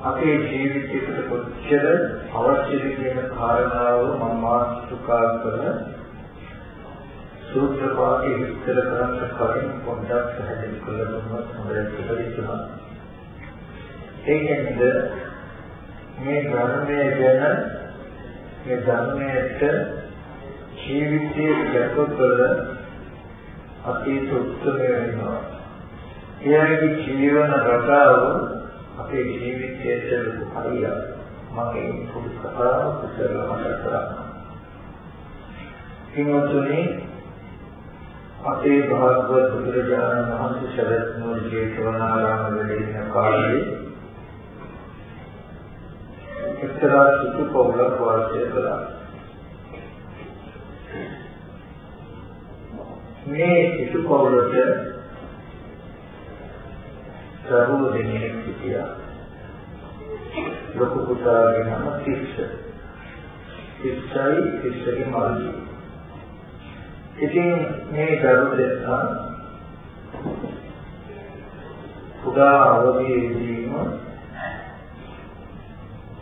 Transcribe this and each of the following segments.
අපේ ජීවිතයකට කොච්චර අවශ්‍යද කියන කාරණාව මම මාතෘකා කර සූත්‍ර පාඨය විස්තර කරන්න කලින් පොඩ්ඩක් පැහැදිලි කරලා දුන්නොත් හොඳයි කියලා හිතුණා. ඒකෙන්ද මේ ධර්මය ගැන මේ ධර්මයට ජීවිතයේ ගැටොතල අතීත උත්තර වෙනවා. එයාගේ ජීවන රටාව අපේ ජීවිතයට ලොකු හරියක් මගේ පොඩි කතාවක් ඉස්සරලා මතක් කරගන්න. කිමතුනේ අපේ භාගවත් බුදුරජාණන් වහන්සේ ශරත් නුවර ජේතවනාරාම වැඩ ඉන්න කාලේ එක්තරා සිටු පොළක් වාසය කළා. මේ සිසු පවුලට දරුවෝ දෙනෙක් සිටියා. ලොකු පුතාගේ නම තිස්ස. තිස්සයි තිස්සගේ මල්ලි. ඉතින් මේ දරුවෝ දෙන්නා පුදා අවදීදීම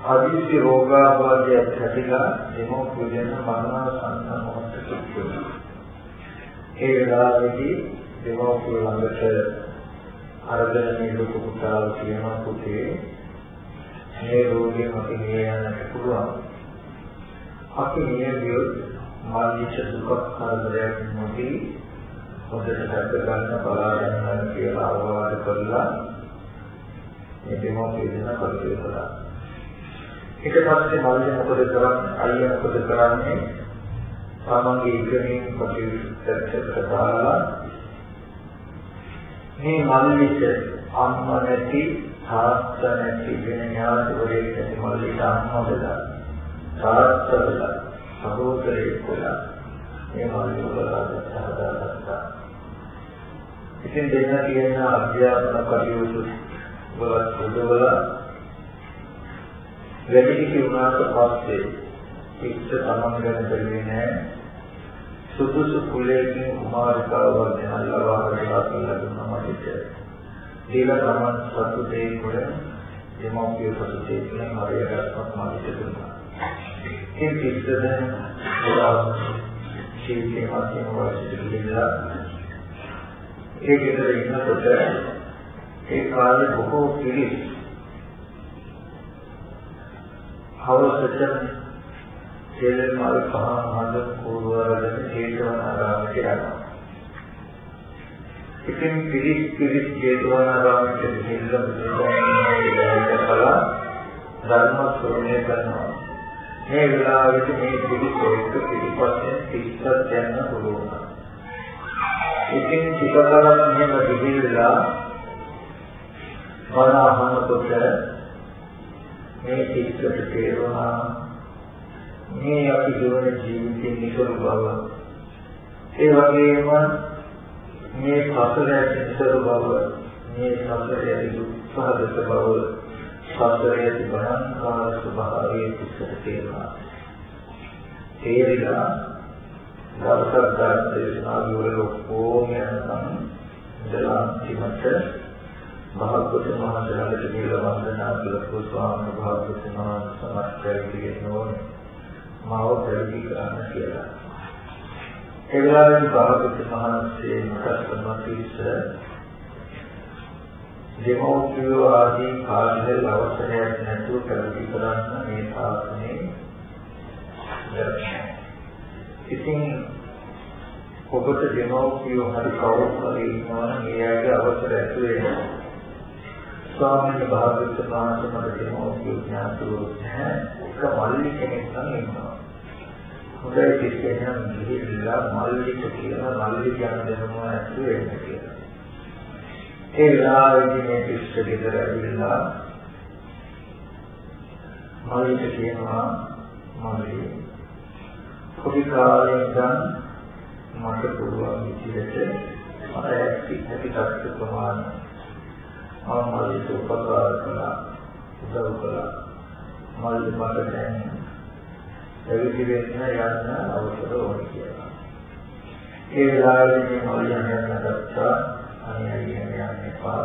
අදිසි රෝගාබාධයක් ඇතිලා දෙමෝපියන් මරණ සංසම් මොහොතට ඒ වෙලාවේදී දෙමව්පිය ළඟට අරගෙන මේ ලොකු පුතාව කියනවා පුතේ මේ රෝගිය මතින් යන්නට පුළුවන්. අපි නියමියොත් මානසික දුක කරදරයක් නොදී හොඳට දැක ගන්න බලා ගන්න කියලා අවවාද කරලා මේ දෙමව්පිය දෙන කටයුතු කළා. ඊට පස්සේ මල්ලි මොකද කරන්නේ? අයියා මොකද කරන්නේ? තමන්ගේ ඉගෙනීම් කටයුතු කරලා මේ මල්ලිට අම්මා නැති තාත්තා නැති වෙන ඥාතිවරයෙක් නැති මල්ලිට අම්මා වෙලා තාත්තා වෙලා සහෝදරයෙක් වෙලා මේ මල්ලි වලට හදාගත්තා. ඉතින් දෙන්න කියන අධ්‍යාපන කටයුතු වලත් උදවලා වැඩි කිව්නාට පස්සේ ඉස්ස තමන් ගැන බැලුවේ නැහැ. සුදුසු කුලයකින් කුමාරිකාවක් දැන ලබා ගන්නවා කියලා දුන්නා මට. දීලා තමන් සතුටේ කුල දෙමෝපිය සතුටේ කියන මරියටත් මාවිත දුන්නා. ඒ පිටදෙන පුරා ජීවිතේ මාධ්‍යම වාසිත කියලා ඒ ගෙදර ඉන්නකොට ඒ කාලේ බොහෝ පිළිස් හවසට සෙල්ලම් මාල් පහන් හඳ පූර්වවලට හේතුවනාරාමයට යනවා. ඉතින් පිරිස් පිරිස් හේතුවනාරාමයට ගිහිල්ලා බුදුදහමේ කළා ධර්ම ශ්‍රවණය කරනවා. මේ වෙලාවේදී මේ පිරිස් එක්ක පිටිපස්සෙන් පිටත් යන පුළුවන්. ඉතින් ටිකතරක් මෙහෙම ගිහිල්ලා බණ අහනකොට මේ පිටට තේරුණා මේ අපි ජීවන ජීවිතයේ නිසරු බව. ඒ වගේම මේ සසර ඇති නිසරු බව මේ සසර ඇති දුක්ඛාදක බව සසර ඇති භයංකාර ස්වභාවයේ පිටට තේරෙනවා. තේරිලා දවසක් ගන්න මාව පැවිදි කරන්න කියලා. ඒ වෙලාවේ භාගතුන් වහන්සේ මතක් කරනවා කිස්ස දෙමෝපියෝ ආදී කාර්යවල අවසරයක් නැතුව පැවිදි කරන්න මේ ශාසනයේ ඉතින් ඔබට දෙමෝපියෝ හරි කවුරු හරි ඉන්නවා නම් එයාගේ අවසර ඇතුලේ ස්වාමීන් වහන්සේ මහත් මට දෙමෝපියෝ ඥාතුරු නැහැ. එක මල්ලි කෙනෙක් නම් ඉන්නවා. හොඳයි කිසියම් ගිහිල්ලා මල්ලිට කියලා මල්ලි කියන දෙනම ඇතු වෙන්න කියලා. ඒ වෙලාවේදී මේ පිස්ස ගෙදර ඇවිල්ලා මල්ලිට කියනවා මල්ලි පොඩි කාලේ ඉඳන් මට පුළුවන් විදිහට මට ඇති ඇති තත්ත්ව ප්‍රමාණය මම මල්ලිට උපකාර කළා උදව් කළා මල්ලි මට දැන් පැවිදි වෙන්න යන්න අවශ්‍ය ඕනේ කියලා. ඒ වෙලාවේදී මේ මලියන් යන දත්තා අනියයි යන්න එපා.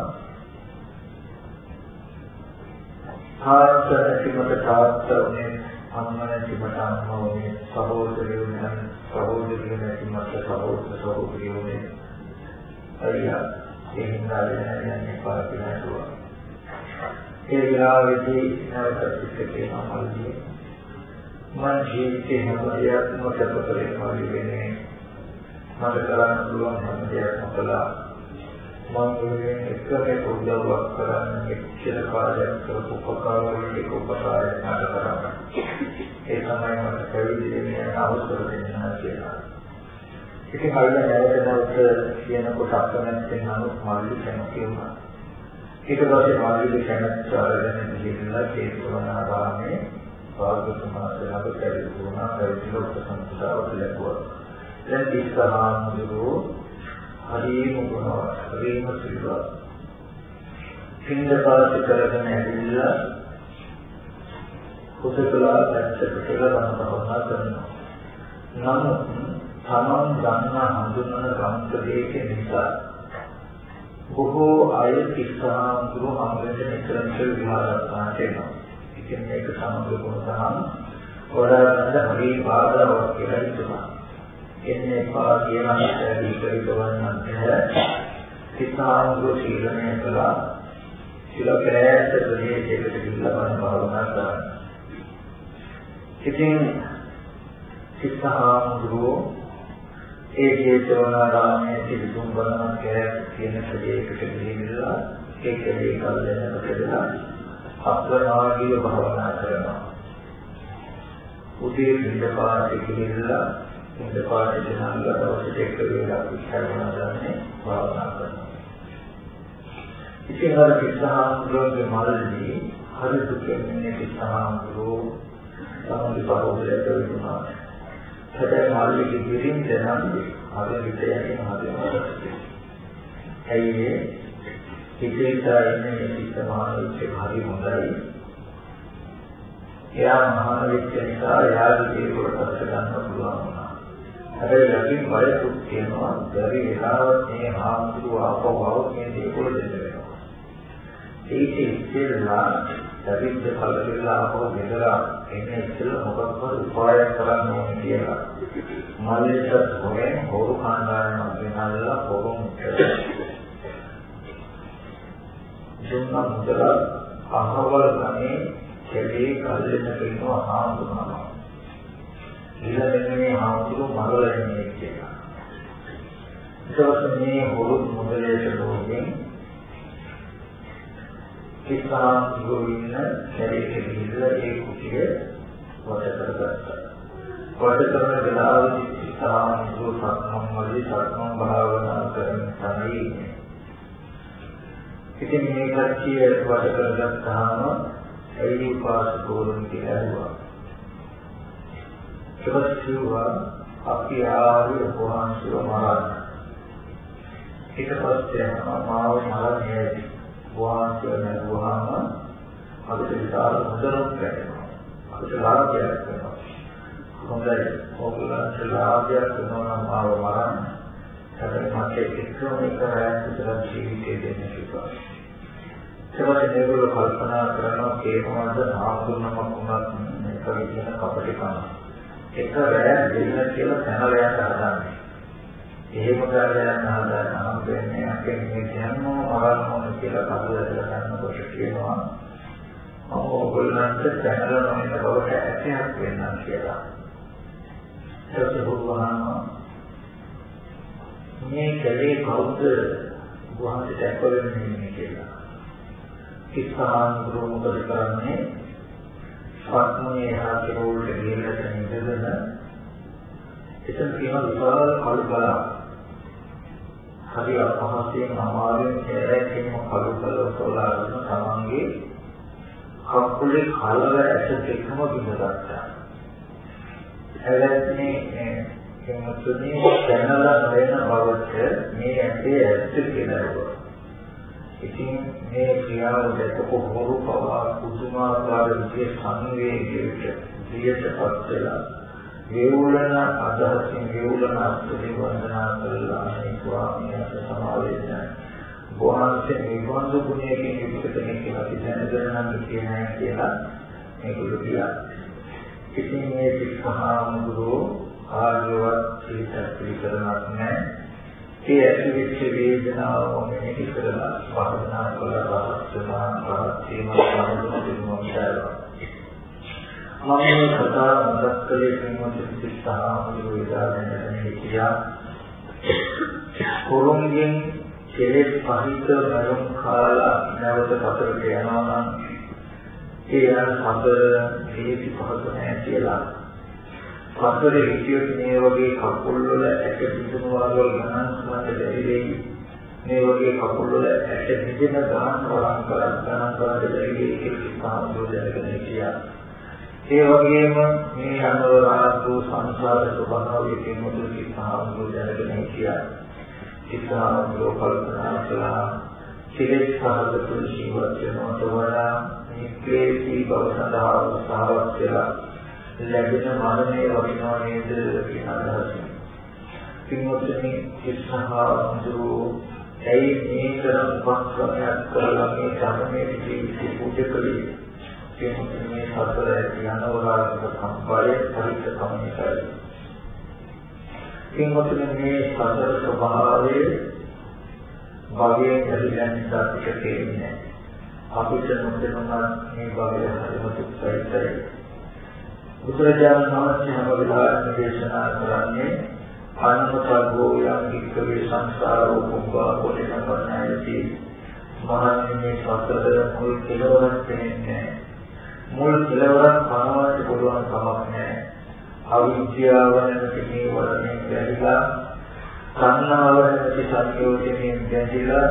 තාත්ත නැතිමට තාත්ත උනේ අම්මා නැතිමට අම්මා උනේ සහෝදරියෝ නැති සහෝදරියෝ නැතිමට සහෝදර සහෝදරියෝ උනේ අයියා එහින්දා යන්න එපා කියලා. ඒ වෙලාවේදී නැවත සිත් කියනවා මල්ලියේ මම ජීවිතේ හැම දෙයක්ම සැපකරේ වගේ වෙන්නේ. මට කරන්න පුළුවන් හැම දෙයක්ම කළා. මම මේ එකම උදව්වක් කරන්න එච්චර කාලයක් කරපු උපකාරවලට උපකාරයක් නඩ කරා ඒ තමයි මට පැවිදි වෙන්න අවසර දෙන්නා කියලා. ඉතින් කලින් නැවත නැවත කියනකොට අකමැත්තෙන් නමුත් මාළි කැමති වුණා ඊට පස්සේ මාළි කැමැත්ත අරගෙන ගිහිල්ලා හේතුවනාරාමේ භාගතුන් වහන්සේ ළඟ පැවිදි වුණා පැවිදිලා උපසම්පදාවට ලැබුවා. දැන් ඉස්සහාමුදුරෝ හරිම ගුණවත් හරිම සිල්වත්. පින්දපාත කරගෙන ඇවිල්ලා කුසලලා පැත්තට කියලා භවනා කරනවා. නමුත් තමන් දන්නා හඳුනන ගම්ක දෙයක නිසා බොහෝ අය ඉස්සහාමුදුරෝ හම්බෙන්න නිතරම විහාරස්ථානට එනවා. ඉතින් මේක සමග වුණාම වඩා ගන්න හරි බාධාවක් කියලා හිතුණා. එන්නේ එපා කියන අනිත්‍යදී පරිපවන්නත් බැහැ. සිතාංගෝ සීලනය කළා. සිල පෙරෑට ප්‍රදේශයකට ගිහිල්ලා බණ භාවනා කරා. ඉතින් සිතාංගෝ ඒ ජේතවනාරාමයේ තිබුණු බණ කියන ප්‍රදේශයකට ගිහිල්ලා ඒක ඒ කල්යනකට දෙලා අප්‍රමාදීව භාවනා කරනවා. උදේ පිටපාතේ ගිහිල්ලා පිටපාතේ දනංග දවසට එක වේලා විස්තරවන ගන්නේ භාවනා කරනවා. ඉතින් අර කිස්සහාමුදුරගේ මල්ලි හරි දුකෙන් ඉන්නේ කිස්සහාමුදුරෝ තමයි බරෝදයට වෙනවා. හැබැයි මල්ලිගේ ගිරින් දැනන්නේ අර විතයකින් හරියනවා. ඇයි හිතේට ඉන්නේ සිතමානෙච්ච හරි හොඳයි. එයා මහාන වෙච්ච නිසා එයාගේ දේවල් පස්ස ගන්න පුළුවන් වුණා. හැබැයි යකින් බයකුත් තියෙනවා. බැරි වෙලාවත් මේ හාමුදුරුව ආපහු මේ දේවල් දෙන්න වෙනවා. ඒක ඉස්සෙල්ලා දරිද්ද කලකිරලා ආපහු ගෙදර එන්නේ ඉස්සෙල්ලා මොකක්වත් උපායක් කරන්න ඕනේ කියලා. මල්ලිට හොරෙන් හොරු කණ්ඩායමක් ගෙනල්ලා හොරුන් දුන්නා මුදල අහවල් ගමේ කෙලේ කල්ලෙන්න කියනවා හාමුදුරුවෝ. ඊළඟට මේ හාමුදුරුවෝ මරලන්නේ කියලා. ඊට මේ හොරු මුදලේට ලෝකෙන් කිස්සාම් ගොවින්න කෙලේට ගිහිල්ලා ඒ කුටිය වට කරගත්තා. වට කරන වෙලාවේදී කිස්සාම් ගොව සක්මන් වලදී සක්මන් භාවනා කරන තමයි ඉතින් මේ කච්චිය වට කරගත්තාම ඇයි උපාසකවරුන් කියලා ඇහුවා. ඊපස්සේ අපි ආවේ වහන්සේව මරන්න. ඊට පස්සේ මාව මරන්නේ වහන්සේ නැරුවාම අපිට විශාල මුදලක් ලැබෙනවා. අපිට ලාභයක් වෙනවා. හොඳයි. ඕගොල්ලන්ට ලාභයක් වෙනවා නම් මාව මරන්න. හැබැයි මට එක්කම එක රැයක් විතර ජීවිතේ දෙන්න කිව්වා. ඒකත් මේගොල්ලෝ කල්පනා කරනවා කේමවන්ත නාමදුන්නමක් වුණත් මේක විදිහට කපටිකම. එක රැය දෙන්න කියලා තැනලා යන්න හදන්නේ. එහෙම කරලා යන්න හදන නම් වෙන්නේ අපේ මේ ජන්ම මරණ ඕන කියලා කල්පනා කරනකොට කියනවා මම ඕගොල්ලන්ට තැනලා නොවන බවට ඇතියක් වෙන්නම් කියලා. ඒක බුදුහාම මේ කලේ කවුද වහන්සේට අපවෙන්නේ කියලා. කිස්සාන් මොකද කරන්නේ ස්වත්මයේ හාකිරෝල්ට ගිහිල්ලා ඉඳගෙන එතන තියෙන විශාල කළු බලා හරි අපහසුයෙන් අමාරුවෙන් ඇරෙන්න කළු බල සෝලාගෙන තමන්ගේ කකුලේ කලව ඇට දෙකම බිඳගත්තා. එවැත්නේ එමුතුනේ දැනලා නොවන බවට මේ ඇටේ ඇත්ත කියලා ඉතින් මේ ක්‍රියාව දැකපු හොරු පවා කුතුමාකාර විදිහේ සංවේගයකට දියටපත් වෙලා වේවුලන අදහසින් වේවුලන අත්දේ වන්දනා කළා මේ ස්වාමීන්ට සමාවෙන්න වහන්සේ නිවන්දු ගුණයකින් යුක්ත කෙනෙක් කියලා දැනගෙන නම් කියන්නේ කියලා මේගොල්ලෝ කියලා. ඉතින් මේ සික්ඛාමුදුරෝ ආර්යවත් පිළිපැද පිළිකරණක් නැහැ. ඒ ඇතිවෙච්ච වේදනාව මෙහෙ කරලා භාවනා කරලා රහත් වෙනවා රහත් වීම සම්පූර්ණ වෙනවා මම මේ කතා මතක් කළේ මේ සිතාම වේදාවෙන් කියා කොරුන්ගෙන් කෙලෙස් පහිත මරුම් කාලා නැවත පතරට යනවා නම් ඒ යන සතර හේතු පහත නැහැ කියලා පතරේ හිතියොත් මේ වගේ කකුල් වල ඇට පිටුන වල ගණන් කරන්න බැරි වෙයි. මේ වගේ කකුල් වල ඇට පිටින ගණන් වලන් කරන් ගණන් කරන්න බැරි වෙයි කියලා සාමෝදයගෙන හිටියා. ඒ වගේම මේ අනුරාධු සංසාර ස්වභාවයෙන් මුදල් සාමෝදයගෙන හිටියා. සිතාමෝ කල්පනා කළා. සිරේ සාගත ජීවත් වෙනවට වඩා නික්ලේශී බව සඳහා උත්සාහවත් වෙලා ලැබෙන මරණය වටිනවා නේද කියන අදහස. පින්වත්නි ඉස්සහාඳු ඇයි මේ තරම් පස්වණයක් කරලා මේ ධර්මයේ ජීවිතේ පුදකලේ පින්වත්නි මේ සතර යනවරාගක සම්පලය පරිත්‍තම නිසායි. කින්වතුනි මේ සතර ස්වභාවයේ භවයේ ඇතිවෙන නිසා පිට තේින්නේ අපිට නොදැනුණා මේ භවය හරිම දුක්ඛයි. බුදුරජාණන් වහන්සේ හැම වෙලාවෙම දේශනා කරන්නේ අනුසග්ගෝ යම් වික්කවේ සංසාරෝ කුම්භා පොලිනපන්නයති මහන්නේ සතර මුල් කෙලවරක් දෙන්නේ මුල් කෙලවරක් පනවන්න පුළුවන් කමක් නැහැ. අවිද්‍යාව නැති මේ වරණය බැරිලා සංනාව නැති සංයෝජනයෙන් බැඳිලා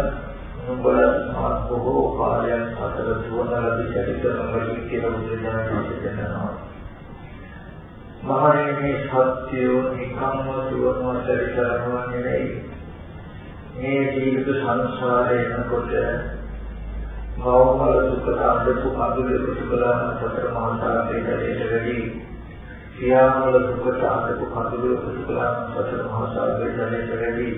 නුඹලා මහත් බොහෝ කාලයක් අතර දුවන ලදී චරිතන වලින් කියලා බුදුදහම කියනවා. මහණෙනි සත්‍යෝ නිකම්ම දුවනවා චරිතරනවා නෙවෙයි. මේ ජීවිත සංසාරේ යනකොට භවවල දුක අඳපු අඳුර කුසලන සතර මහා සාගරයට වැඩි ක්‍රියාවල දුකට අහපු කඳුළු ප්‍රතිපලන සතර මහා සාගරයේ ජලයට වැඩි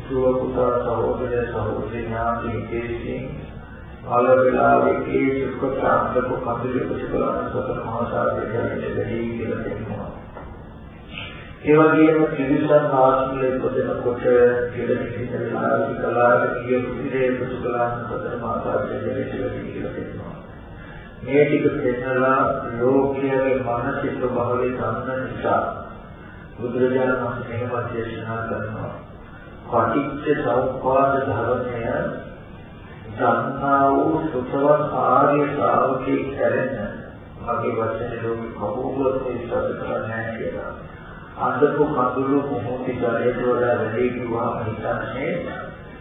සුව පුතා සහෝදර සහෝදරි ඥාති කේසින් අල වෙලාවේ ඒ දුකට අහපු කඳුළු ප්‍රතිපලන සතර මහා සාගරයේ ජලයට වැඩි කියලා කියනවා. ඒ වගේම ත්‍රිවිධ ආශ්‍රය පොදනකොට කියලා කිසිදලා කලාවේ කියපු ඉරේ ප්‍රතිපලන සතර මහා සාගරයේ ජලයට වැඩි කියලා කියනවා. මේ ටික පෙන්නලා ලෝකයේ මානසික ස්වභාවය ගන්න නිසා බුදුරජාණන් වහන්සේ මේක දේශනා කරනවා. පටිච්ච සමුප්පාද ධර්මය දන්නා වූ සුතවත් ආර්ය ශ්‍රාවකෙක් කරන මගේ වචනේ ලෝක කවුරුත් විශ්වාස කරන්නේ නැහැ කියලා. අන්දපු කඳුළු මොහොතේ ජලයට වඩා වැඩි කිව්වම හිතන්නේ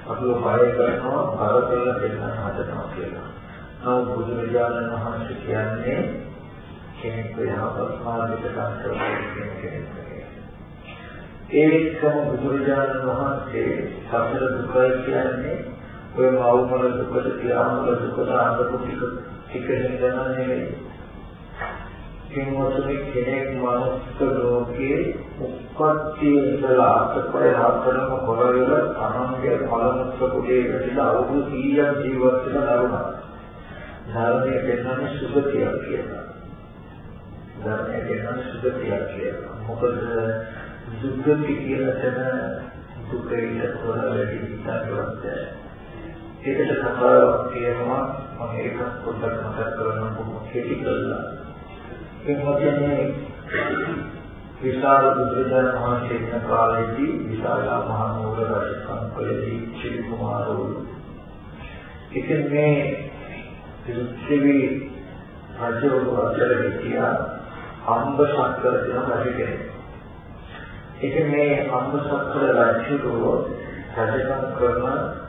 අපිව බය කරනවා කරදර දෙන්න හදනවා කියලා. නමුත් බුදුරජාණන් වහන්සේ කියන්නේ කෙනෙක් යහපත් මාර්ගයට ගන්න කෙනෙක්. ඒකම බුදුරජාණන් වහන්සේ සතර දුකයි කියන්නේ ඔය මවුමල දුකට තියාමල දුකට අඳපු ටික ටික හින්දා නෙවෙයි. කින්වතුනි කෙනෙක් මනුස්ස ලෝකයේ උප්පත්තිය ඉඳලා අතපය හතරම කොරවල අනන්‍ය පළමුත්ව කුඩේ වැටිලා අවුරුදු 100ක් ජීවත් වෙන දරුණා. ධර්මයේ දෙන්නන්නේ සුගතියක් කියලා. ධර්මයේ දෙන්නන්නේ සුගතියක් කියලා. මොකද සුගති කියලා තන දුකේ තොර වැඩි හිතන්නවත් ඒකට කතාවක් තියෙනවා මම ඒක පොඩ්ඩක් මතක් කරගන්න බොහොම කෙටි කරලා. ඒ මොකදනේ විශාල බුදුරජාණන් වහන්සේ ඉන්න කාලේදී විශාල මහා නෝර රජකම් කළේ ශ්‍රී කුමාරවරු. ඉතින් මේ පිළිච්චවි රජවරු අතර හිටියා අම්බ සක්කර කියන රජ කෙනෙක්. ඉතින් මේ අම්බ සක්කර රජුරෝ රජකම් කරන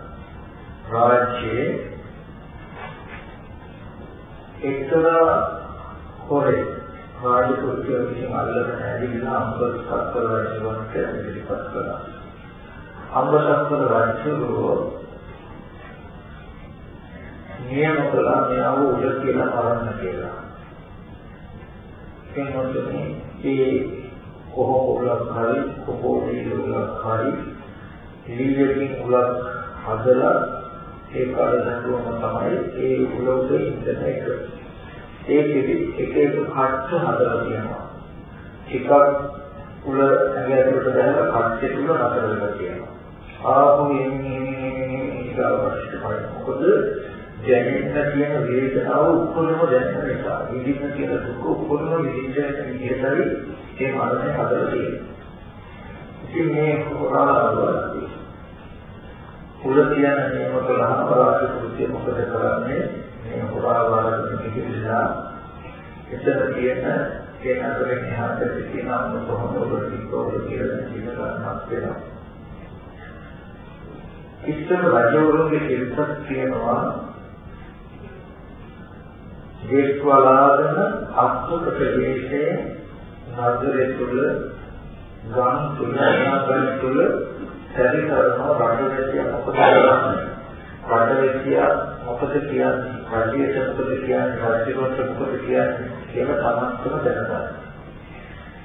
රාජ්‍යයේ එක්තරා හොරේ රාජපුරුෂය විසින් අල්ලගෙන ඇවිල්ලා අම්බ සක්කර රජුන්ට ඉදිරිපත් කළා. අම්බ සක්කර රජුරෝ නියම කළා මෙයාව උඩ කියලා බලන්න කියලා. එතකොට මේ කොහොම උලක් හරි කොහොම උලක් හරි ඉලියකින් උලක් හදලා ඒ කාර්යතුම තමයි ඒ උලෝකේ ඉඳන එක. ඒකෙදි එක එක කට්ට හදලා තියෙනවා. ටිකක් උල ඇඟට දැනලා කට්ටේ තුල නතර වෙලා තියෙනවා. ආපහු එන්නේ ඊට අවශ්‍යයි. මොකද දැනෙන්න තියෙන වේදනාව උපරිම දැනෙන නිසා විඳින්න තියෙන දුක උපරිම විඳින්න විදිහටයි ඒ මරණය හදලා තියෙන්නේ. ඉතින් මේ හොරාවල් කුල කියන නේම කළාම රාජ්‍ය කෘත්‍ය මොකද කරන්නේ? මේ හොරාවල් පිටිවිලා එතන තියෙන ඒ අතරින් එහාට තියෙන අන්න කොහොමද ඔබ කියලා කියන කාරණාවක් වෙනවා. ඉස්සර රජවරුන්ගේ සිල්පත් කියනවා දේශවලාදන අත්තුක ප්‍රදේශයේ නගරය තුල ගම් තුල නගර තුල සැරි කරන රටවැසිය මොකද කරන්නේ රටවැසිය මොකද කියන්නේ රජයේ මොකද කියන්නේ රාජ්‍යවත් මොකද කියන්නේ කියලා තමන්ටම දැනගන්න.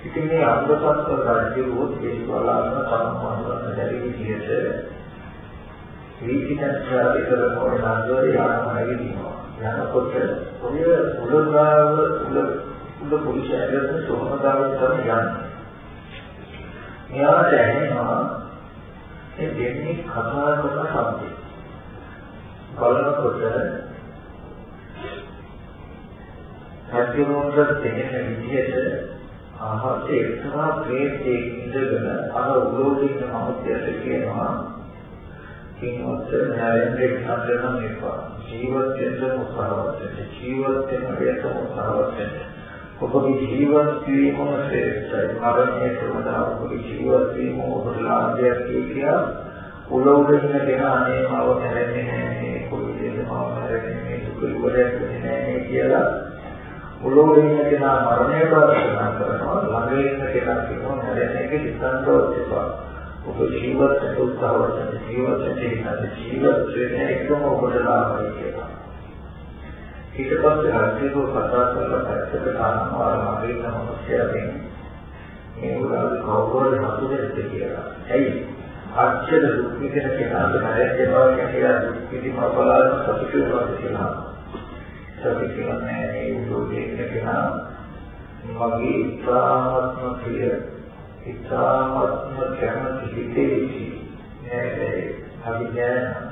ඉතින් මේ අංගසත් රාජ්‍යවෝ දේශවලාදන සම්මානවල දැරි විදිහට වීතිකත්‍රාදී කරන නගරය යනවා යනකොට ඔය උලගාව උල උල පොලිසිය ඇතුළත සෝමදාව තමයි යන්නේ. මෙයාට ඇහෙනවා ඒ දෙන්නේ කතා කරන શબ્දේ. බලනකොට හැකිරුණට තේරෙන විදිහට ආහත් එක්තරා ප්‍රේතෙක් ඉඳගෙන අර උලෝකින් මහත්යට කියනවා කින්වත් නැරෙන්නේ හදන්න එපා ජීවත් වෙන්න උත්සාහවත් වෙන්න ජීවත් වෙන්න වේත උත්සාහවත් වෙන්න ඔබගේ ජීවත් වීම ශ්‍රේෂ්ඨයි. මරණයට වඩා ඔබගේ ජීවත් වීම ඔබට ලාභයක් කියලා උලව්ව ඉන්න කෙනා අනේ මව නැරෙන්නේ නැහැ කොයි දෙයක්ම මව නැරෙන්නේ මේ දුක ඉවරයක් වෙන්නේ නැහැ කියලා උලව්ව ඉන්න කෙනා මරණයට ප්‍රාර්ථනා කරනවා ළඟ ඉන්න කෙනා කියනවා නැරෙන්නේ ඒක හිතන්නවත් එපා. ඔබ ජීවත් වෙන්න උත්සාහවත් වෙන්න ජීවත් වෙන්න ජීවත් වෙන්න එකම ඔබට ලාභයි කියලා. ඊට පස්සේ රජේකෝ කතා කරලා පැත්තකට ගන්නවා මගේ සමස්තයෙන් මේ උදාහරණ කවුරුද හසුදෙද්ද කියලා. ඇයි? අච්චර දුක් විඳින කෙනාට නැරෙන්නවා කියලා දුක් විඳින බලාගෙන සතුටු වෙනවා කියලා. සතුටු කියන්නේ මේ උදෝදේ කෙනා මගේ ඉතාමත්ම ප්‍රිය ඉතාමත්ම කැමති හිතේ නෑ අවිඥාන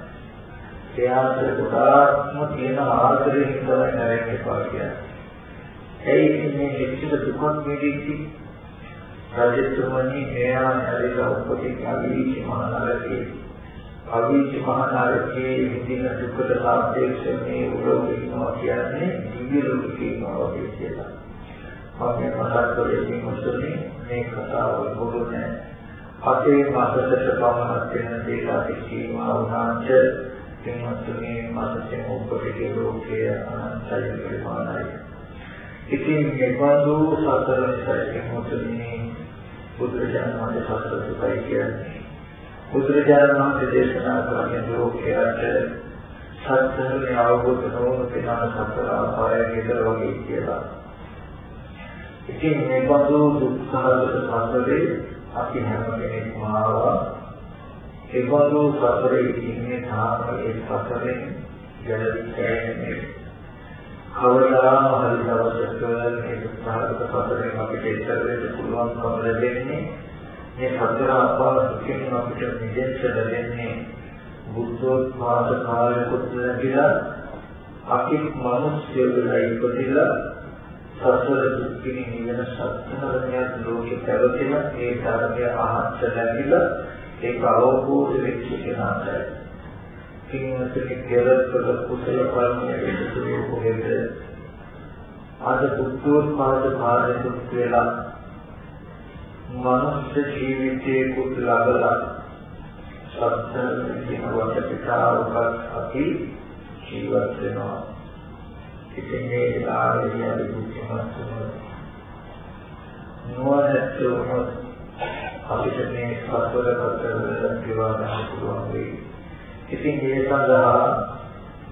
එයාට ගොඩාක්ම තියෙන ආදරයෙන් තමයි නැරෙන්න එපා කියන්නේ. ඒයි මේ හිතට දුකක් වේදිච්චි රජතුමනි මෙයා නැරිලා උපදින අවිචි මහානරකේ අවිචි මහානරකේ විදින දුකට සාපේක්ෂ මේ උලෝක ඉන්නවා කියන්නේ දිව්‍ය ලෝකේ ඉන්නවා වගේ කියලා. මම මතක් කරේ මේ මොසොනේ මේ කතාව බොරු නෑ. අපේ මාසකට පමණක් වෙන දේක අතිශීමා වුණාට පින්වත්නි මාතෘ මොකටද ලෝකයේ අනන්තය පරිමාණයි. ඉතින් මේවදු සතර සත්‍යමොතනේ බුදුරජාණන් වහන්සේ සතර සුඛයි කියන්නේ. බුදුරජාණන් වහන්සේ දේශනා කරන ලෝකයට සත්‍යය අවබෝධ නොවන කෙනා සතර ආකාරයකට වගේ කියලා. ඉතින් මේවදු දුක්ඛාරක සතරේ අපි හැම කෙනෙක්ම ආවා ඒවලු සතරේ ඉන්නේ තාම ඒ සතරෙන් ගැලවිච්චන්නේ කවදාම හරි දවසක මේ සතරක සතරෙන් අපිට ඉස්සර වෙන්න පුළුවන්කම ලැබෙන්නේ. මේ සතර අපාර දුකින් අපිට මිදෙන්න ලැබෙන්නේ බුද්ධෝත්පාද කාලෙකුත් ලැබිලා අපි මිනිස්සු වෙලා ඉපදිලා සතර දුකින් නිවන සත්‍යධර්මයක් ලෝකේ පැවතෙන ඒ ධර්මය අහත් ලැබිලා ඒක අවබෝධ වෙච්ච කෙනාට කිංවතුනි කෙරත්තක කුසල කර්මයේ විසුරු කොහෙද අද බුද්ධෝත්පාද කාර්යයක් කියලා මනුෂ්‍ය ජීවිතයේ කුත් ලබලා සත්‍ය කියන වචිකාවක අපි ජීවත් වෙනවා. ඉතින් මේ ආරම්භය දුක්ඛමත් නුවණැත්තෝ අපිට මේ සත්වල කතරවල දිවා ගන්න පුළුවන් වෙයි. ඉතින් ඒ සඳහා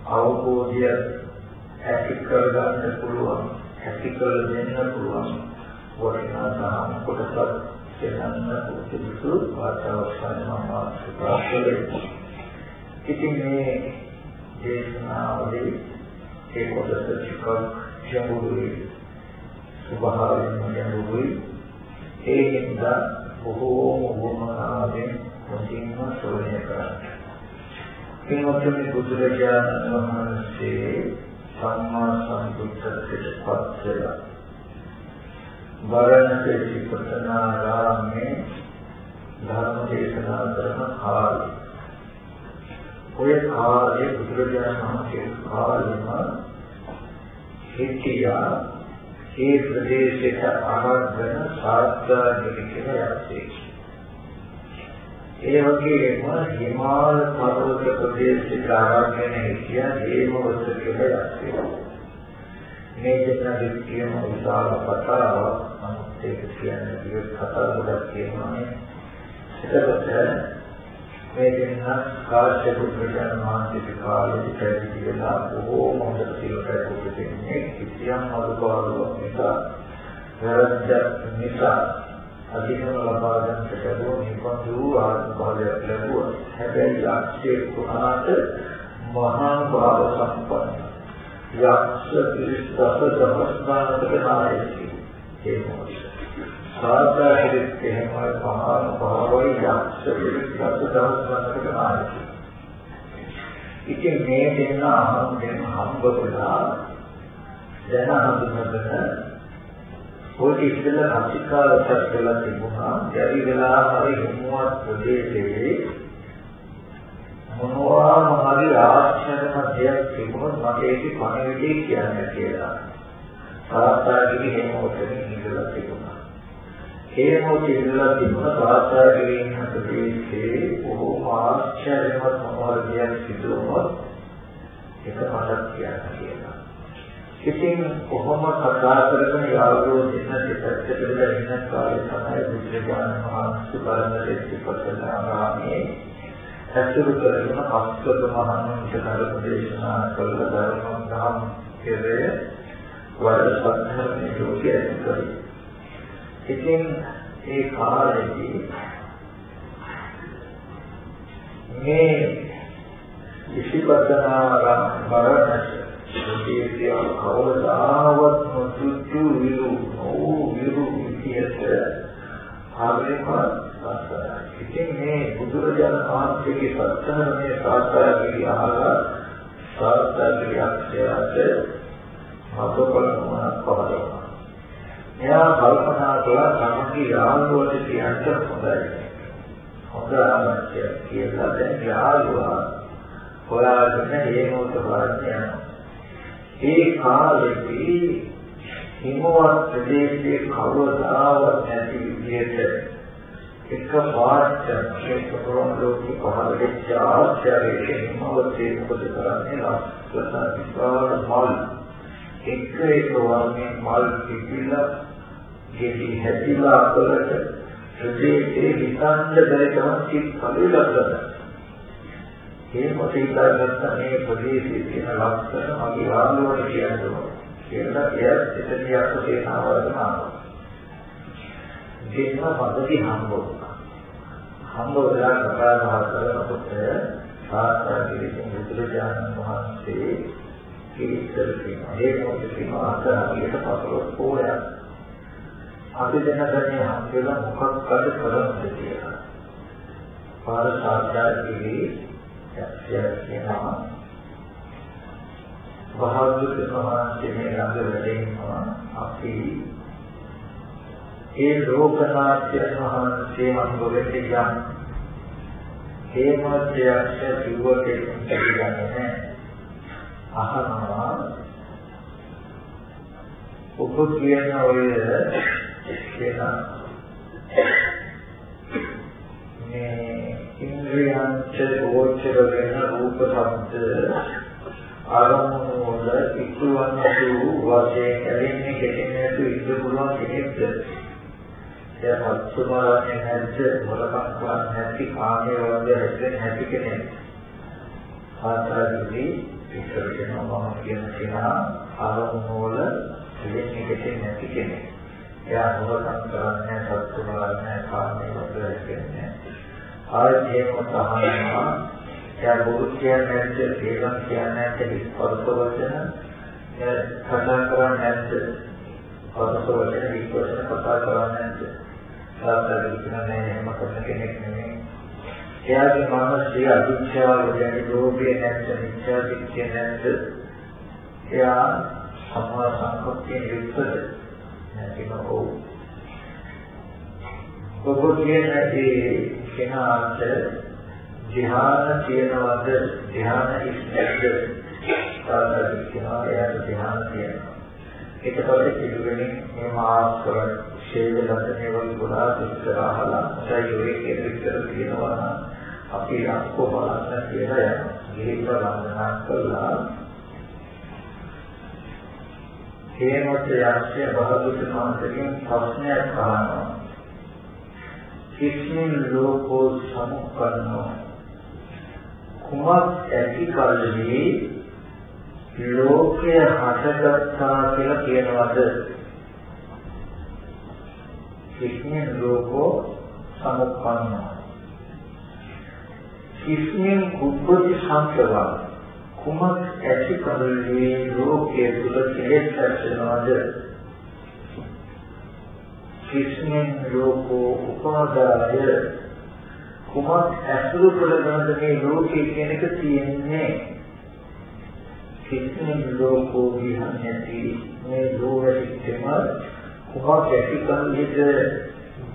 අවබෝධය ඇති කරගන්න පුළුවන්, ඇති කර දෙන්න පුළුවන් වටිනා සාම කොටසක් කියන්න උත්සුසු වාතාවරණ මම ප්‍රාර්ථනා ඉතින් මේ දේශනාවදී ඒ කොටස ටිකක් ගැඹුරුයි. ස්වභාවයෙන්ම ගැඹුරුයි. ඒ හින්දා බොහෝම වමනාවෙන් මුලින්ම ශ්‍රවණය කරන්න. පින්වත්නි බුදුරජාණන් වහන්සේ සම්මා සම්බුද්ධත්වයට පත් වෙලා වරණසේ සිපතනාරාමේ ධර්ම දේශනා කරන කාලේ ඔය කාලේ බුදුරජාණන් වහන්සේ කාලෙම හිටියා ඒ ප්‍රදේශයට ආරම්භන සාත්‍රාජික කියලා යන්නේ. ඒ වගේම හිමාල පර්වත ප්‍රදේශයට ආරම්භන හිටියා හේමවත කියලා යන්නේ. මේ දෙන වික්‍රියම විශාල කතාවක් නමුත් ඒක කියන්නේ විවිධ කතා ගොඩක් කියනවානේ. එතකොට මේ දෙන්න කාශ්‍යප බුදුරජාණන් වහන්සේගේ කාලේ පැවිදි වෙලා බොහෝම හොඳ සිල්පද දෙන්නේ කිසියම් අනුපාඩුවක් නිසා වැරද්දක් නිසා අධිකම ලබා ගන්නට ලැබුණ නිපන්දු ආත්මභාවයක් ලැබුවා. හැබැයි ලක්ෂ්‍ය කුණාට මහා භාව සම්පන්න. යක්ෂ පිරිස් දස දහස්නාකට නායකයි. ඒ මොකද? සාධාරණෙත් එහෙමයි පහන පහවයි යක්ෂ විරික්ෂ දවස් ගන්නකට ආයි. ඉතින් මේ දෙන්න අහම් දෙන්න හම්බ වෙලා දැන හඳුනගෙන පොඩි ඉස්සෙල්ලා රසිකාවතක් කියලා තිබුණා. බැරි වෙලා හරි හිමුවත් ප්‍රදේශයේ මොනවාම හරි ආශ්චර්යමත් දෙයක් තිබුණොත් මට ඒකේ පණිවිඩය කියන්න කියලා. සාස්ත්‍රාගිරි හේමෝතෙන් ඉඳලා තිබුණා. හේමෝතේ ඉඳලා තිබුණ සාස්ත්‍රාගිරි ඉන්න ප්‍රදේශයේ බොහෝ ආශ්චර්යමත් මොනවාද දෙයක් සිදු වුණොත් ඒක මට කියන්න කියලා. ඉතින් කොහොම කතා කරගෙන යාළුවෝ දෙන්න දෙපැත්තට ඉන්න කාලේ තමයි බුද්ධ ඥාන මහා සුබරණ දෙස්පතනාමේ ඇසුරු කරගෙන අස්වද මහන්සිය ධර්ම දේශනා කළ ධර්ම ධම් කෙරේ වරසත්තරනේ ලෝකයේ ඇතිකරයි. ඉතින් ඒ කාලේදී මේ ඉසිපතනාරම් බරණැස විශේෂය කවදාවත් නොසුතු විරු ඕ විරු විදියට හරිම ඉතින් මේ බුදුරජාණන් වහන්සේගේ සත්‍යමය සාස්ත්‍රාගිරිය අහලා සාස්ත්‍රාගිරිය අක්ෂරයට මතකලමක් පහදවනවා. එයා කල්පනා කළා තමන්ගේ යාළුවට කියන්න හොඳයි. හොඳ ආමච්චය කියලා දැන් යාළුවා හොයාගෙන හේමෝත බලන්න යනවා. ඒ කාලෙදී හිමවත් ප්‍රදේශයේ කවදාවත් නැති විදිහට එක පාට ක්ෂේත්‍රවල ලෝකෙ පහළ වෙච්ච ආශ්චර්යයේ හිමවතේ මොකද කරන්නේ ලස්සන විශාල මල් එක එක වර්ණයේ මල් පිපිලා ගෙඩි හැදිලා අතලට ප්‍රදේශයේ හිතන්න බැරි තරම් සිත් කලෙලක් ඒ මොකද ඉඳගත්ත මේ ප්‍රදේශයේ තියෙන ලක්ෂණ මගේ ආලෝකයට කියනවා කියලා එයත් එතනියක් තේනාවරම ආවා. දෙන්න පදවි හම්බ වුණා. හම්බ වෙලා කතා බහ කරනකොට සාස්ත්‍රාගිරියන් බුදුරජාණන් වහන්සේ කිරිතර කියනවා. ඒ මොකද කියනවා අතරියට පසලොස් පොයක්. අපි දැනගන්නේ හම්බෙලා මොකක්ද කරන්නේ කියලා. පාර සාස්ත්‍රාගිරියේ කියනවා භාග්‍යවතුන් වහන්සේ මේ ළඟ වැඩෙනවා අපි ඒ ලෝකනාථ මහන්සේ මන්දොලට යන හේමත්‍යක්ෂ දිවකේ කියන්නේ අහනවා. ඔබ කියන ඔය කියන මේ ඉන්ද්‍රියන්ට ගෝචර වෙන රූප ශබ්ද ආරම්භන වල ඉක්වන්න වූ වශයෙන් ඇලෙන්නේ කෙටෙන්නේ තු ඉන්න පුළුවන් කෙනෙක්ද? එයා පස්සුමාරන්නේ නැද්ද? මොලකම් කරන්නේ නැති කාමයේ වගේ හැදෙන්නේ නැති කෙනෙක්. ආසාවේදී ඉස්සර කියනවා මම කියන කෙනා ආරම්භන වල ඇලෙන්නේ කෙටෙන්නේ නැති කෙනෙක්. එයා මොලකම් කරන්නේ පස්සුමාරන්නේ කාමයේ වගේ හැදෙන්නේ ආයතනයම සහනවා එයා බොරු කියන්නේ නැද්ද හේලම් කියන්නේ නැද්ද විස්පර්ශ වචන. කතා කරන්නේ නැද්ද පරස වචන විස්පර්ශ කතා කරන්නේ නැද්ද? සාතර කියන්නේ එහෙම කරන කෙනෙක් නෙමෙයි. එයාගේ මානසික අවිච්ඡාව කියන්නේ ලෝභය නැද්ද මිත්‍යා දිට්ඨිය නැද්ද? එයා සම්මා සංකප්තිය යුක්තද නැතිනම් ඔව්. ඔබ කියන ඒ කෙනාට ධ්‍යාන තියනවද? ධ්‍යාන ඉස්සෙල්ද? සාධාරණ කියනවා එයාට ධ්‍යාන තියෙනවා. ඊට පස්සේ පිළිවෙලින් මේ මාස්කර ශේද ලක්ෂණේ වගේ ගොඩාක් විස්තර අහලා සයෝයේ විස්තර තියෙනවා නම් අපි අක්කෝ බලන්න කියලා යනවා ගිහින් වන්දනා කළා. හේමත් යක්ෂය බහදුත් මාන්තරින් ප්‍රශ්නයක් අහනවා. කිස්මින් ලෝකෝ සමුප්පන්නෝ කුමක් ඇති කල්හි ලෝකය හටගත්තා කියලා කියනවද? කිස්මින් ලෝකෝ සමුප්පන්නෝ කිස්මින් කුබ්බති සංකවා කුමක් ඇති කල්හි ලෝකයේ තුල කෙලෙස් ඇතිවෙනවද කිස්මෙන් ලෝකෝ උපාදාය කුමක් ඇසුරු කරගෙනද මේ ලෝකයේ කියන එක තියෙන්නේ? කිස්මෙන් ලෝකෝ විහන්නති මේ ලෝකෙිටම කුමක් ඇති කන්දිද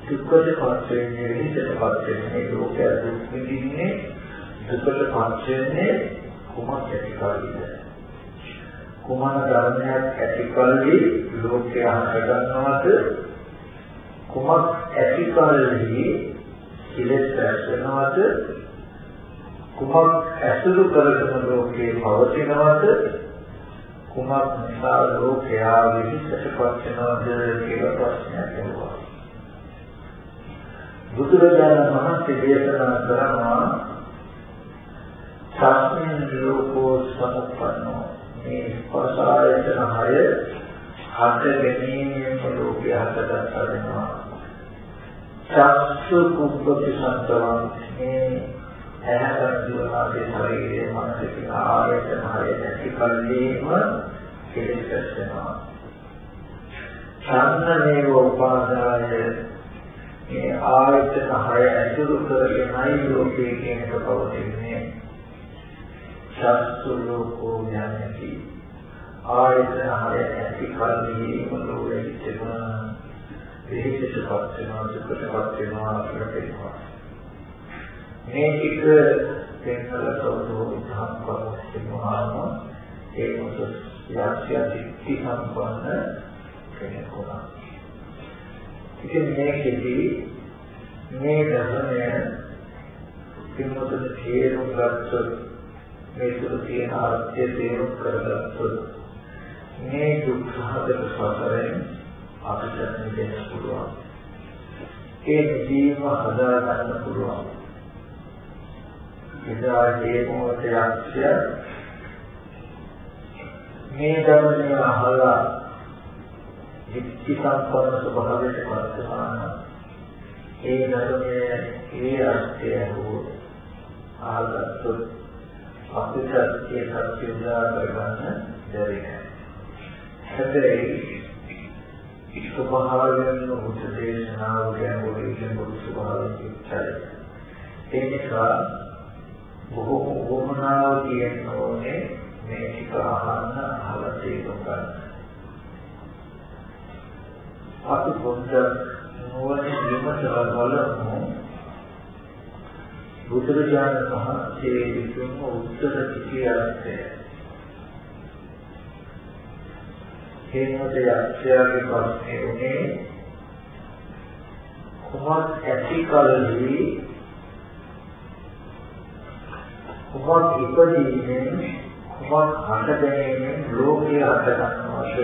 දුක්ඛට පත් වෙන්නේ හිතට පත් වෙන්නේ ලෝකය දුක් විඳින්නේ දුකට පත් වෙන්නේ කුමක් ඇති කන්දිද කුමන ධර්මයක් ඇති කල්හි ලෝකය හටගන්නවද කුමක් ඇති කල්හි සිලෙස් ඇසෙනවද කුමක් ඇසුරු කරගෙන ලෝකේ පවතිනවද? කුමක් නිසා ලෝකයා විහිසටපත් වෙනවද කියලා ප්‍රශ්නයක් එනවා බුදුරජාණන් වහන්සේ දේශනා කරනවා සම්මින් ලෝකෝ සමුප්පන්නෝ මේ ස්පර්ශායතන හය හත ගැනීමෙන් ලෝකය හටගත්තා වෙනවා. චක්සු කුබ්බති සන්තවං මේ ඇහැට දිවනාගේ ශරීරයේ මානසික ආයතන හය නැති කල්ලීම කෙලෙස් වෙනවා. ඡන්නමේව උපාදාය මේ ආයතන හය ඇතුළු කරගෙනයි ලෝකයේ කියන එක පවතින්නේ. චක්සු ලෝකෝ යන්නති ආයතන හය ඇති කල්හි මොළොවේ සිටම විහිදෙටපත් වෙනවා දුකටපත් වෙනවා අපිට වෙනවා මේ ටික තේන්නල සෝතෝ විධාන කරනවා ඒ මොකද යාක්ෂය දික්ටි සම්පන්න කෙනෙක් වුණා ඉතින් මේකෙදි මේ ධර්මය පින්වතුන් තේරුම් ගත්තොත් මේ තුල තියෙන අර්ථය තේරුම් කරගත්තොත් මේ දුක්ඛහතර සසරෙන් අපිට මිදෙන්න පුළුවන්. ඒ ජීව හදා ගන්න පුළුවන්. එදා හේතුමත යක්ෂය මේ ධර්මය අහලා විච්චි සම්පන්න ස්වභාවයට පත් වෙනවා. ඒ ධර්මයේ ඒ අර්ථය හෝ ආගතොත් අපිට ඒ සත්‍ය උදා කරගන්න බැරි නෑ. හැබැයි ස්වභාවයෙන් උත් දේශනාව ගැඹුරින් ගැඹුරු ස්වභාවයෙන් ඉච්ඡයි. ඒ නිසා බොහෝ වමනාව කියන ඕනේ මේ ටික අහන්න අහලා තේරුම් ගන්න. අපි පොඩ්ඩක් නුවණින් විමසලා බලමු බුදුරජාණන් වහන්සේ විසින් උත්තර කිසියක්ද හේමත යක්ෂයාගේ ප්‍රශ්නේ උනේ කුමක් ඇති කලෙහි කුමක් ඉපදීමෙන් කුමක් හට ගැනීමෙන් ලෝකය හට ගන්නවද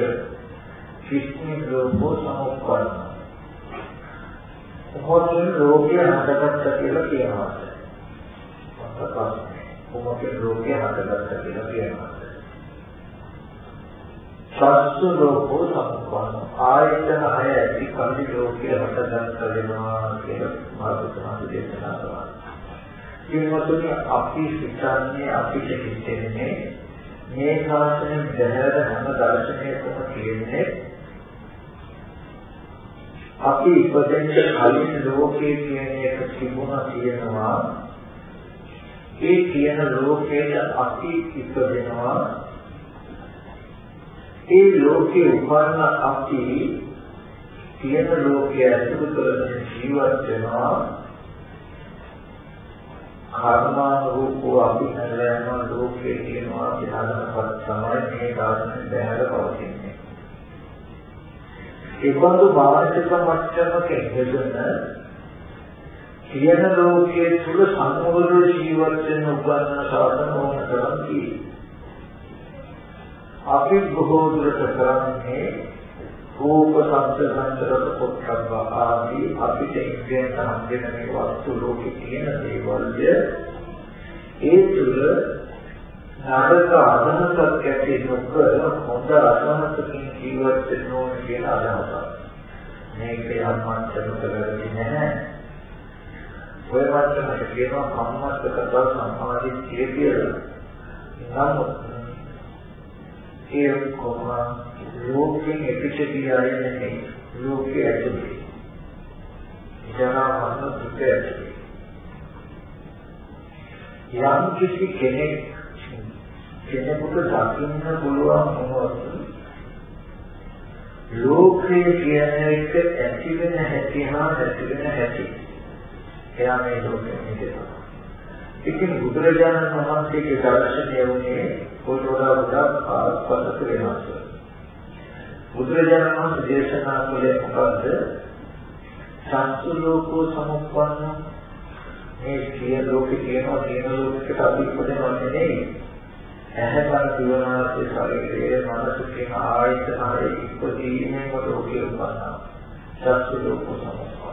කිස්මි ලෝකෝ සමුප්පන්න කුමකින් ලෝකය හටගත්ත කියලා කියනවා ප්‍රකාශනය. කොහොමද ලෝකය හටගත්ත කියලා කියනවා. සත්‍ය ලෝකෝ සම්පන්න ආයතන හය ඇති කල්ලි ලෝකය හටගත්ත වෙනවා කියලා මාතෘකාව දේශනා කරනවා. ඉන්නතුනි අපි සිතන්නේ අපිට හිතෙන්නේ මේ ශාසනය දැහැර හැම දර්ශනයකම කියන්නේ අපි ඉපදෙන්න කලින් ලෝකයේ කියන එක තිබුණා කියනවා ඒ කියන ලෝකයට අපි ඉපදෙනවා ඒ ලෝකේ උපන්න අපි කියන ලෝකයේ ඇතුළු කරගෙන ජීවත් වෙනවා. කර්මානුරූපව අපි හැරෙනවා ලෝකේ කියනවා විහාරපත් තමයි මේ ධර්ම බැහැර පවතින්නේ. ඒ බඳු මානසික මට්ටමක ඉඳගෙන කියන ලෝකයේ තුල සංවර ජීවත් වෙන උගන්න සාධන ඕන තරම් අපි බොහෝ දුරට කරන්නේ රූප ශබ්ද සංතරක පොත්කබ්බ ආදී අපිට ඉන්ද්‍රියයන් හම්බෙන මේ වස්තු ලෝකේ තියෙන දේවල්ය ඒ තුල නරක අදහසක් ඇති නොකර හොඳ අදහසකින් ජීවත් වෙන්න ඕන කියන අදහසක් මේක යම් මට්ටමක කරන්නේ නැහැ. ඔය මට්ටමට කියනවා සම්මස්තකත සම්මාදිට්ඨිය කියලා. නමුත් ඒ කොහොම ලෝකයෙන් එපිට ගියාය නෙමෙයි. ලෝකයේ ඇතුලේ. ජරා මරණ දුක ඇති යම් කිසි කෙනෙක් කෙනෙකුට දකින්න පුළුවන් වුණොත් ලෝකයේ කියන එක ඇති වෙන හැටි හා නැති වෙන හැටි එයා මේ ලෝකෙ නිදෙනවා ඉතින් බුදුරජාණන් වහන්සේගේ දර්ශනය වුණේ පොතෝරා වඩා ආස්පදක වෙනස්. බුදුරජාණන් වහන්සේ දේශනා කළේ මොකද්ද? සත්තු ලෝකෝ සමුප්පන්න මේ සිය ලෝකේ තියෙනවා තියෙන ලෝකෙට අපි ඉපදෙන්නේ නෙවෙයි. ඇහැකර දිවනාසේ ශරීරයේ මනස කියන ආයතන හරි ඉපදීමේම ලෝකෙ උපන්නා. සත්තු ලෝකෝ සමුප්පන්න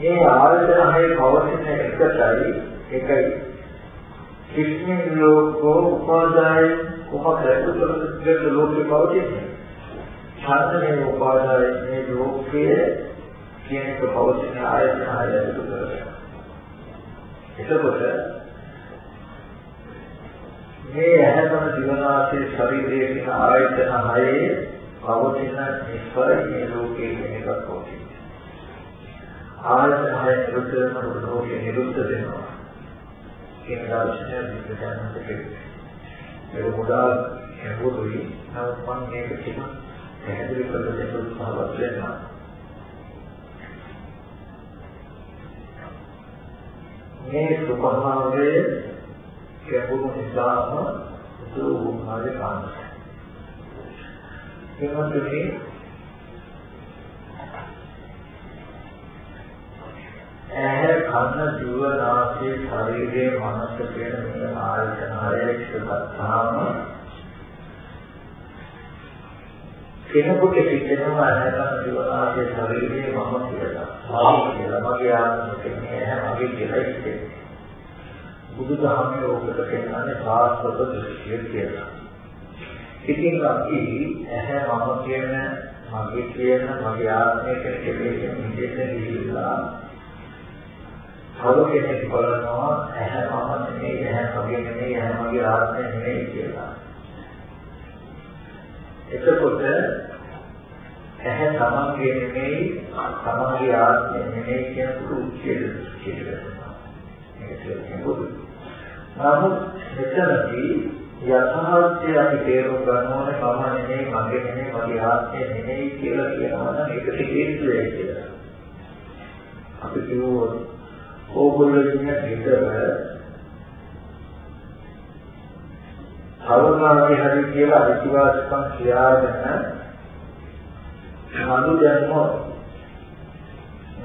මේ ආයතන හයේ පවතින එකටයි එකයි කිස්මින් ලෝකෝ උපාදාය කොහොමද ඒක ලෝකේ පවතින්නේ ඡන්දනේ උපාදාය මේ ලෝකයේ කියන එක පවතින ආයතන හය එතකොට මේ ඇහැතන දිවනාසේ ශරීරයේ කියන ආයතන හයේ පවතින නිස්සාරය මේ ලෝකයේ කියන එකක් පවතින ආයතන හය නිරුද්ධ වෙනකොට ලෝකෙ නිරුද්ධ වෙනවා කියන දර්ශනය විද්‍යාත්මක කෙරේ. ඒක ගොඩාක් ගැඹුරුයි. නමුත් මම මේක ටික පැහැදිලි කරලා දෙන්න උත්සාහවත් වෙනවා. මේ ස්වභාවයේ ගැඹුරු නිසාම දුරුමාගේ කාණ්ඩය. එවන්දනේ ඇහැ කන දිව නාසය ශරීරය මනස කියන මේ ආයතන හය එකගත්තාම කෙනෙකුට හිතෙනවා ඇහැ කන දිව නාසය ශරීරය මම කියලා. ආ කියලා මගේ ආත්මය කියන්නේ ඇහැ මගේ කියලා හිතෙනවා. බුදුදහමේ ඕකට කියන්නේ සාස්වත දෘෂ්ටිය කියලා. ඉතින් අපි ඇහැ මම කියන මගේ කියන මගේ ආත්මය කියන කෙලෙස් නිදෙන්න ගිහිල්ලා තව කෙනෙක් බලනවා ඇහැ මම නෙමෙයි ඇහැ මගේ නෙමෙයි ඇහැ මගේ ආත්මය නෙමෙයි කියලා. එතකොට ඇහැ තමන්ගේ නෙමෙයි තමන්ගේ ආත්මය නෙමෙයි කියන උච්චේද කියනවා. ඒක කියන්නේ නමුත් මෙතනදී යථාර්ථය අපි තේරුම් ගන්න ඕනේ මම නෙමෙයි මගේ නෙමෙයි මගේ ආත්මය නෙමෙයි කියලා කියනවා නම් ඒක තේරෙන්නේ කියලා. අපි කියුවොත් ඕගොල්ලෝ ඉන්න හිතව කවදාගේ හරි කියලා අවිශ්වාසකම් කියාගෙන නඩු දැම්මොත්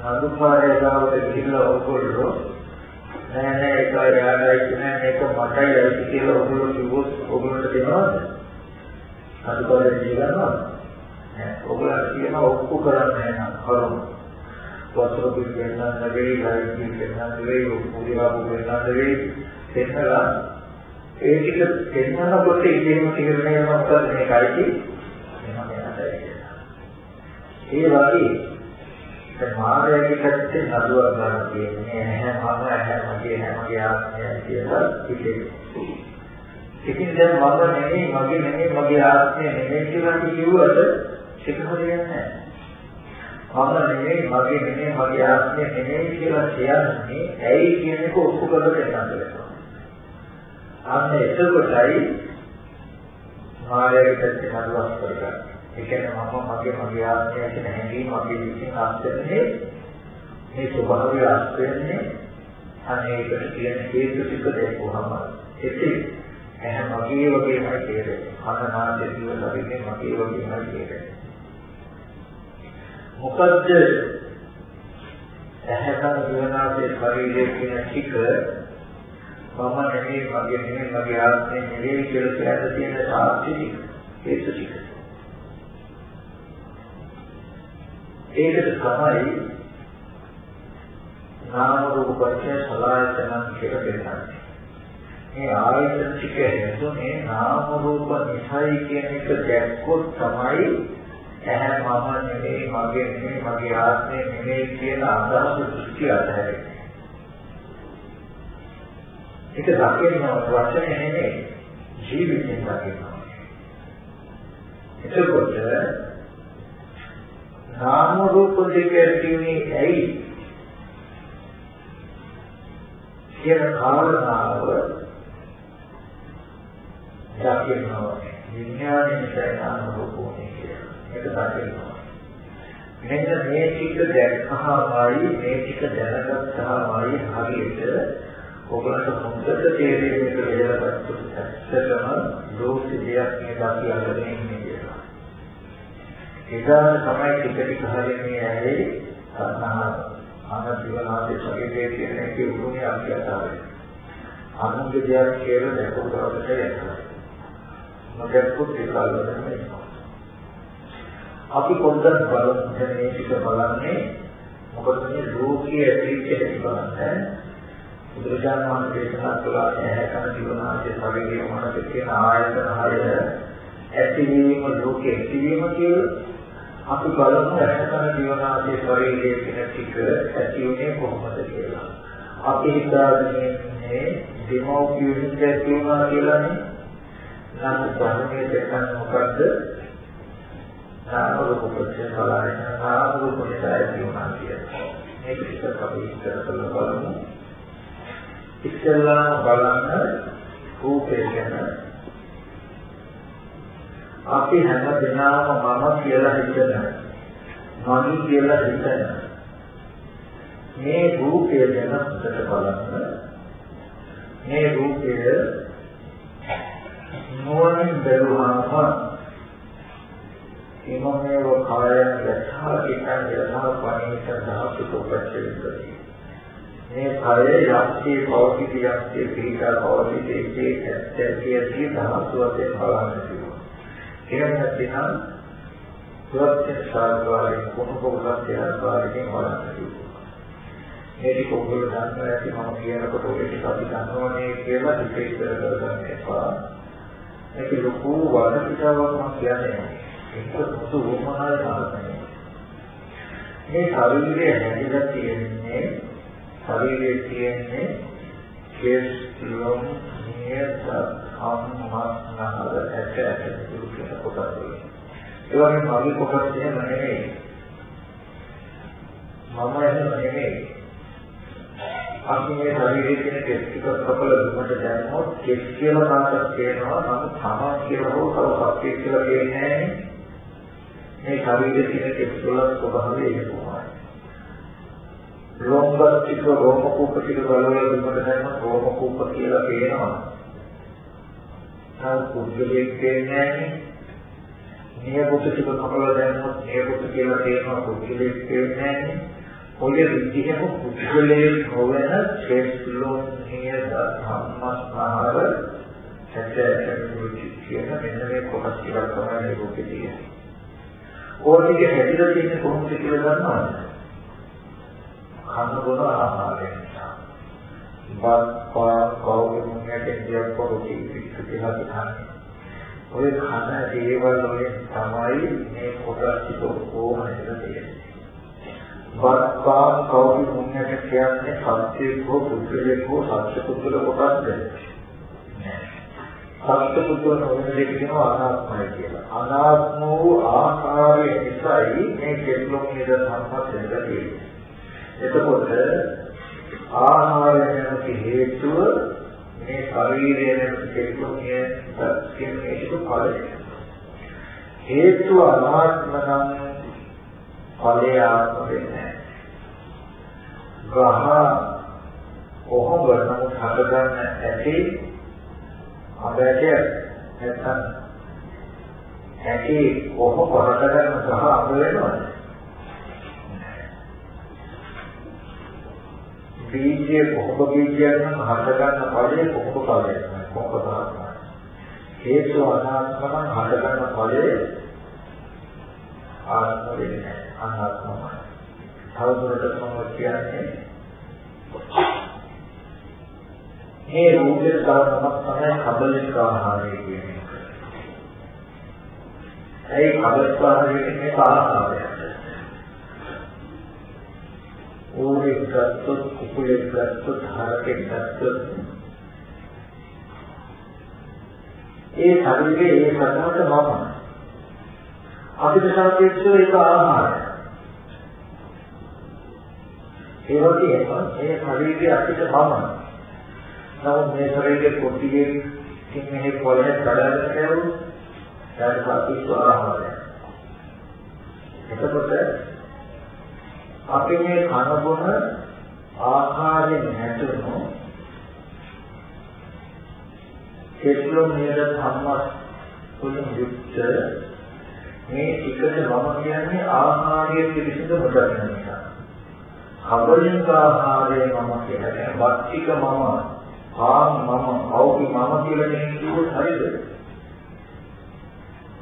නඩු කාර්යය ගාවට ගිහිල්ලා ඕගොල්ලෝ නෑ නෑ ඒක යාගයි කියන්නේ මේක මටයි ඇයි කියලා ඕගොල්ලෝ කිව්වොත් ඕගොල්ලන්ට දෙනවද? නඩු කාර්යය දිගනවද? නෑ ඕගොල්ලෝ කියනවා ඔප්පු කරන්නේ නැහැ කරුණු වතුර පිට වෙනන්න නෙවෙයි, ලයිට් පිට වෙනන්න නෙවෙයි, උපුරියාපු වෙනන්න නෙවෙයි, එන්නලා ඒ ටික දෙන්නකොට ඉතින් තීරණය මොකක්ද මේකයි ඒ වගේ දැන් මායාවේ පැත්තේ නඩුවක් ගන්න තියෙන්නේ නැහැ. මම නැහැ මගේ නැහැ මගේ ආත්මය කියලා ඉතින්. ඉතින් දැන් මම නෙමෙයි මගේ නෙමෙයි මගේ ආත්මය නෙමෙයි කියලා කිව්වට ඒක හරියන්නේ නැහැ. මම නෙමෙයි මගේ නෙමෙයි මගේ ආත්මය නෙමෙයි කියලා කියන්නේ ඇයි කියන එක ඔප්පු කරලා දෙන්නත් වෙනවා. අන්න එතකොටයි මායාවේ පැත්තේ නඩුවක් කරගන්න. ඒ කියන්නේ මම මගේ මගේ ආත්මය කියන හැඟීම මගේ විසින් ආස්තන්නේ මේ ස්වභාවය ආස්තන්නේ අනේකට කියන හේතු ටික දැක්වහම එතේ ඇහැ මගේ වගේමයි තේරෙන්නේ. අනනාද දිව ශරීරේ මගේ වගේමයි තේරෙන්නේ. මොකද්ද? ඇහැකන දිවනාසේ ශරීරයේ කියන ටික මම නෙමෙයි මගේ නෙමෙයි මගේ ආත්මය නෙමෙයි කියලා කියන්න තියෙන සාක්ෂි ටික හේතු ටික. ඒකට තමයි නාම රූප පත්‍ය සලආයතන කියලා දෙන්නේ. මේ ආයතන ටික හැදුනේ නාම රූප නිසයි කියන එක දැක්කොත් තමයි ඇහැ මම නෙමෙයි මගේ නෙමෙයි මගේ ආත්මය නෙමෙයි කියන අදහස දෘෂ්ටි අතහැරෙන්නේ. ඒක දකින්න වචනේ නෙමෙයි ජීවිතයෙන් දකින්න. එතකොට නාම රූප දෙක ඇතිවෙන්නේ ඇයි කියන කාරණාව දකිනවා විඥානයේ නාම රූපෝනේ කියලා. ඒක දකිනවා. මෙන්න මේ ටික දැක්කහමයි මේ ටික දැනගත්තාමයි හරියට ඔබට හොඳට තේරෙන්නේ කියලා ඇත්තටම ලෝක දෙයක් මේ දකියගෙන ඉන්නේ කියලා. එදාට තමයි ටික ටික හරියන්නේ ඇයි අනදිවනාදී ශරීරයේ තියෙන එක උරුමයි අභ්‍යතාවය. අනුන්ගේ දෙයක් කියලා දැකපු දවසට යනවා. නොදැක්කොත් ඒක අල්ලගෙන ඉන්නවා. අපි පොඩ්ඩක් බලමු මේ ටික බලන්නේ. මොකද මේ ලෝකයේ ඇතිවෙච්ච හැටි බලන්න. බුදුරජාණන් වහන්සේ දේශනා කළා ඇහැ කන දිවනාසය ශරීරය මනස කියන ආයතන හය ඇතිවීම ලෝකයේ ඇතිවීම කියලා අපි බලමු. ඇහැ කන දිවනාසය ශරීරය කියන ටික ඇතිවෙන්නේ කොහොමද කියලා. අපි හිතාගෙන ඉන්නේ දෙමෝපියුන්ට ඇති වුණා කියලානේ නම් ධර්මයේ දෙකක් මොකද්ද? නාම රූප ප්‍රත්‍ය බලයෙන් නාම රූප නිසා ඇති වුණා කියන්නේ. මේක විස්තර අපි විස්තර කරලා බලමු. ඉස්සෙල්ලාම බලන්න රූපය ගැන අපි හැම දිනම මම කියලා හිතන මම කියලා හිතන මේ රූපය ගැන හොඳට බලන්න මේ රූපය නුවණින් බැලුවාම ඉමමේව කායයන් යථා කිතං යථා පණීත ධාතු උපච්චේති මේ කය යක්ෂේ පෞතික යක්ෂේ පීඨා පෞතික ඒකේ ඇත්තතිය ධාතු වශයෙන් බලන්න පුළුවන්. එහෙම නැත්නම් සුවච්ච සාධාරණ කුණුකොලක් යනවාරින් බලන්න පුළුවන්. මේ ටික ඔයගොල්ලෝ දන්නවා ඇති මම කියනකොට ඔය ටික අපි දන්නවනේ කියලා හිතේ ඉස්සර කරගන්න එපා. මේක ලොකු වඩ පිටාවක් මම කියන්නේ. ඒක සුසු වමනාය කාරණේ. මේ ශරීරය හැදිලා තියෙන්නේ ශරීරයේ තියෙන්නේ කේස් ලොම් නියත අම්මස්නහර ඇට ඇට දුරු කියන කොටස් වලින්. ඒ වගේම මගේ කොටස් එහෙම නෙමෙයි. මම එහෙම නෙමෙයි. අපි මේ ශරීරයේ තියෙන කෙස් ටික කපල දුකට දැම්මොත් කෙස් කියලා කාටද කියනවා නම් තමන් කියලා හෝ තව සත්‍යයක් කියලා කියන්නේ නැහැ මේ ශරීරයේ තියෙන කෙස්වල ස්වභාවය ඒකමයි. රෝමක ටික රෝම කූප ටික බලවල දුකට දැම්ම රෝම කූප කියලා කියනවා. ආ කුජලෙක් කියන්නේ නියපොත ටික කපලා දැම්මොත් නියපොත කියලා කියනවා කුජලෙක් කියන්නේ ඔය විදිහම කුජලයේ නොවන ක්ෂේත්‍රෝ නියත ධම්මස්නාර සත්‍යයෙන් කියන මෙන්න මේ කොටස් ටිකක් තමයි මේ රූපේ තියෙන්නේ. ඕනික හැදිලා තියෙන්නේ කොහොමද කියලා දන්නවද? කන්න බොන ආහාරය නිසා. බත් පා කවුරු මුන්නට ඉන්දියක් පොරොටි පිටිලා තියන්නේ. ඔය කන දේවල් වලින් තමයි මේ කොටස් ටික කොහොම හැදලා තියෙන්නේ. බත් පා කවුරු මුන්නට කියන්නේ සත්‍යයක් හෝ පුද්ගලයෙක් හෝ සත්‍ය පුද්ගල කොටස්ද? සත්පුරුෂ නොවන දෙක කියනවා අනාත්මයි කියලා. අනාත්ම වූ ආකාරය නිසායි මේ කෙස්ලොම් නේද සම්පත් වෙලා තියෙන්නේ. එතකොට ආහාරය නැති හේතුව මේ ශරීරය නැති කෙස්ලොම් නේද කියන්නේ ඒක ඵලය. හේතුව අනාත්ම නම් ඵලය ආත්ම වෙන්නේ ග්‍රහ කොහොමද නමුත් හදගන්න ඇති අබැට නැත්නම් ඇටි කොහොම කරට ගන්න සහ අඹ වෙනවද? බීජය කොහොම බීජයක් නම් හට ගන්න ඵලයේ කොහොම ඵලයක් කොහොම තමයි. හේතු අනාත්ම නම් හට ගන්න ඵලයේ ආත්ම වෙන්නේ අනාත්මයි. තවදුරටත් මම කියන්නේ මේ රූපේ කාරණාවක් තමයි කබලික ආහාරය කියන්නේ. ඒ කබලික ආහාරය කියන්නේ ආහාරයක්. ඕනේ ගත්තොත් කුකුලෙක් ගත්තොත් හරකෙක් ගත්තොත් ඒ ශරීරයේ ඒ සතමට මම අපිට සාපේක්ෂව ඒක ආහාරය. ඒ වගේම මේ ශරීරය අපිට මම. නමුත් මේ ශරීරයේ කොටියේ ඉතින් මේ පොළේ කඩගෙන කරුවොත් ඊට පස්සේ ආහාරය. එතකොට අපි මේ කන බොන ආහාරයෙන් නැතුණු කෙස්ලොම් නේද සම්මස් වලින් යුක්ත මේ එකට මම කියන්නේ ආහාරයේ පිළිසිඳ මුදන්න නිසා. කබලින්ක ආහාරයේ මම කියන්නේ වත්තික මම ආ මම අවුකි මම කියලා කෙනෙක් කිව්වොත් හරියද?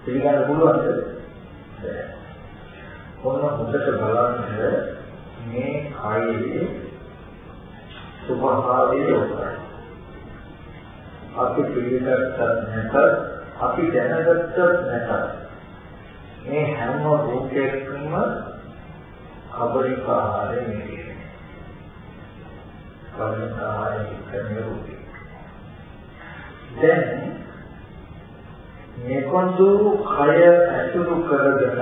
පිළිගන්න පුළුවන්ද? කොහොම හොඳට බලන්න මේ කයේ ස්වභාවය උසයි. අපි පිළිගත්තත් නැත අපි දැනගත්තත් නැත මේ හැම රූපයකම කබලික ආහාරය නෙවෙයි. කර්මකාරී කරන රූපේ. දැන් මේකොන්දු කය ඇසුරු කරගෙන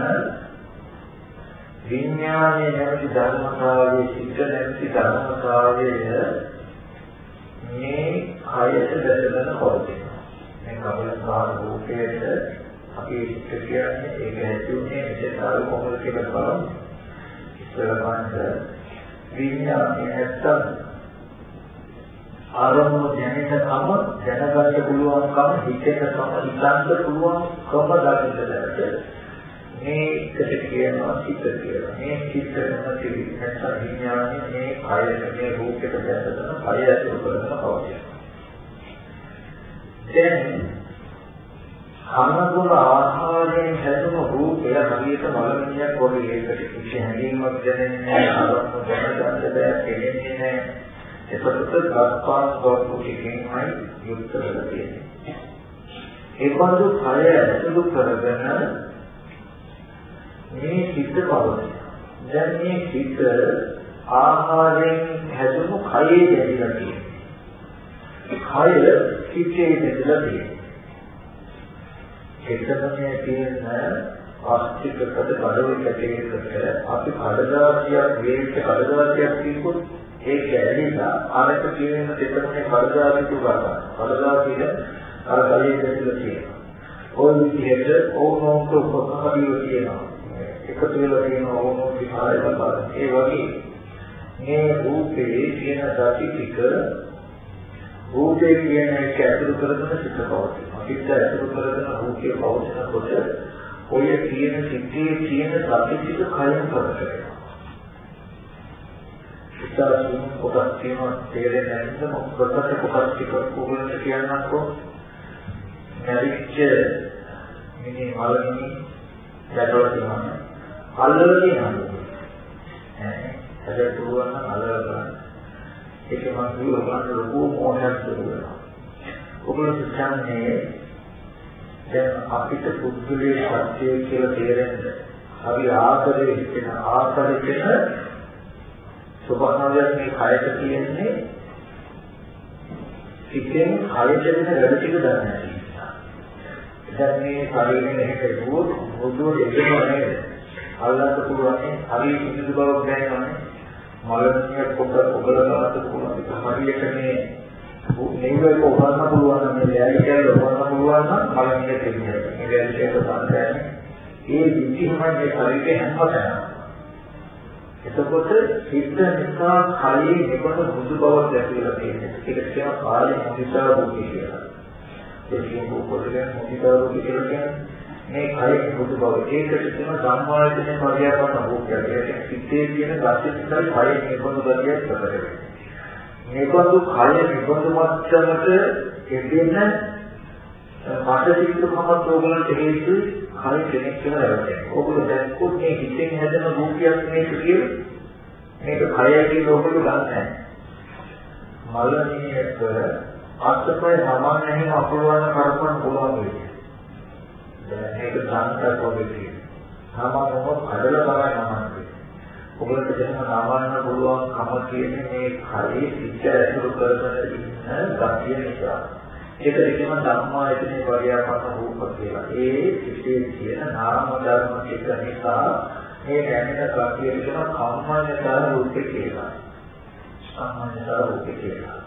විඥානයේ නැති ධර්මතාවයේ සිට නැති ධර්මතාවයේ මේ කයට දැකගෙන පවතිනවා. මේ කබලකාර රූපයට අපි ඉස්ස කියන්නේ ඒක ඇතුලේ මෙතන කොහොමද කියලා බලමු. ඉස්සරහට විඥානයේ නැත්තම් ආරම්භ දැනෙනකම දැනගන්න පුළුවන්කම හිතේකම ඉඳන්ද පුළුවන්කම දකින්නට මේකට කියනවා සිත කියලා. මේ සිත නැති නැත්නම් විඥානය මේ කය මේ රූපයට දැසගෙන කය ඇතුළු කරන පවතින. දැන් අනුගුණ ආහාරයෙන් හැදුණු රූපය හරියට මලමිණියක් වගේ ඒකට කිසි හැඟීමක් දැනෙන්නේ නැහැ ආරම්භ දැනගන්න බෑ කෙරෙන්නේ නැහැ එතකොට ගස්පාස් වර්ගුකින්මයි යුක්ත වෙලා තියෙන්නේ. ඒ වගේ කය ඇතුළු කරගෙන මේ සිත් පවතින. දැන් මේ සිත් ආහාරයෙන් හැදුණු කයේ දැරිලා තියෙනවා. කය සිතේ දැරිලා තියෙනවා. එතනනේ තියෙන ආස්තිකකට බඩවි කැටයකට අපි කඩදාසියක් වේච්ච කඩදාසියක් තිබ්බොත් ඒක ඇලිලා අරක කියන දෙතමනේ කඩදාසි තුගන්න. කඩදාසිය අර කලින් දැක්කලා තියෙනවා. ওই විදිහට ඕනෝන්ට උපකාරීව තියෙනවා. එකතු වෙලා තියෙන ඕනෝන් විහාරය බලන්න. ඒ වගේ මේ රූපේ තියෙන ධාති ටික රූපේ කියන එක ඇතුළු කරගෙන සිත පවතිනවා. සිත ඇතුළු කරගෙන රූපේ පවතිනකොට ඔය කියන සිත්තේ තියෙන ධාති ටික කයින් ප්‍රකට වෙනවා. ඉස්සරහින් කොටස් තියෙනවා තේරෙන්නේ නැත්නම් කොටස් කොටස් ටික උගලට කියන්නකෝ නැරිච්ච මිනි මලමිනි ගැටවල තියෙනවා. අල්ලලා තියෙනවා. ඈ හැබැයි පුළුවන් නම් අල්ලලා බලන්න. ඒක මම කිව්ව ගන්න ලොකු මොහොතක් තිබුණා ඔබට හිතන්නේ දැන් අපිට පුද්ගලයේ සත්‍යය කියලා තේරෙන්නේ අපි ආකාරයේ හිතන ආකාරයේ ස්වභාවයක් මේ කයට තියෙන්නේ සිතෙන් කයට වෙන වැඩ ටික දන්නේ නැහැ. දැන් මේ ශරීරයෙන් එහෙට දුවොත් මොදුව දෙකම නේද? අල්ලන්න පුළුවන් හරි කිසිදු බවක් දැනෙන්නේ මලමිය පොක ඔබල ගන්නත් පුළුවන් හරියට මේ මේක ඔබන්න පුළුවන් නම් මේ ලෑලි කියලා ඔබන්න පුළුවන් නම් මලමිය දෙන්නේ. මේ ලෑලි කියලා තමයි. ඒ විදිහම මේ ශරීරේ හැමතැනම එතකොට හිත නිසා කයේ නිවන බුදු බවක් දැකලා තියෙනවා. ඒක කියන කාලේ මුදිතා බුද්ධි කියලා. ඒ කියන්නේ පොතේ මුදිතා බුද්ධි කියලා කියන්නේ මේ කයේ බුදු බව. ඒකට කියන සම්මාදිනේ පරියාපන්න භෝගය. ඒක සිත්තේ තියෙන ගතිසිතයි කයේ නිවන ගතියක් ප්‍රකට වෙනවා. මේකතු කය නිවන මට්ටමට එදෙන්න පාඨසිකකමත් ඕගලන්ට හේතුයි හරි කෙනෙක් කියලා දැක්කේ. ඔගොල්ලෝ දැක්කොත් මේ හිතෙන් හැදෙන රූපයක් මේක කියලා මේක කයයි කියන ඔගොල්ලෝ ගන්න නැහැ. මලනියක අත්පය සමානයෙන් අපලවන්න කරපන්න පුළුවන් වෙන්නේ. දැන් මේක සංකල්ප වගේ සාමාන්‍යව කඩලා තමයි නමන්නේ. ඔගොල්ලන්ට දැනම සාමාන්‍ය පුළුවන් කම කියන්නේ මේ කයේ සිත් ඇසුරු කරගෙන ඉන්න ගතිය නිසා. ඒකට කියන ධර්මායතනේ පරියාපන්න රූප කියලා. ඒ සිිතේ තියෙන නාම ධර්ම ටික නිසා මේ දැනෙන කතියට කියන කම්මඤ්ඤතර රූපේ කියලා. සාමාන්‍යතර රූපේ කියලා.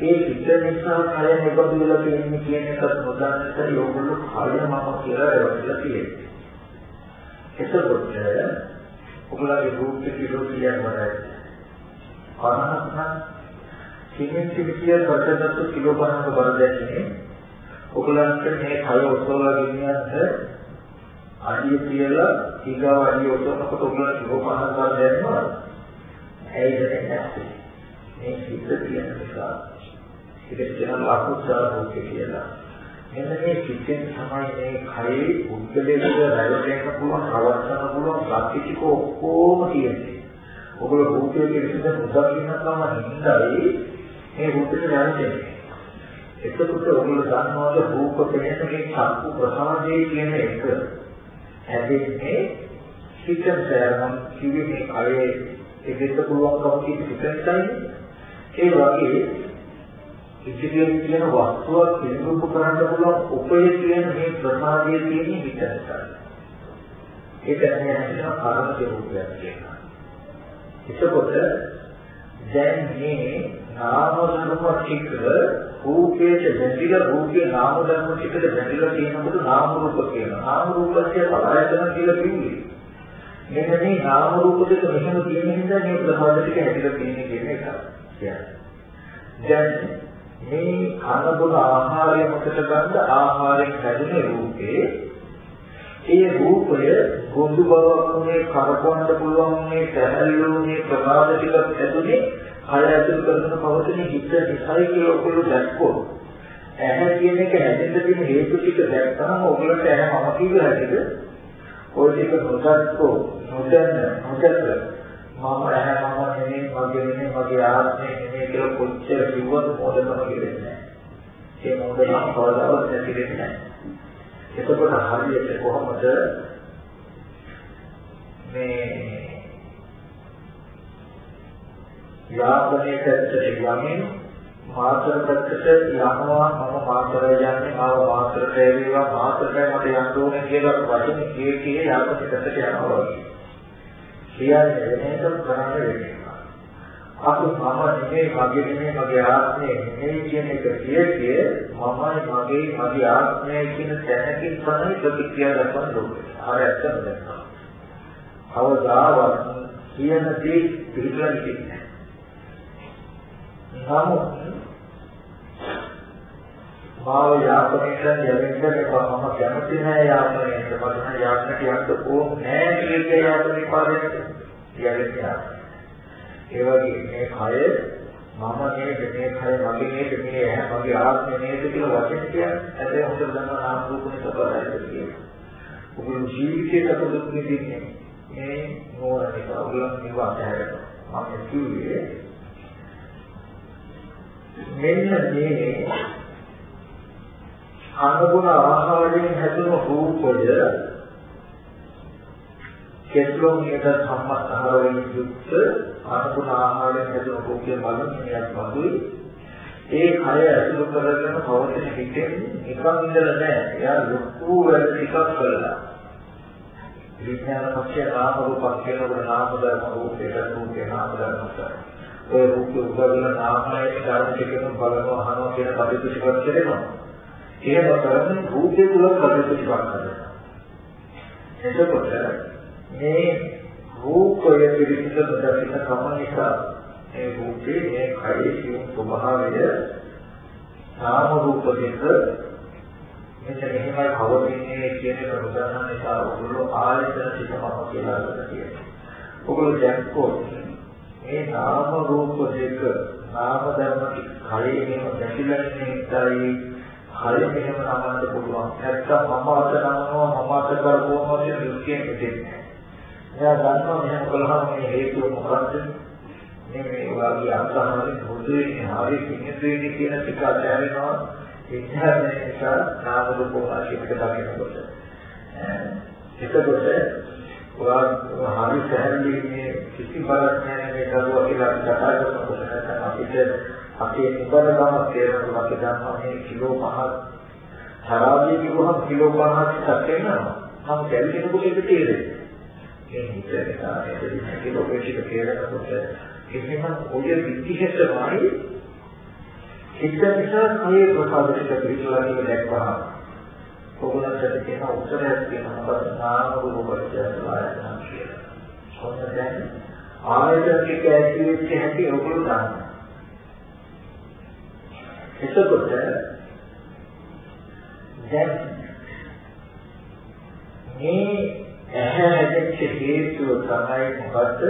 ඒ පිට නිසා කය නිබඳු වෙලා තියෙන්නේ කියන එක නොදන්නට යෝගුළු කය මම කියලා රැවටිලා තියෙන්නේ. එතකොට ඔයගොල්ලෝගේ රූපේ කිලෝ කියන්නේ 50ක් නම් සිමෙන් සිටිය රටකට කිලෝ 50ක බර දැන්නේ ඔයගොල්ලන්ට මේ කය ඔසවලා ගෙනියන්න අඩිය කියලා ඊගාව අඩිය ඔසවනකොට ඔයගොල්ලන් කිලෝ 50ක බර දැනනවා ඇයි දැනෙන්නේ මේ සිත් කියන නිසා. ඒකට කියනවා අකුසල රූපේ කියලා. මෙන්න මේ සිත්ෙන් තමයි මේ කයේ උද්දලේක රැවටෙන්න පුළුවන් අවස්ථාවක් පුළුවන් ප්‍රතිචික ඔක්කොම තියෙන්නේ. ඔගොල්ලෝ රූපයේ පිළිසිඳ මුදකින්න තමයි හිඳයි මේ රූපෙට යන්නේ. එතකොට ඔයගොල්ලෝ දන්නවද රූප පෙනෙන මේ චක්කු ප්‍රසාදයේ කියන එක හැදෙන්නේ සිතෙන් සෑම කිව්වේ මේ කයේ දෙකට පුළුවන්කම කියන සිතෙන්යි ඒ වගේ ඉතිරියෙන් කියන වස්තුවක් පිළිබඳ කරන්න පුළුවන් උපය කියන මේ ප්‍රසාදයේ තියෙන හිතට. ඒක තමයි හිතන කාරණා රූපයක් කියනවා. එතකොට දැන් මේ නාම ධර්ම ටික රූපයේ දැඳිලා රූපේ නාම ධර්ම ටිකට දැඳිලා තියෙනකොට නාම රූප කියනවා. නාම රූපය පලායතන කියලා කිව්වේ. මෙන්න මේ නාම රූප දෙක මෙහෙම කියන නිසා මේ ප්‍රසාද ටික හැදිලා තියෙන්නේ කියන එක. දැන් මේ කන බොන ආහාරය මතට ගන්න ආහාරයෙන් හැදෙන රූපේ ඒ රූපය ගොඳු බවක් මේ කරකවන්න පුළුවන් මේ පැහැල්ලු මේ ප්‍රමාද ටික ඇතුලේ කය ඇතුළු කරන පවතින හිත නිසයි කියලා ඔයගොල්ලෝ දැක්කොත් ඇහැ කියන එක හැදෙන්න තියෙන හේතු ටික දැක්කම ඔයගොල්ලන්ට ඇහැ මම කිව්ව හැටිද ඔය ටික නොදක්කෝ නොදන්න නොදැක මම ඇහැ මම නෙමෙයි මගේ නෙමෙයි මගේ ආත්මය නෙමෙයි කියලා කොච්චර කිව්වත් මොඩකම කෙරෙන්නේ නැහැ. ඒ මොඩකම කවදාවත් නැති වෙන්නේ නැහැ. එතකොට හරියට කොහොමද මේ යාපනයේ පැත්තට යමින් මාතර පැත්තට යනවා මම මාතර යන්නේ මාව මාතර කෑවේවා මාතරයි මට යන්න ඕනේ කියලා වචන කියේ කියේ යාපනයේ පැත්තට යනවා වගේ. කියන්නේ වෙනසක් කරන්න වෙනවා. අපි මම නෙමෙයි මගේ නෙමෙයි මගේ ආත්මය නෙමෙයි කියන එක කියේ මමයි මගේ මගේ ආත්මය කියන තැනකින් තමයි ප්‍රතික්‍රියා දක්වන්න ඕනේ. ආර ඇත්තම දැක්කා. අවදාවත් කියන දේ පිළිගන්න ඉන්නේ නමුත් මාව යාපනයට යවෙන්න එපා මම කැමති නෑ යාපනයට මම යාපනයට යන්න ඕනේ නෑ කියන යාපනේ පාදයට යවෙන්න ඒ වගේ මේ කය මම නේද මේ කය මගේ නේද මේ ඇහැ මගේ ආත්මය නේද කියලා වචන කියන්නේ ඇයි හොඳට දන්නා නාම රූපනේ සබරයි කියන්නේ. ඔබේ ජීවිතයේ කටයුතු දෙන්නේ මේ නෝන එක ඔයගොල්ලෝ මේවා අතහැරලා මම කිව්වේ මෙන්න මේ අනුගුණ ආහාරයෙන් හැදුණු රූපය කෙස්ලෝමියට සම්මතහරයෙන් යුක්ත අනුගුණ ආහාරයෙන් හැදුණු රූපය බලන්නේයක් වගේ ඒ කය ඇසුරු කරගෙන පවතින හිතෙන් නිකන් ඉඳලා නැහැ. එයා ලොකු වැඩ ටිකක් කළා. විඥාන පක්ෂය නාම රූපක් කියනකොට නාම ධර්ම රූපේ රූපේ නාම ධර්ම කරා. ඒ රූප උදවල නාමයේ ධර්ම ටිකම බලනවා අහනවා කියන කටයුතු ටිකක් කරනවා. එහෙම කරන්නේ රූපේ තුල කටයුතු ටිකක් කරනවා. එතකොට මේ රූපය පිළිබඳව දකින කම නිසා මේ රූපේ මේ කයේ කියන ස්වභාවය නාම රූප දෙක මෙතන එහෙමයි පවතින්නේ කියන එක උදාහරණ නිසා ඔයගොල්ලෝ ආයතන ටිකම කියලා කියනවා. ඔයගොල්ලෝ දැක්කොත් මේ නාම රූප දෙක නාම ධර්ම කලයේ මෙහෙම දැකිලා ඉන්නේ ඉතයි කලයේ මෙහෙම නමන්න පුළුවන්. නැත්තම් මම අත නමනවා මම අත කරපුවම කියන දෘෂ්ටියෙන් දෙන්නේ එයා දන්නවා මෙහෙම කළාම මේ හේතුව මොකද්ද? මේ මේ වාගේ අන්තහාරේ පොදු වෙන්නේ හරි කිනෙදෙන්නේ කියන ටික අතහැරෙනවා. ඉතින් නිසා නාම රූප වාක්‍යයකට දකිනකොට එතකොට ඔයා හරි සැහැල්ලුවේ මේ කිසි බලක් නැහැ මේ දරුවා කියලා කතා කරනකොට නැත්නම් අපිට අපේ නිබඳකම තේරෙනවා. අපි දන්නවා මේ කිලෝ 5ක් තරාදිය කිව්වහම කිලෝ 5ක් සැකේනවා නම් කැල්කිනකොට ඒක තේරෙන්නේ. ඒ හිතේ කිලෝ 50 තේරෙනකොට එහෙනම් ඔය විදිහටමයි හිත නිසා කයේ ප්‍රසාදිත පිළිතුරක් දැක්වහම ඔයගොල්ලන්ට තියෙන උත්තරයක් තියෙනවා මොකද නාම රූප පරිච්ඡේදය කියලා. ඔන්න දැන් ආයතන ටික ඇති වෙච්ච හැටි ඔයගොල්ලෝ දන්නවා. එතකොට දැන් මේ ඇහැ හැදෙච්ච හේතුව තමයි මොකද්ද?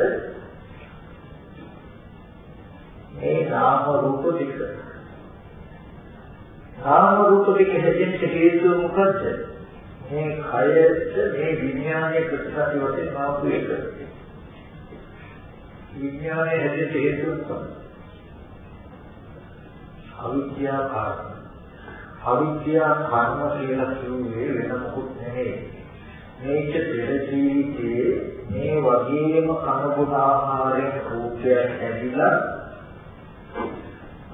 මේ නාම රූප ටික. නාම රූප ටික හැදෙන්න හේතුව මොකද්ද? මේ කයට මේ විඥානයේ ප්‍රතිපatti වශයෙන් මාපු එක. විඥානයේ හැදෙන්න හේතුව මොකක්ද? අවිද්‍යා කාරණ. අවිද්‍යා කර්ම කියලා කියන්නේ වෙන මොකුත් නෙමෙයි. මේක පෙර ජීවිතයේ මේ වගේම කනබුන ආහාරයෙන් රූපයක් ඇදිලා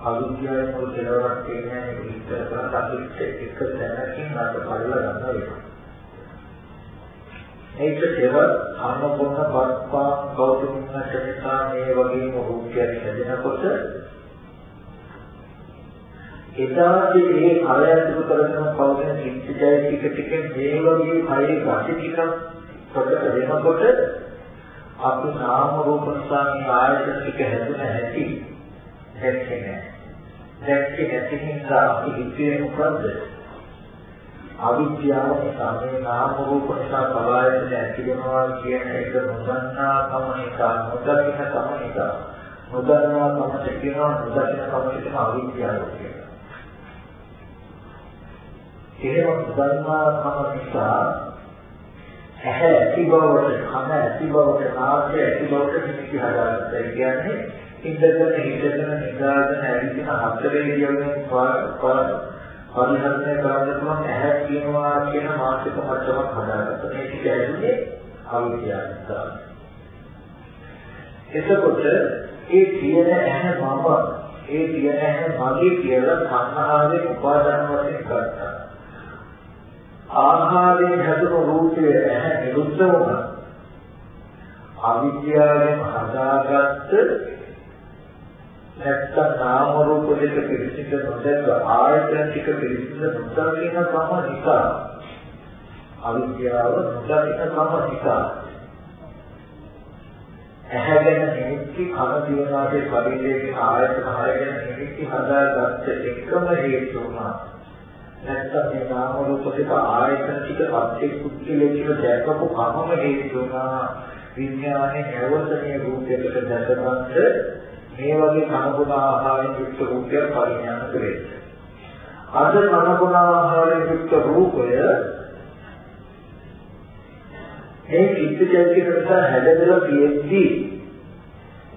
අවිද්‍යාවෙන් මුල් කෙලවරක් කියන්නේ මේක විස්තර කරලා අපිට එක තැනකින් අත බලලා ගන්න වෙනවා. මේක පෙර කනබුන පස්පා ගෞතමින්නට නිසා මේ වගේම රූපයක් හැදෙනකොට එදාදී මේ කය ඇතුළු කරගෙන පවතින චිත්තජය ටික ටික මේ වගේ කයේ ගති ටික ප්‍රකට වෙනකොට අපි නාම රූප නිසා මේ ආයතන ටික හැදුන හැටි දැක්කේ නැහැ. දැක්කේ නැති නිසා අපි හිතුවේ මොකද්ද? අවිද්‍යාව නිසා මේ නාම රූප නිසා සලආයතන ඇති වෙනවා කියන එක නොදන්නා කම නිසා නොදකින කම නිසා නොදන්නා කම කියනවා නොදකින කම කියන අවිද්‍යාව කියනවා. එහෙම ධර්මාත්ම නිසා ඇහැ ඇති බවට කන ඇති බවට නාසය ඇති බවට නිමිති හදාගත්තා. ඒ කියන්නේ ඉඳගෙන හිටගෙන නිදාගෙන ඇවිදින හතරේ කියවෙන පරිහරණය කරන්න පුළුවන් ඇහැ කියනවා කියන මානසික මට්ටමක් හදාගත්තා. මේ ටික ඇතුලේ අවිද්‍යාව එතකොට ඒ කියන ඇහැ මම ඒ කියන ඇහැ මගේ කියලා සංහාරයේ උපාදාන වශයෙන් ගත්තා. ආහාරයෙන් හැදුණු රූපය ඇහැ නිරුද්ධ වුණා. අවිද්‍යාවෙන් හදාගත්ත නැත්නම් නාම රූප දෙක පිළිසිඳ නොදැක ආයතන ටික පිළිසිඳ නොදකින කම නිසා. අවිද්‍යාව නොදකින කම නිසා. ඇහැගෙන නිමිති කන දිවනාගේ ශරීරයේ ආයතන හයගෙන නිමිති හදාගත්ත එකම හේතුවමයි නැත්තම් මේ නාම රූප දෙක ආයතන ටික පස්සේ කුච්චලේ කියලා දැකපු කමම හේතු වුණා. විඥානේ නැවතනේ රූපයකට දැකගන්න මේ වගේ කනගුණ ආහාරයෙන් යුක්ත රූපයක් පරිඥාන කරේ. අද කනගුණ ආහාරයෙන් යුක්ත රූපය මේ චිත්තචෛතසික නිසා හැදෙලා තියෙද්දී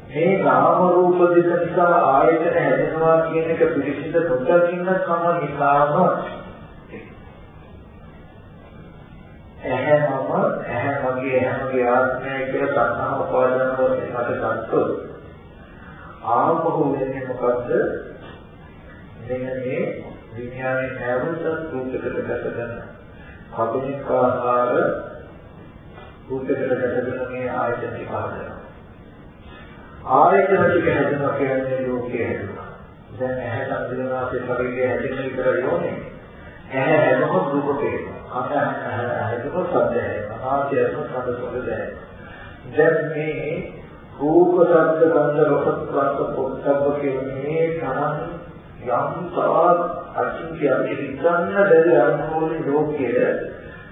මේ නාම රූප දෙක නිසා ආයතන හැදෙනවා කියන එක පිළිසිඳ නොදකින්න කම නිසාම ඇහැ මම ඇහැ මගේ ඇහැ මගේ ආත්මය කියලා සංහව උපාදාන වශයෙන් මට ගත්තොත් ආපහු වෙන්නේ මොකද්ද මෙන්න මේ විඥානයේ නැවත රූපයකට ගැටගෙන කබනික ආහාර රූපයකට ගැටගෙන මේ ආයතන ටික හදනවා ආයතන ටික හැදෙනවා කියන්නේ ලෝකයේ හැදෙනවා. දැන් ඇහැ සංදිනාසේ ශරීරයේ හැදෙන විතර යෝනේ. ඇහැ හැදෙනකොට රූප පේනවා. අත හැදෙනකොට ශබ්ද හැදෙනවා. ආසය හැදෙනකොට ශබ්ද සොල දැනෙනවා. දැන් මේ රූප ශබ්ද ගන්ධ රස ස්පර්ශ පොට්ටබ්බ කියන්නේ තරම් යම් තවත් අචින්ත්‍ය අධිරිතන්න බැරි අනුකූල ලෝකයේ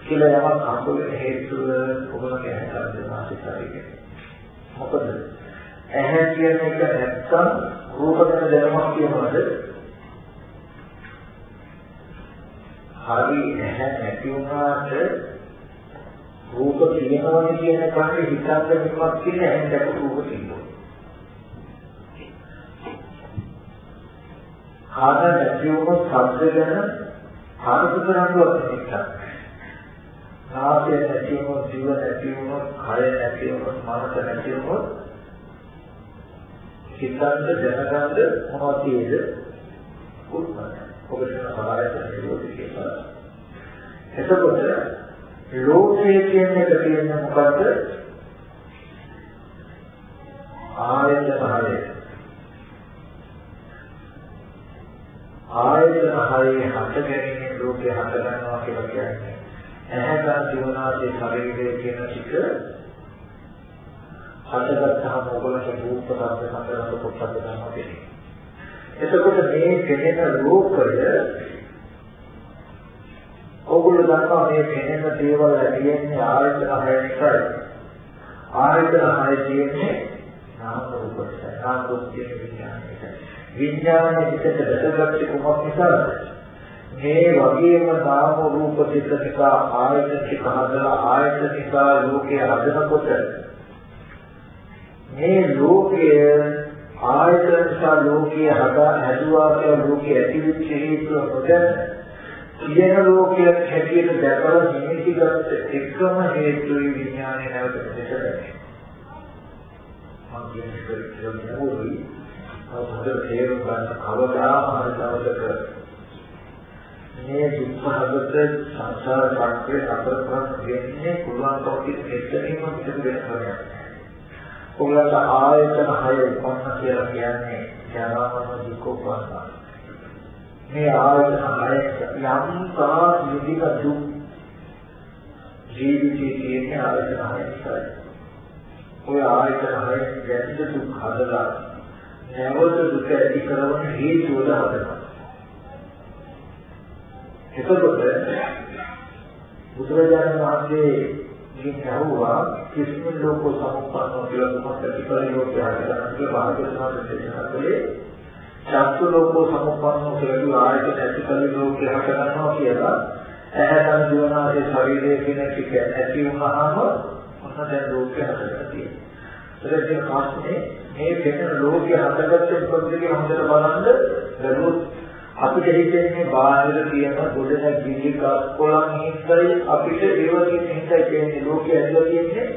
කියලා යමක් හම්බ වෙන හේතුව ඔබලගේ ඇහැ සංදිනාසේ ශරීරයේ. මොකද ඇහැ කියන එක නැත්තම් රූප ගැන දැනුමක් කියනවාද? හරි ඇහැ නැති වුණාට රූප කියනවානේ කියන කාරණේ හිතන්න මෙවක් කියන ඇහෙන් දැකපු රූප තියෙනවා. කාද නැති වුණොත් ශබ්ද ගැන හරස කරන්නවත් හිතන්න. නාසය නැති වුණොත් ජීව නැති වුණොත් කය නැති වුණොත් මනස නැති වුණොත් හිතන්න දැනගන්න මොනවද තියෙද උත්පන්න. ඔබ කියන සමාජයට නිරෝධ කියලා. එතකොට ලෝකයේ කියන එක කියන්නේ මොකද්ද? ආයතන හය ආයතන හයේ හට ගැනීම ලෝකේ හට ගන්නවා කියලා කියන්නේ ඇහැට දිවනාදී ශරීරයේ කියන ටික හටගත්තාම ඔයගොල්ලෝ රූප ශබ්ද සංකල්ප පොත්පත් ගන්නවා කියන්නේ. එතකොට මේ පෙනෙන රූපය ඔයගොල්ලෝ දන්නවා මේ පෙනෙන දේවල් ඇතිවෙන්නේ ආයතන හය නිසායි. ආයතන හය තියෙන්නේ නාම රූප නිසා. නාම රූප කියන විඥානය. විඥානයේ පිටට දැකගත්තේ කොහොමද නිසාද? මේ වගේම නාම රූප සිත නිසා ආයතන ටික හදලා ආයතන නිසා ලෝකය හදනකොට මේ ලෝකය ආයතන නිසා ලෝකය හදා හැදුවා කියලා ලෝකය ඇතිවෙච්ච හේතුව හොදන්නේ කියන ලෝකයක් හැටියට දැකලා නිමිති ගත්ත එකම හේතුයි විඥානය නැවත දෙකයි. මම කියන්නේ කියන්නේ හොඳට තේරුම් ගන්න කවදාම හරි දවසක මේ දුක්ඛගත සංසාර චක්‍රේ අපරපරක් වෙන්නේ පුළුවන් කවකින් එතනින්ම පිටු වෙන කරයක්. ඔයගලට ආයතන හය උපන්න කියලා කියන්නේ ජරාමරණ දුක්ඛ උපන්න. මේ ආයතන හය යම් තාක් විදිහ දුක් ජීවිතයේ තියෙන ආයතන හය නිසායි. ඔය ආයතන හය ගැටි දුක් හදලා නැවත දුක ඇති කරන හේතු වල හදනවා. එතකොට බුදුරජාණන් වහන්සේ මේ කරුවා කිසිම ලෝක සමුප්පන්නෝ කියලා දුක ඇති කරන යෝග්‍ය ආකාරයෙන් භාග්‍යවතුන් දේශනා කළේ චක්ක ලෝකෝ සමුප්පන්නෝ කියලා ආයතන ඇති කල ලෝකේ හට ගන්නවා කියලා ඇහැටන් දිවනාසේ ශරීරයේ කියන ටික ඇති වුණාම ඔන්න දැන් ලෝකේ හටගන්නවා තියෙනවා. ඒකෙන් කාස්නේ මේ වෙන ලෝකේ හටගත්තේ පොඩ්ඩක් හොඳට බලන්න බැලුවොත් අපිට හිතෙන්නේ බාහිර තියෙන ගොඩන ගිනි කස්කොලන් හිස්සයි අපිට ඒ වගේ හිතයි කියන්නේ ලෝකයේ ඇදලා තියෙන්නේ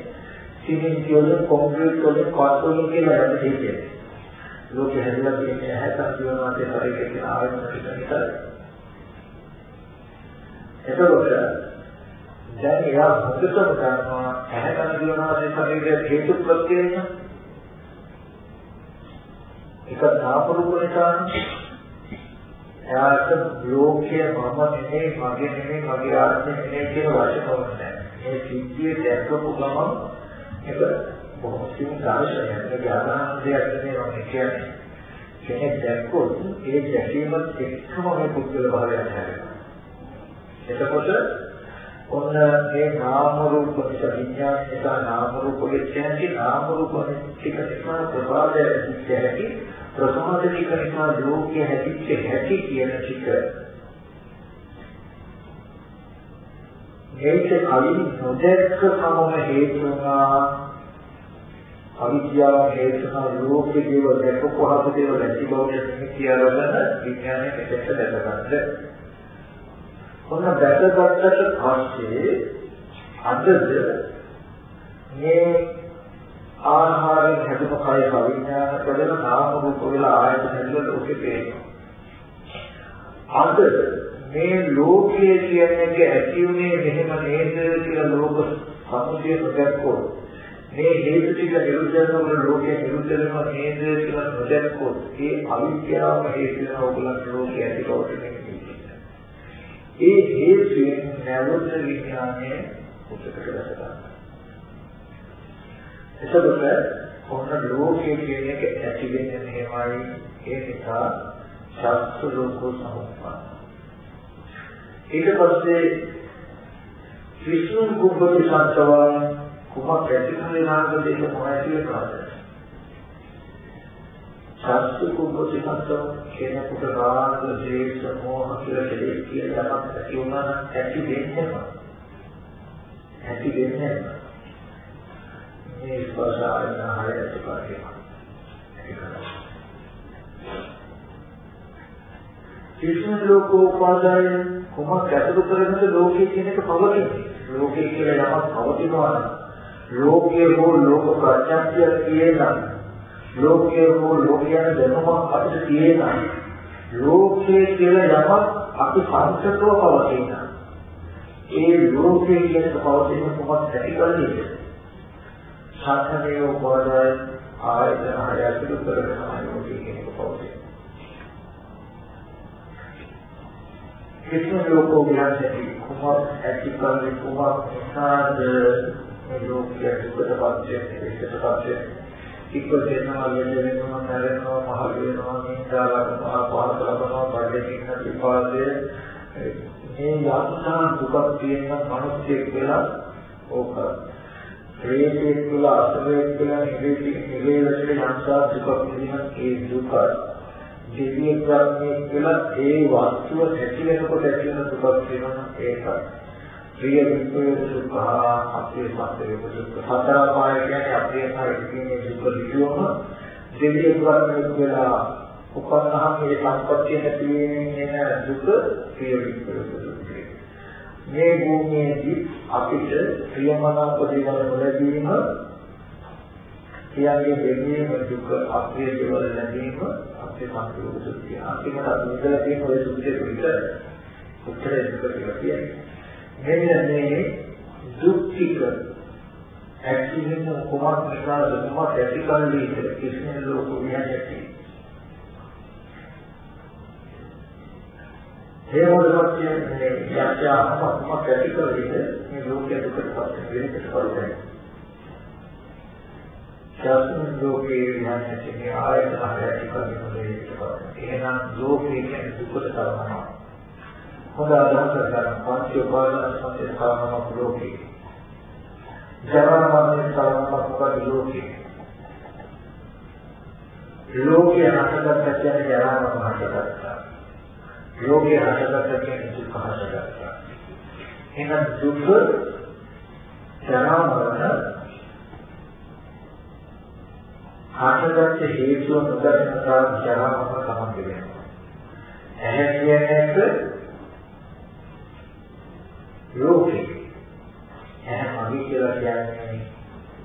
සිමෙන්ති වලින් කොන්ක්‍රීට් වලින් කාට් වලින් කියලා අපිට හිතෙන්නේ. ලෝකෙ හැදලා තියෙන්නේ ඇහැට ජීවමානයේ ශරීරයේ තියෙන ආයතන ටික නිසායි. එතකොට දැන් එයා හොඳටම ගන්නවා ඇහැට ජීවමානයේ ශරීරයේ හේතු ප්‍රත්‍යයන එක නාමරූප නිසා එයාට ලෝකයේ මම නෙමෙයි මගේ නෙමෙයි මගේ ආත්මය නෙමෙයි කියන වචන නැහැ. මේ සිද්ධියේ දැක්කපු ගමන් ඒක බොහෝ සිං දර්ශනයක් ඥානාන්දයක් නෙමෙයි මම කියන්නේ. කෙනෙක් දැක්කොත් ඒ දැකීමත් එක්කම මේ පුද්ගල භාවයක් හැදෙනවා. එතකොට ඔන්න මේ නාම රූප විඥාන නිසා නාම රූප කියන්නේ නාම රූප ටික නිසා ප්‍රබාදය ඇති ප්‍රසාද ටික නිසා ලෝකයේ හැදිච්ච හැටි කියන ටික මේක කලින් නොදැක්ක සමම හේතුනා අවිද්‍යාව හේතුනා ලෝකේ දේවල් දැකපුවාම දේවල් නැති බව කියලා විඥානයේ පිටට දැකගන්න. ඔන්න දැකගත්තට පස්සේ අදද මේ ආහාරයෙන් හැදුණු කය විඥාන කරන නාම රූප වල ආයතන හැදලා ලෝකේ පේනවා. අද මේ ලෝකයේ කියන්නේ ඇති උනේ මෙහෙම නේද කියලා ලෝක සමුදය දැක්කොත් මේ හේතු ටික නිරුද්ධ කරනකොට ලෝකයේ නිරුද්ධ වෙනවා නේද කියලා නොදැක්කොත් ඒ අවිද්‍යාව හේතු වෙන ඕගලන්ට ලෝකයේ ඇති බවට නෙමෙයි. ඒ හේතුයෙන් නැවත විඥානය උත්සකට දැක ගන්නවා. එතකොට ඔන්න ලෝකයේ කියන එක ඇති වෙන්නේ මෙහෙමයි ඒ නිසා ශාස්ත්‍ර ලෝකෝ සමුප්පාද. ඊට පස්සේ විष्णු කුබ්බති සත්‍යවන් කුමක් ඇති කරේ නාග දෙක මොනවද කියලා සත්‍ය කුබ්බති සත්‍ය කෙනෙකුට රාග ද්වේෂ මොහ කියලා දෙයක් කියලා යමක් ඇති වුණා නම් ඇති වෙන්නේ ඇති වෙන්නේ මේ ස්පර්ශායන හයත් පාරේ කිසිම ලෝකෝපාදාය කුමක් ඇතුළු කරගෙනද ලෝකයේ කියන එක පවතින්නේ? ලෝකයේ කියලා යමක් පවතිනවා නම් ලෝකයේ හෝ ලෝක ප්‍රත්‍යක්ෂය කියනවා ලෝකයේ හෝ ලෝකයන් දැනුමක් අපිට තියෙනවා ලෝකයේ කියලා යමක් අපි සංකතව පවතින. ඒ ලෝකයේ කියන පවතින කොහොමද ඇති කරන්නේ සාධනයේ උපදවයි ආයතන හය ඇතුළු කරගෙන ආයෝගී කෙනෙකු පවතින. කිසිම ලෝකෝ විහාරයේ කුමක් ඇති කරන්නේ? කුමක් නිසාද මේ ලෝකයේ දුකට පත් වෙන්නේ ඒකටපත් වෙන්නේ ඉක්ක දෙනවා ලෙඩ වෙනවා නැරෙනවා මහල වෙනවා නින්දා ලබනවා පාස ලබනවා බඩගින්න විපාදයේ මේ යත්නා දුකක් තියෙන මිනිස්සෙක් වෙලා ඕක ප්‍රේතෙක් තුළ අසුරෙක් තුළ නිවේදී නිවේදයට යන්තා දුක පිළිගන්න ඒ දුක දිව්‍ය ප්‍රඥේ තුළ ඒ වස්තුව ඇති වෙනකොට ඇති වෙන දුකක් වෙනවා ඒකයි ප්‍රිය විප්‍රයෝග දුක අපේ සත්‍යයේ දුක සතර පාය කියන්නේ අපේ සාහිත්‍යයේ දුක විදියම දිව්‍ය ප්‍රඥේ තුළ උපන්නහම මේ සම්පත්තිය නැති වෙන දුක ප්‍රිය විප්‍රයෝග දුක මේ භූමියේදී අපිට ප්‍රියමනාප දේවල් නොලැබීම කියන්නේ දෙවියන් දුක අපේ දේවල් ලැබීම අපේ සංකල්ප දුක්ඛය. අන්තිමට අපි ඉඳලා තියෙන ඔය සුද්ධිය පිට උත්තර දුක කියලා කියන්නේ. මෙන්න මේ දුක්ඛික ඇක්ටිවින් කොමත් නිකාද කොමත් ඇතිකල්ලි කිසිම ලෝක විහාරයක් ඒ මොකද කියන්නේ යක්ෂයාම ඇති කරගෙන මේ ලෝකයේ දුකට පත් වෙනකට පරිදි. ශාස්ත්‍රීය ලෝකයේ විඥානයේ තියෙන ආයතන ඇති කරගෙන මේකට එහෙනම් ලෝකයේ කියන්නේ දුකට තරමනවා. හොඳ අදහසක් ගන්න පංච උපාදාන සම්පේ කාරණා ලෝකේ. ජරා මරණ කාරණා මොකද ලෝකේ? ලෝකයේ හටගත්ත කියන්නේ ජරා මරණ හටගත්තා. යෝගී හටගත්ත කියන්නේ දුක හටගත්තා. එහෙනම් දුක ජරා මරණ හටගත්ත හේතුව නොදන්නා ජරා මරණ තමයි වෙනවා. ඇහැ කියන්නේ ලෝකේ. ඇහැ මගේ කියලා කියන්නේ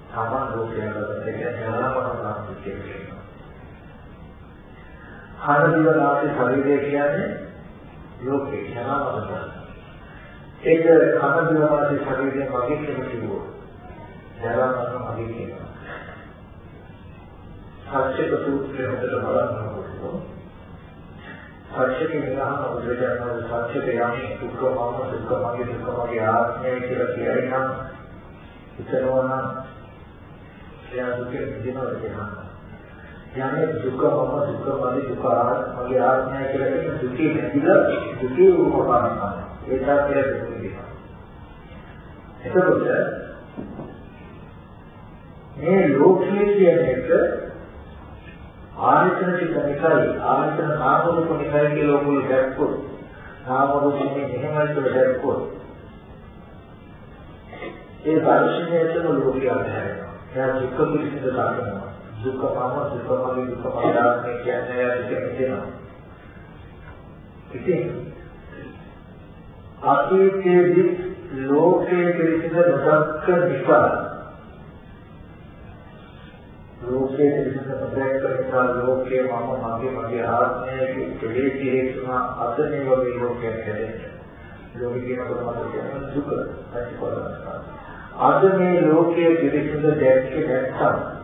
තමන් ලෝකයට ගත ජරා මරණ තමයි කියන්නේ. හර දිවනාසේ ශරීරය කියන්නේ ලෝකේ යනවද ඒක කන දිවනාදී ශරීරයේ මගේ කියලා කිව්වෝ ජරාමරණ මගේ කියනවා සත්‍යක සූත්‍රය හොඳට බලන්න සත්‍යක විග්‍රහන බුදුරජාණන් වහන්සේ සත්‍යක යම් දුක්ඛ මම දුක්ඛ මගේ දුක්ඛ මගේ ආත්මය කියලා කියයි නම් හිතනවා නම් එයා දුකේ විඳිනවා කියනවා. යන්නේ දුක මම දුක මගේ දුක මගේ ආත්මය කියලා කියන දුකේ නැතිලා දුකේ උපපාදන ඒක කියලා දෙන්නේ. එතකොට මේ ලෝකයේ කියන එක ආයතන ටික නිකයි ආයතන නාම රූප නිකයි කියලා ඔයගොල්ලෝ දැක්කොත් නාම රූපනේ මෙහෙමයි කියලා දැක්කොත් ඒ දර්ශනය තුළ ලෝකය අධහැරෙනවා. එයා දුක පිළිසිඳ ගන්නවා. දුක මම දුක මගේ දුක මගේ ආත්මය කියන්නේ ඒක කියනවා. ඉතින් අතීතයේදී ලෝකයේ පිළිසිඳ නොදක්ක නිසා ලෝකයේ පිළිසිඳ නොදක්ක නිසා ලෝකයේ මම මගේ මගේ ආත්මය කෙලෙස් හේතුන අතනේ වගේ ලෝකයක් හැදෙන්නේ. ලෝකේ කියනකොට මට කියන්නේ දුක ඇති කරගන්නවා. අද මේ ලෝකයේ පිළිසිඳ දැක්කේ නැත්නම්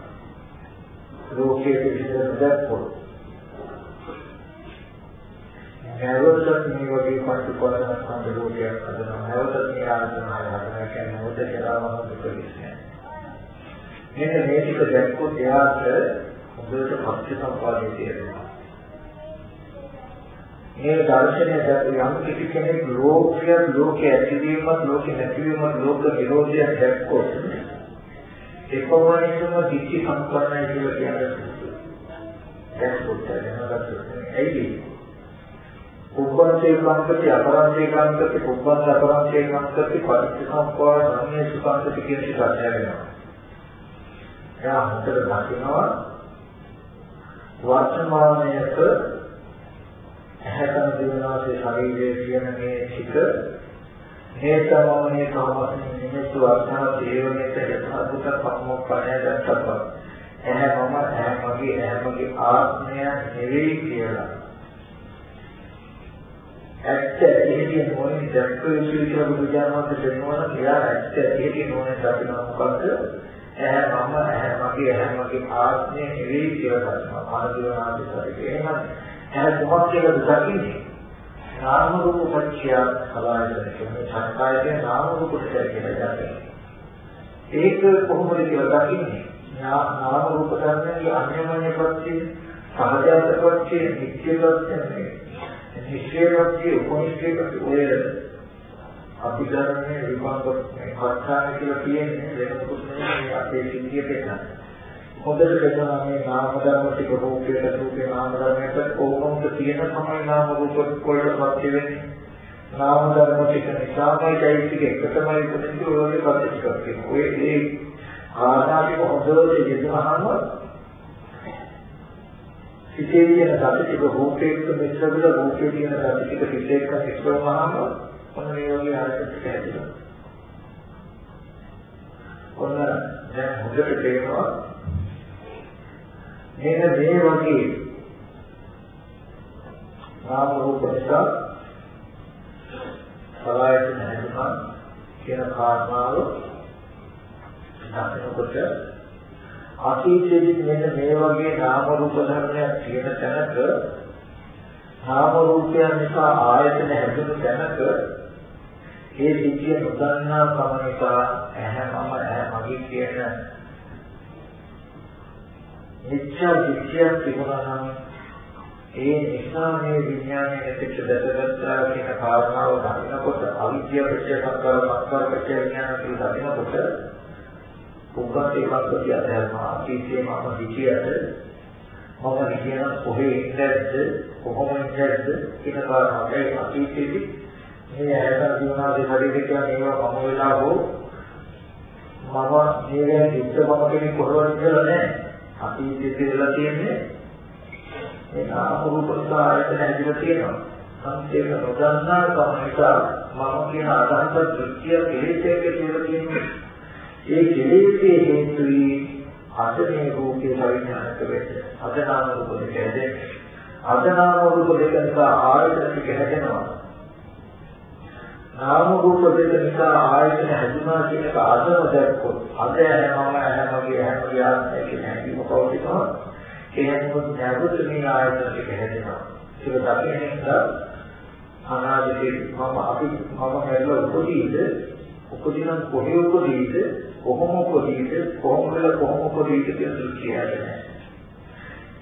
ලෝකයේ පිළිබඳව දැක්කොත් නැවතත් මේ වගේ පස්සේ කොටන ලෝකයක් හදනවා නැවතත් මේ ආයතනය හදනවා කියන්නේ මොකද කියලා මම දුකලිස්නේ මෙන්න මේ ටික දැක්කොත් එයාට හොඳට පස්සේ සම්පාදයේ තියෙනවා මේ දර්ශනය දැක්ක යම් කිසි කෙනෙක් ලෝකය ලෝකයේ ඇතිවීමත් ලෝකේ නැතිවීමත් ලෝක විරෝධයක් දැක්කොත් එකවරේම දික්ටි සම්පන්නයි කියලා කියන්නේ. දැන් පොතේ නේද? ඇයි? උපන්සේ කාන්තති අපරන්සේ කාන්තති උපන්ස අපරන්සේ කාන්තති පරිච්ඡම්පවා සම්මේ සුකාන්තති කියන එක අධ්‍යයනය එයා හතර දකිනවා. වර්තමානයක ඇහැකන දිවනාසේ ශරීරයේ කියන මේ ටික හේතමෝනේ කාමස්මින් නිමිතු අර්ථන දේවනෙත යථාභූත සම්මෝපණය දැක්කපා එහැ මම එහැ මගේ එහැ මගේ ආත්මය නෙවෙයි කියලා. ඇත්ත එහෙදී මොනින් දැක්ක යුතු කියලා බුදුජානක දෙනවා කියලා ඇත්ත එහෙදී මොනේ දකින්න මොකද්ද? ඇහැ මම ඇහැ මගේ ඇහැ මගේ ආත්මය නෙවෙයි කියලා ගන්නවා. ආනන්දනාදී සාරිකේ. එහෙනම් ඇහැ කොහොමද කියලා දකින්නේ? නාම රූප පත්‍ය සලආයතන කියන්නේ සංකායයේ නාම රූප පත්‍ය කියලා ගන්නවා. ඒක කොහොමද කියලා දකින්නේ? නාම රූප ධර්මයේ අන්‍යමඤ්ඤ පත්‍ය සහජාත පත්‍ය නිත්‍ය පත්‍ය නෙවෙයි. නිශ්චය පත්‍ය උපනිශ්චය පත්‍ය ඔය අභිධර්මයේ විභාග කර්තාන කියලා කියන්නේ වෙන මොකුත් නෙමෙයි අපේ සිද්ධිය පෙන්නන. හොඳට පෙන්නනවා මේ නාම ධර්ම ටික රූපේ රූපේ නාම ධර්මයට කොහොමද තියෙන තමයි නාම රූප වලට වෙන්නේ. නාම ධර්ම ටික නිසාමයි চৈতසික එක තමයි උපදින්නේ ඔය වගේ පද ටිකක් තියෙනවා. ඔය ඒ ආනාතික හොඳට යෙදුනහම සිතේ තියෙන සත්‍ය ටික රූපේක මිශ්‍ර වෙලා රූපේ තියෙන සත්‍ය ටික සිතේක මිශ්‍ර වුණාම ඔන්න මේ වගේ ආයතන හැදෙනවා. ඔන්න දැන් හොඳට තේරෙනවා මෙන්න මේ වගේ නාම රූප නිසා සලආයතන හැදුනා කියන කාරණාව දකිනකොට අතීතයේදී මෙන්න මේ වගේ නාම රූප ධර්මයක් තියෙන තැනක නාම රූපයන් නිසා ආයතන හැදුණු තැනක ඒ සිද්ධිය නොදන්නා කම නිසා ඇහැ මම ඇහැ මගේ කියන මිච්ඡා දිට්ඨිය තිබුණා නම් ඒ නිසා මේ විඥානයේ ඇතිච්ච දැකගත්තා කියන කාරණාව දකිනකොට අවිද්‍යාව පිටේ සංකාර සංකාර පිටේ විඥාන කියලා දකිනකොට උගත් ඒකත් කියනවා අතීතයේ මම හිතියද මම හිතියන කොහේ ඉන්නද කොහොම ඉන්නද කියන කාරණාව. ඒ අතීතයේදී මේ ඇයට දිනනාදී ශරීරය කියන්නේ ඒවා මම වෙලා හෝ මම මේ ගැන ඉච්ඡ මම කෙනෙක් කොහොමද කියලා නෑ. අතීතයේ කියලා තියෙන්නේ මේ නාම රූප නිසා ආයතන ඇතිලා තියෙනවා. සංකේත නොදන්නා කම නිසා මම කියන අදහස දෘෂ්ටිය කෙලෙසේක කියලා තියෙන්නේ. ඒ කෙලෙසේ හේතුයි අද මේ රූපේ පරිඥානක වෙන්නේ. අද නාම රූප දෙක හැදෙන්නේ. අද නාම රූප දෙක නිසා ආයතන ටික හැදෙනවා. නාම රූප දෙක නිසා ආයතන හැදුනා කියන එක අදම දැක්කොත් අද හැමම හැමගේ හැමගේ ආත්මය කියන හැඟීම පවතිනවා එහෙනම් නැවත මේ ආයතන ටික හැදෙනවා. ඒක දකින්න අනාගතේ මම අපි මම හැදලා උපදීද? උපදින කොහේ උපදීද? කොහොම උපදීද? කොහොමද කොහොම උපදීද කියන දෘෂ්ටිය හැදෙනවා.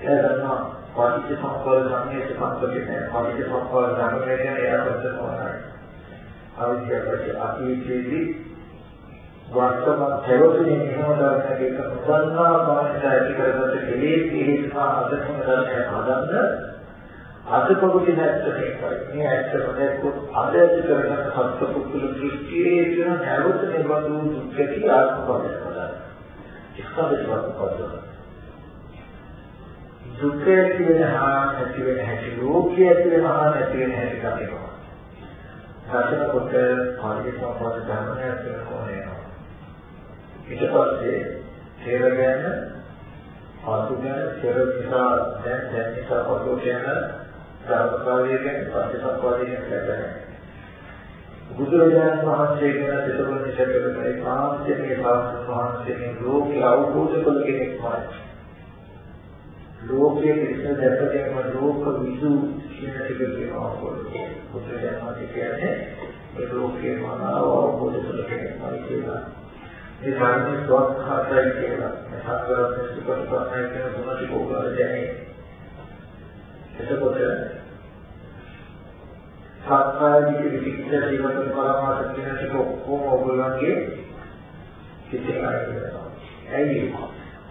එතන පටිච්ච සමුප්පාද ධර්මයේ සම්පූර්ණ නැහැ. පටිච්ච සමුප්පාද ධර්මයේ කියන එයා ප්‍රශ්න අවිද්‍යාවට අතීතයේදී වර්තමාන ප්‍රයෝජනේ මෙහෙම ධර්මයක එක නොදන්නා බවට ඇති කරගත්ත කෙලෙස් ඉහිස්සා අදකම ධර්මයක් හදන්න අද පොකුති නැත්තේ මේ ඇත්ත මොකද අද ඇති කරගත්ත සත්‍ය පුදුල දෘෂ්ටියේ කියන නැවත නිබඳු දුක්ඛී ආත්ම පදයක් හදන්න. ඉස්සබෙත් පදයක්. දුක්ඛය කියන හා නැති වෙන හැටි ලෝකයේ ඇති වෙන හා නැති වෙන හැටි දකිනවා. දකිනකොට පරිසම්පාද ධර්මයක් වෙනවා නේනවා. ඊට පස්සේ හේර ගැන ආතු ගැන පෙර නිසා දැන් දැන් නිසා පසු කියන ධර්මකාරය ගැන පරිසම්පාදය ගැන බුදුරජාණන් වහන්සේ ගැන දෙතොල නිසකරන ඒ කාන්තයේ සාස්ත්‍ර වහන්සේගේ ලෝකේ අවබෝධ කළ කෙනෙක් තමයි. ලෝකයේ කිසිම දැකගෙන ලෝක විසු කියන ටික කියනවා පොඩි. බුදුරජාණන් කියන්නේ ඒ ලෝකයේ මනාව අවබෝධ කර ගැනීමයි කියලා. ඒ ධර්මයේ ස්වස්ථාතයි කියලා. සතරත් සුපස්ථාතයි කියන ගුණ ටික උගල දැනේ. එතකොට සත්‍යයේ විචිකිච්ඡා ජීවිත පරමාර්ථ කියන ටික ඔක්කොම ඔයගොල්ලන්ගේ සිතේ ආරම්භ ඇයි?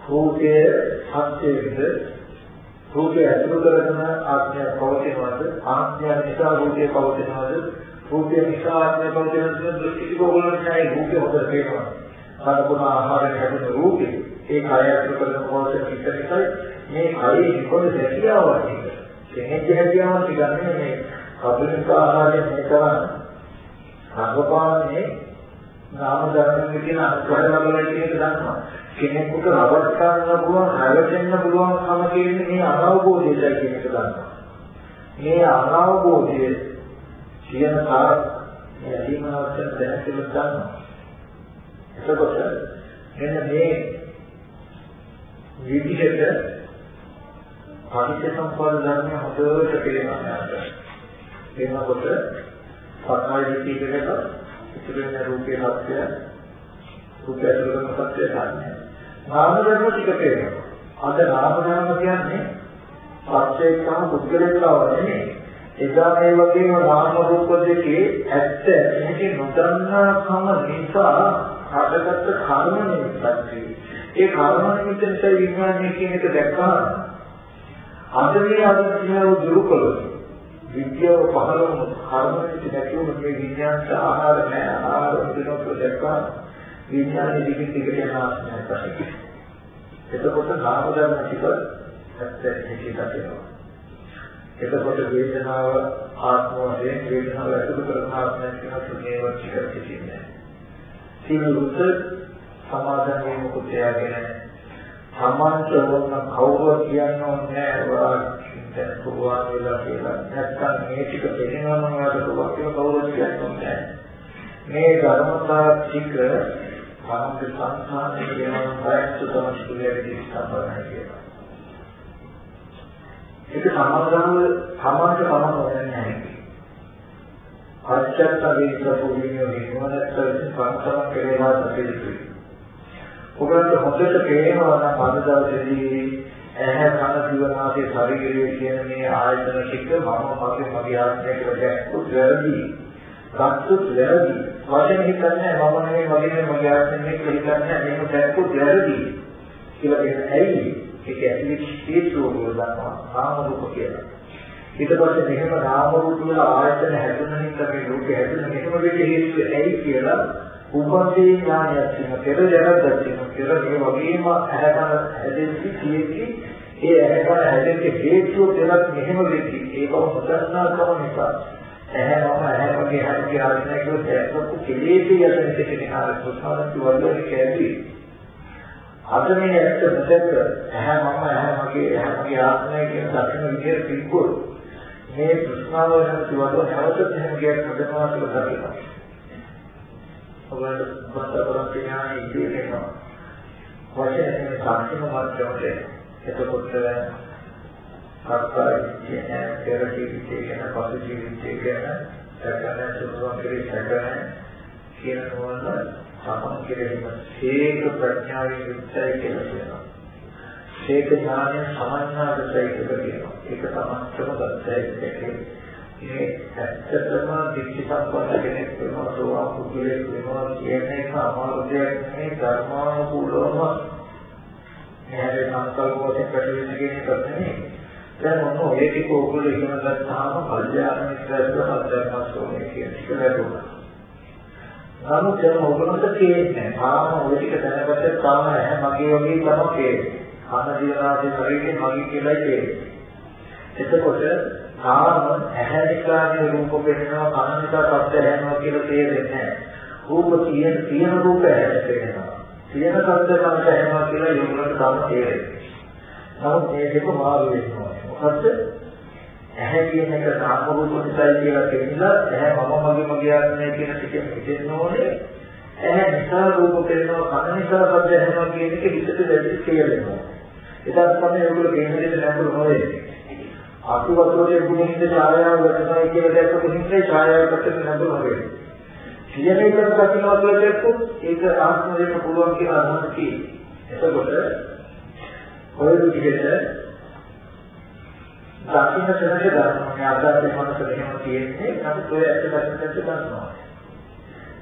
රූපයේ සත්‍යයේද රූපය ඇතුළු කරගෙන ආත්මය පවතිනවද? ආත්මය නිසා රූපය පවතිනවද? රූපය නිසා ආත්මය පවතිනවද දෘෂ්ටි ටික ඕගොල්ලන්ට නැහැ රූපය හොඳට පේනවා. සාධුණ ආහාරයෙන් හැදෙන රූපය ඒ කය ඇතුළු කරගෙන පවතින පිට නිසා මේ කයේ නිකොඩ හැකියාවක් කෙනෙක් හැකියාවක් ගන්න මේ කබලික ආහාරයෙන් මේ කරන්නේ. සංගපාන්නේ නාම ධර්ම කියන අත්කරන වල කියන දන්නවා කෙනෙකුට අවස්ථාවක් පුළුවන් හැරෙන්න පුළුවන් කම කියන්නේ මේ අනවබෝධයයි කියන එක ගන්නවා. මේ අනවබෝධය කියන කාර මේ අදීමාවචන දැනගෙන ගන්නවා. එතකොට මෙන්න මේ විදිහට පටිච්ච සම්පදාය ධර්මය හොඳට තේරෙනවා නේද? එනකොට සත්‍යය විදිහකට ඉතිරි වෙන රූපේ සත්‍ය රූපය තුළම සත්‍ය ගන්න. නාම ධර්ම ටික තේරෙනවා. අද නාම ධර්ම කියන්නේ සත්‍යයකම පුද්ගලයකව නෙමෙයි. එදා මේ වගේම නාම රූප දෙකේ ඇත්ත ඇති නොදන්නාකම නිසා හටගත්ත කර්ම නිමිත්තක් ඒ කර්ම නිමිත්ත නිසා විඥානය කියන එක දැක්කම අද මේ අවිද්‍යාව දුරු කළොත් විද්‍යාව පහළ වුණොත් කර්ම නිමිත්ත නැති වුණොත් මේ විඥානට ආහාර නැහැ. ආහාර දෙනකොට දැක්කම විඥානය දිගින් දිගට යන ආත්මයක් එතකොට නාම ධර්ම ටික ඇත්ත ඇති දකිනවා. එතකොට වේදනාව ආත්ම වශයෙන් වේදනාව ඇතුළු කරන ආත්මයක් කියන තුනේ වචික සිටින්නේ. සීලුත් සමාදන් වීම කුත්‍යගෙන සමාන්ත වුණ කවුරුව කියන්නේ ඔයා දැන් පුළුවන් වෙලා කියලා නැත්නම් මේ ටික දෙනවම ඔයාලට පුළුවන් කියලා කවුරුත් කියන්නේ මේ ධර්මතා ටික සමග සංසාරයේ වෙනම බයස්තු තමයි කියලා විදිහට කියනවා. ඒක සමාදානව සමාජ පමණ හොයන්නේ නැහැ. අච්චත්ත වේසපු විඤ්ඤාණය නිවනත් සංසම කෙරේවා සැපෙයි. ඔබට හොඳට පේනවා නම් අද දවසේදී ඇහැ කන දිවනාසේ ශරීරය කියන මේ ආයතන ටික මම මගේ මගේ ආත්මය කියලා දැක්කොත් වැරදි. ගත්තොත් වැරදි. වචන හිතන්නේ මම නෙමෙයි මගේ නෙමෙයි මගේ ආත්මය නෙමෙයි කියලා හිතන්නේ මේක දැක්කොත් වැරදි. කියලා කියන්නේ ඇයි? ඒක ඇතුලේ හේතුව ගොඩනගනවා නාම රූප කියලා. ඊට පස්සේ මෙහෙම නාම රූප වල ආයතන හැදුන නිසා මේ රූපය හැදුන මෙහෙම වෙච්ච හේතුව ඇයි කියලා උපදී ඥානයක් තියෙනවා. පෙර ජනක් තියෙනවා. පෙර මේ වගේම ඇහැකන හැදෙන්නේ කියෙකි ඒ ඇහැකන හැදෙන්නේ හේතුව දෙලක් මෙහෙම වෙච්චි. ඒක හොදන්නාකම නිසා ඇහැ මම ඇහැ වගේ හරි කියලා හිතන කිව්වොත් ඒක කෙලෙසේ යන දෙකේ නාර සුසාරත් වලදී කැදී අද මේ ඇත්ත මුදක ඇහැ මම ඇහැ මගේ ඇහැ මගේ ආත්මය කියන දකින්න විදියට තිබ්බොත් මේ ප්‍රශ්නාව නැති වඩ නැවතත් එහෙම ගියක් හදනවා කියලා දකිනවා. ඔබට බස්සපරක් ඥානෙ ඉතිරෙනවා. වශයෙන් සාක්ෂිම මාත්‍රමට එතකොට සත්‍යය කියන පෙර ජීවිතය ගැන පසු ජීවිතය ගැන සැකන සුදුසුම් කෙරේ සැකන කියන නෝන සමන් කෙරෙහිම සීක ප්‍රඥාවෙන් යුක්තයි කියලා කියනවා. සීක ඥානය සමන්නාගතයි කියලා කියනවා. ඒක තමන්ටම ගත්තයි කියන්නේ. මේ ඇත්තටම දික්ටි සම්පන්න කෙනෙක් වෙනවා සෝවා පුදුලෙක් වෙනවා කියන එක අමාරු දෙයක් නෙමෙයි ධර්මානුකූලවම හැබැයි සංකල්ප වශයෙන් පැටලෙන කෙනෙක් නෙමෙයි. දැන් මොන ඔය ටික ඕගොල්ලෝ ඉගෙන ගත්තාම කල්යාණ මිත්‍රත්ව අධර්මස්වනේ කියන එක ලැබුණා. නමුත් දැන් ඔයගොල්ලන්ට තේරෙන්නේ තාම ඔය ටික දැනගත්තත් තාම නැහැ මගේ වගේ තමයි තේරෙන්නේ. කන දිවනාසේ ශරීරේ මගේ කියලායි තේරෙන්නේ. එතකොට තාම ඇහැ නිසාගේ රූප පෙනෙනවා කන නිසා ශබ්ද ඇහෙනවා කියලා තේරෙන්නේ නැහැ. රූප තියෙන තියෙන රූප ඇහෙනවා. තියෙන ශබ්ද කනට ඇහෙනවා කියලා යොමුලට තාම තේරෙන්නේ. නමුත් මේ දෙක මාරු වෙනවා. මොකද්ද? ඇහැ කියන එක නාම රූප නිසායි කියලා කියනවා ඇහැ මම මගේ මගේ ආත්මය කියන ටිකෙන් හිතෙන්න ඕනේ ඇහැ නිසා රූප පෙනෙනවා කන නිසා ශබ්ද ඇහෙනවා කියන එක හිතට වැඩි කියලා එතන තමයි ඒගොල්ලෝ කියන්නේ නැඹුරු නොවේ අතු වතුරේ ගුණින්ද ඡායාව ගන්නවා කියලා දැක්කම හිතේ ඡායාව ගන්න නැඹුරු නොවේ කියන එකට දකින්නවා කියලා දැක්කොත් ඒක ආත්ම දෙන්න පුළුවන් කියලා අදහස් තියෙනවා එතකොට ඔය විදිහට දකින්න තැනක ගන්නවා. මේ අදාළේ මනස දෙකම තියෙන්නේ නමුත් ඔය ඇත්ත දකින්නට ගන්නවා.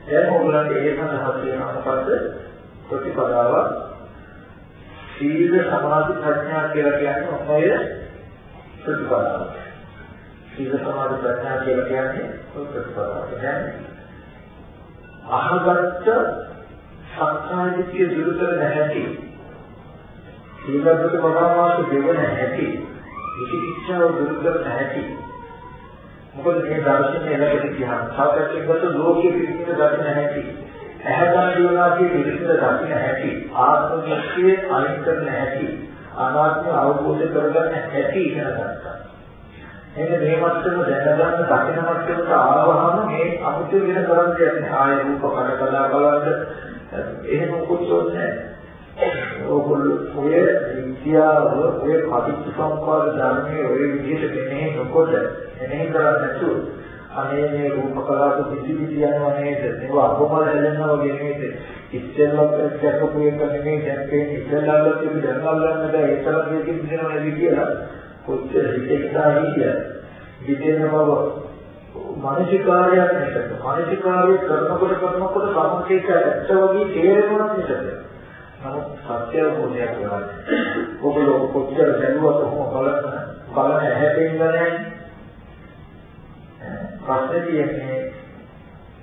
දැන් ඕගොල්ලන්ට ඒ සඳහා තියෙන මොකද්ද? ප්‍රතිපදාව සීල සමාධි ප්‍රඥා කියලා කියන්නේ ඔය ප්‍රතිපදාව. සීල සමාධි ප්‍රඥා කියලා කියන්නේ ඔය ප්‍රතිපදාව. දැන් අහගත්ත සංස්කාරිකයේ දුරු කර නැහැටි සීලබ්බත බවවාසු දෙවන හැටි විචිකිච්ඡාව දුරු කරන්න ඇති. මොකද මේ දර්ශනය ලැබෙන කියහම සාකච්ඡාගත ලෝකයේ පිළිසින දකින්න ඇති. ඇහැගාන දිවනාගේ පිළිසින දකින්න ඇති. ආත්ම දෘෂ්ටියේ අයින් කරන්න ඇති. අනාත්ම අවබෝධ කරගන්න ඇති ඉගෙන ගන්නවා. එන්න මේ මත්තම දැනගන්න දකින්න මත්තමට ආවහම මේ අමුතු වෙන කරන්නේ නැහැ. ආය රූප කඩ කඩ බලන්න එහෙම මොකුත් ඕනේ ඕගොල්ලෝ ඔය විද්‍යාව ඔය පටිච්චසමුප්පාද ධර්මයේ ඔය විදිහට මෙහෙ නොකොට මෙහෙ කරන්නේ නැතුව අනේ මේ රූප කලාප පිටි පිටි යනවා නේද? මේව අපමණ හැලෙනවා වගේ නේද? ඉස්සෙල්ලා කරකපු එක නෙමෙයි දැන් පේන්නේ ඉස්සෙල්ලා ලොකු දැන් අල්ලන්න බෑ. ඒ තරම් දෙකින් දෙනවා නේද කියලා. කොච්චර හිතේකා හිතිය හිතෙන බව. මානසිකාරයක් නෙකට මානසිකාරය කරනකොට කරනකොට සමථයක ඇත්ත වගේ තේරෙනවා නේද? නමුත් සත්‍ය අවබෝධයක් කරගන්න. ඔබලෝ කොච්චර දැනුවත් කොහොම බලන්න බලන ඇහැටෙන්න නැහැ. ප්‍රශ්නේ තියෙන්නේ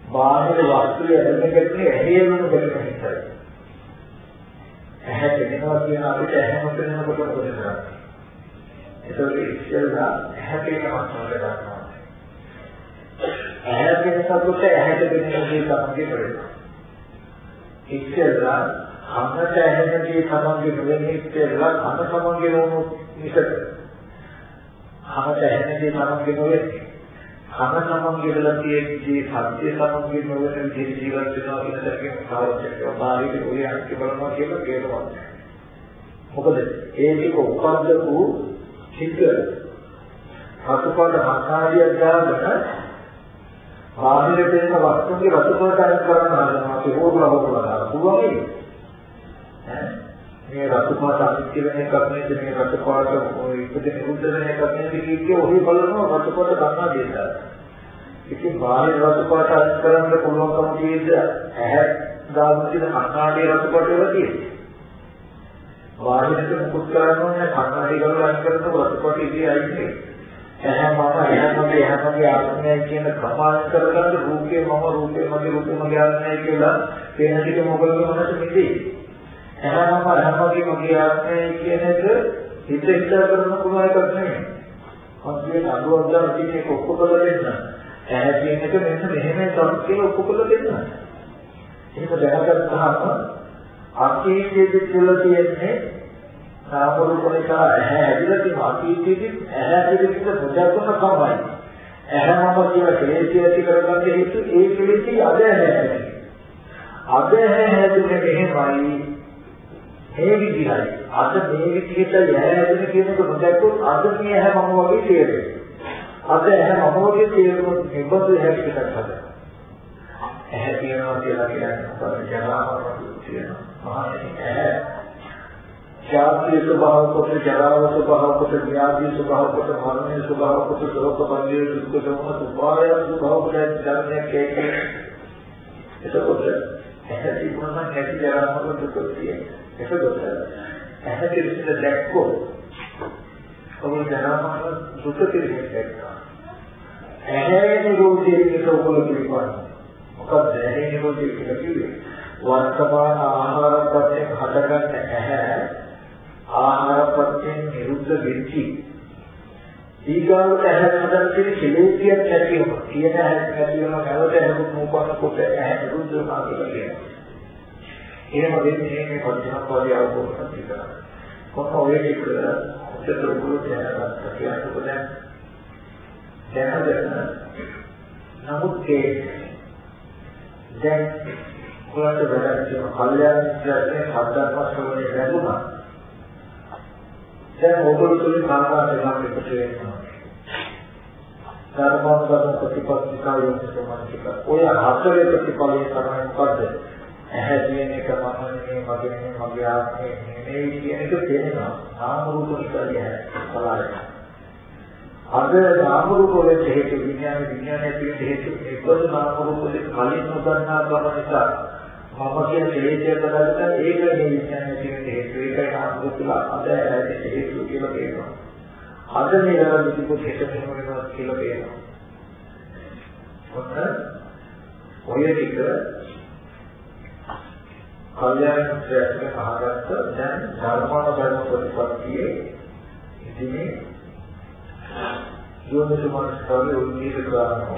බාහිර වස්තුවේ ඇදෙන්නේ ඇහි වෙන දෙයක් හිතයි. ඇහැ පෙනෙනවා කියන අපිට ඇහැ නොපෙනෙනකොට මොකද කරන්නේ? ඒකේ ඉස්සෙල්ලා ඇහැ පෙනෙනවා මතක ගන්නවා. ඇහැ පෙනෙනකොට ඇහැට පෙනෙන දේ තමයි කරන්නේ. ඉස්සෙල්ලා කනට ඇහෙන දේ තමන්ගේ නුවණින් ඉස්සෙල්ලා කන තමන්ගේ නෝනු මිසක කනට ඇහෙන දේ තමන්ගේ නුවණින් කන තමන්ගේ ඉඳලා තියෙද්දී සත්‍ය තමන්ගේ නුවණින් ජීවිත ජීවත් වෙනවා කියන දකින කාර්යයක් බාහිර ඔය අන්ති බලනවා කියලා කියනවා. මොකද ඒ ටික උපද්දපු චිත්ත රතුපාට මහාරියක් දාගෙන බාහිර පෙනෙන වස්තුන්ගේ රතුපාට අයින් කරන්න හදනවා ඒක හොරලා හොරලා පුළුවන් මේ රතුපාට අනිත්‍ය වෙන එකක් නේද මේ රතුපාට ඉපදෙන නිරුද්ධ වෙන එකක් නේද කියේ ඔහි බලනවා රතුපාට ගන්නා දෙයක්. ඉතින් බාහිර රතුපාට අනිත් කරන්න පුළුවන්කම තියෙද්ද ඇහැ දාන්න තියෙන කන්නාඩිය රතුපාට වල තියෙන්නේ. බාහිරට මුකුත් කරන්න ඕනේ කන්නාඩිය ගලව අනිත් කරනකොට රතුපාට ඉතින් අයින්නේ. ඇහැ මම ඇහැ මගේ ඇහැ මගේ ආත්මයයි කියන ප්‍රමාණ කරගන්න රූපේ මම රූපේ මගේ රූපේ මගේ ආත්මයයි කියලා කියන ටික මොකද මොනවද මෙදී එහෙනම් හැමෝගේ මගේ ආත්මය කියන එක හිත හිතා කරන්න පුළුවන් එකක් නෙමෙයි. මගේ අනුවක් ගන්න තියෙන එක ඔක්කොම දෙන්න. ඇහැ කියන එක මෙන්න මෙහෙමයි තමයි කියලා ඔක්කොම දෙන්න. ඒක දැනගත්තාම අතීතයේ තුල තියෙන්නේ නාම රූප නිසා ඇහැ හැදිලා තියෙන අතීතයේදී ඇහැ පිළිබඳ මුදල්කම තමයි. ඇහැම කියලා කෙලෙස් ඇති කරගන්න හේතු ඒ කෙලෙස් අද ඇහැ. අද ඇහැ හැදුනේ මෙහෙමයි මේ විදිහයි. අද මේ විදිහට යෑදෙන කියනක නොදැක්කොත් අද මේ ඇහැ මම වගේ තේරෙනවා. අද ඇහැ මම වගේ තේරුනොත් නිබඳු හැකියකට හදනවා. ඇහැ තියනවා කියලා කියන්නේ ජරාව තියෙනවා. මහණෙනි ඇහැ ශාස්ත්‍රීය ස්වභාව කොට ජරාව ස්වභාව කොට ව්‍යාධි ස්වභාව කොට මරණය ස්වභාව කොට ශෝක පරිදේ දුක්ඛ දෝම උපාය ස්වභාව කොට ධර්මයක් ඒකේ එතකොට ඇහැ තිබුණා නම් ඇති ජරාව දුක තියෙනවා එතකොට ඇහැ පිළිසිඳ දැක්කොත් ඔබ ජනමාන දුක පිළිසිඳ දැක්කා. ඇහැ නිරෝධයේ කියන ඔබ කියපුවා. මොකද ඇහැ නිරෝධය කියලා කිව්වේ වර්තමාන ආහාරපත්යෙන් හටගන්න ඇහැ ආහාරපත්යෙන් නිරුද්ධ වෙච්චි ඊගාවට ඇහැ හදන්න තියෙන කෙලෙසියක් නැති වෙනවා. කියන ඇහැ නැති වෙනවා නැවත ඇහැ නූපන්න කොට ඇහැ නිරුද්ධ වෙනවා කියලා කියනවා. එහෙම වෙන්නේ මේ පරිසම්පාදය අවබෝධ කරගන්න. කොහොම ඔය එක උත්තර උගුරු දැනගත්ත කියනකොට දැන් දැනගන්න නමුත් ඒ දැන් ඔයාලට වැඩක් තියෙන කල්යාණ මිත්‍රයන් සාධාරණ ශ්‍රවණය ලැබුණා. දැන් ඔබට තුලින් කාර්යයක් එකතු වෙනවා. ධර්මවල ප්‍රතිපත්තිකා යොමුසමනික. ඔය හතරේ ප්‍රතිපලයේ තමයි මොකද්ද? ඇහැ කියන එක මම නෙමෙයි මගේ නෙමෙයි මගේ ආත්මය නෙමෙයි කියන එක තේරෙනවා නාම රූප විතරයි බලන්න. අද නාම රූප වල හේතු විඥාන විඥානයේ තියෙන හේතු ඒකද නාම රූප වල කලින් නොදන්නා බව නිසා මම කියන හේතුය කරගත්තා ඒක මේ විඥානයේ තියෙන හේතු ඒකයි නාම රූප වල අද හේතු කියලා කියනවා. අද මේ වැරදි කිව්වොත් හේතු වෙනවා කියලා කියනවා. ඔන්න ඔය ටික කල්යාණ මිත්‍රයෙක් අහගත්ත දැන් ධර්මාන ධර්ම ප්‍රතිපත්තියේ ඉතිනේ යෝනිසු මනස්කාරයේ උන්නිත කරනවා.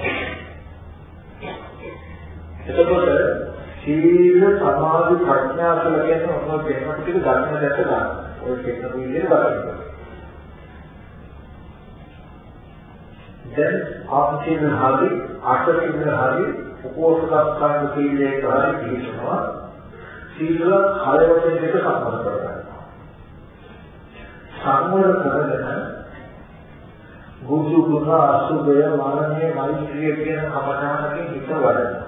එතකොට සීල සමාධි ප්‍රඥා කියලා කියන මොනවද වෙනකොට ටික ධර්ම දැක ගන්න. ඔය කියන විදිහට බලන්න. දැන් ආපචින හරි අටචින හරි උපෝසථ ස්ථාන කීලේ හරි කියනවා සීල කය වශයෙන් දෙක සම්බන්ධ කරගන්නවා. සම්වර කරගෙන බුදු ගුණ අසුභය මරණය මෛත්‍රිය කියන කමඨානකින් හිත වඩනවා.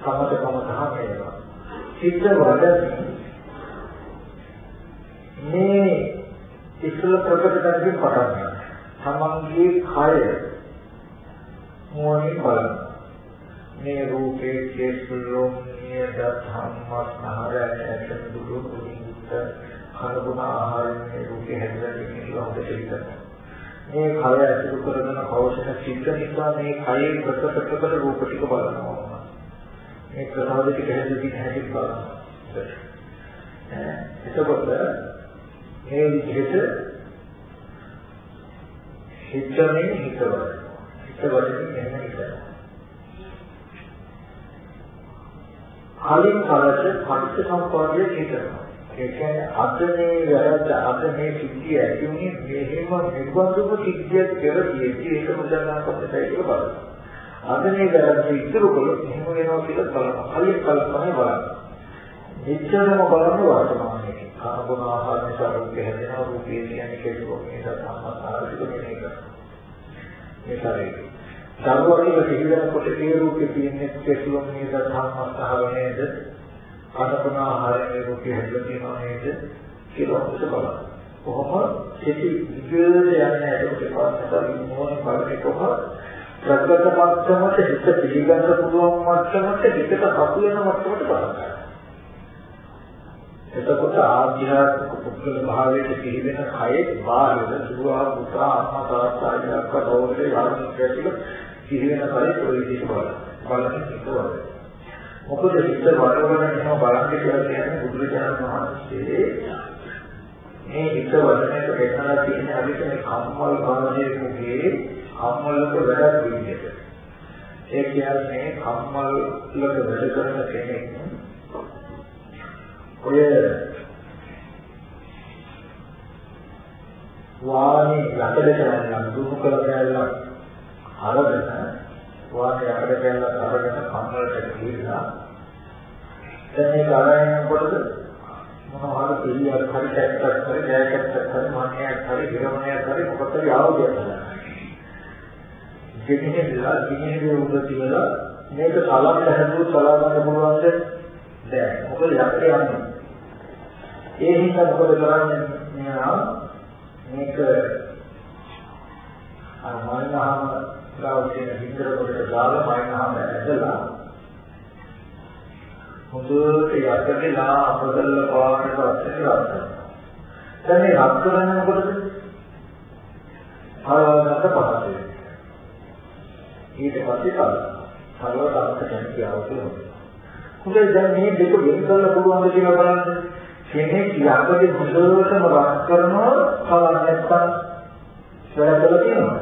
කමත කමඨා මේවා. හිත වඩන්නේ මේ ඉස්සල ප්‍රකට කරගෙන පටන් ගන්නවා. තමන්ගේ කය මොනින් බලන්න. මේ රූපේ කෙස්ලොම් නියද ධම්මස්නහර ඇතන දුරු කුලින්ත කනබුන ආහාරයෙන් මේ රූපේ හැදෙන්නේ කියලා හොඳට හිතන්න. මේ කය ඇතුළු කරගෙන පෞෂණ සිද්ධ නිසා මේ කයේ ප්‍රකට ප්‍රකට රූප ටික බලනවා. මේ ප්‍රසාද ටික හැදෙන්නේ හැටි බලනවා. එතකොට මේ විදිහට හිතන්නේ හිතවල. හිතවලදී එන්න හිතනවා. කලින් කලට පටිච්ච සම්පදායේ හිතනවා. ඒ කියන්නේ අද මේ වැරද්ද අද මේ සිද්ධිය ඇති වුණේ මෙහෙම නිර්බන්ධව සිද්ධියක් කියලා කියෙද්දි ඒක මුදල්නාපතයි කියලා බලනවා. අද මේ වැරද්ද ඉතුරු කළොත් එහෙම වෙනවා කියලා බලනවා. කලින් කල්පනා බලන්න. එච්චරම බලන්න වර්තමානයේ. කාබන ආහාර නිසා රූපය හැදෙනවා රූපය කියන්නේ කෙලෙස් නිසා සම්මතාරික වෙන එක. මේ ශරීරය. සර්වෝපික පිළිවෙලකොට ඒ රූපේ තියෙන කෙලෙස් නිසා සම්මතාව නේද? කනපන ආහාරයේ රූපය හැදලා තියෙනවා නේද? කියලා අපිට බලන්න. කොහොම සිටි විගල යන්නේ ඒකට පස්සේ මොන බලන්නේ කොහොම ප්‍රගත මට්ටමට හිත පිළිගන්න පුළුවන් මට්ටමට හිතට හසු වෙන මට්ටමට බලන්න. එතකොට ආධ්‍යාත්මික පුද්ගල භාවයට පිළිවෙන කයේ බාහිර දුවා පුතා අම්මා තාත්තා අයියා කවුරුද යාළුවෝ කියලා පිළිවෙන කයේ ප්‍රවිදිත බලන්න. බලන්න හිතවල. මොකද හිත වඩවන එහෙම බලන්න කියලා කියන්නේ බුදුරජාණන් වහන්සේ මේ හිත වඩනට වෙනලා තියෙන අපිට මේ කම්මල් භාවයේ කම්මල්ලක වැඩක් විදිහට. ඒ කියන්නේ කම්මල්ලක වැඩ කරන කෙනෙක් ඔය වාහනේ යකඩ කරගෙන දුරු කර බැලලා අරගෙන වාහනේ යකඩ කරලා අරගෙන කම්මලට ගිහිල්ලා දැන් මේ කරගෙන කොටද මොනවා හරි පිළියක් හරි කැක්කක් හරි ජයකැක්කක් හරි මාන්නයක් හරි විරමණයක් හරි මොකක්ද ආවෝදයක් දෙන්නේ දිනේ උඩ තියලා මේක සලන්න හැදුවොත් සලා ගන්න පුළුවන්ද? බැහැ. මොකද යකඩ යන්නේ. ඒ හින්දා මොකද කරන්නේ මෙයා මේක අර මයින්හම ගාව තියෙන විතර කොට දාලා මයින්හම ඇදලා හොඳට යටටලා අපදල්ල පාටට අස්සෙන් රත් දැන් මේ රත් කරන්නේ මොකටද? හරවන්නට පහසුයි. ඊට පස්සේ කල. හරවට අපිට කැමති අවශ්‍ය නැහැ. හොඳයි දැන් මේ දෙක වෙන කරලා පුළුවන් ද කියලා බලන්න. කෙනෙක් යකඩේ හොඳටම රත් කරනවා කවන්න නැත්තම් වැඩකලා තියෙනවා.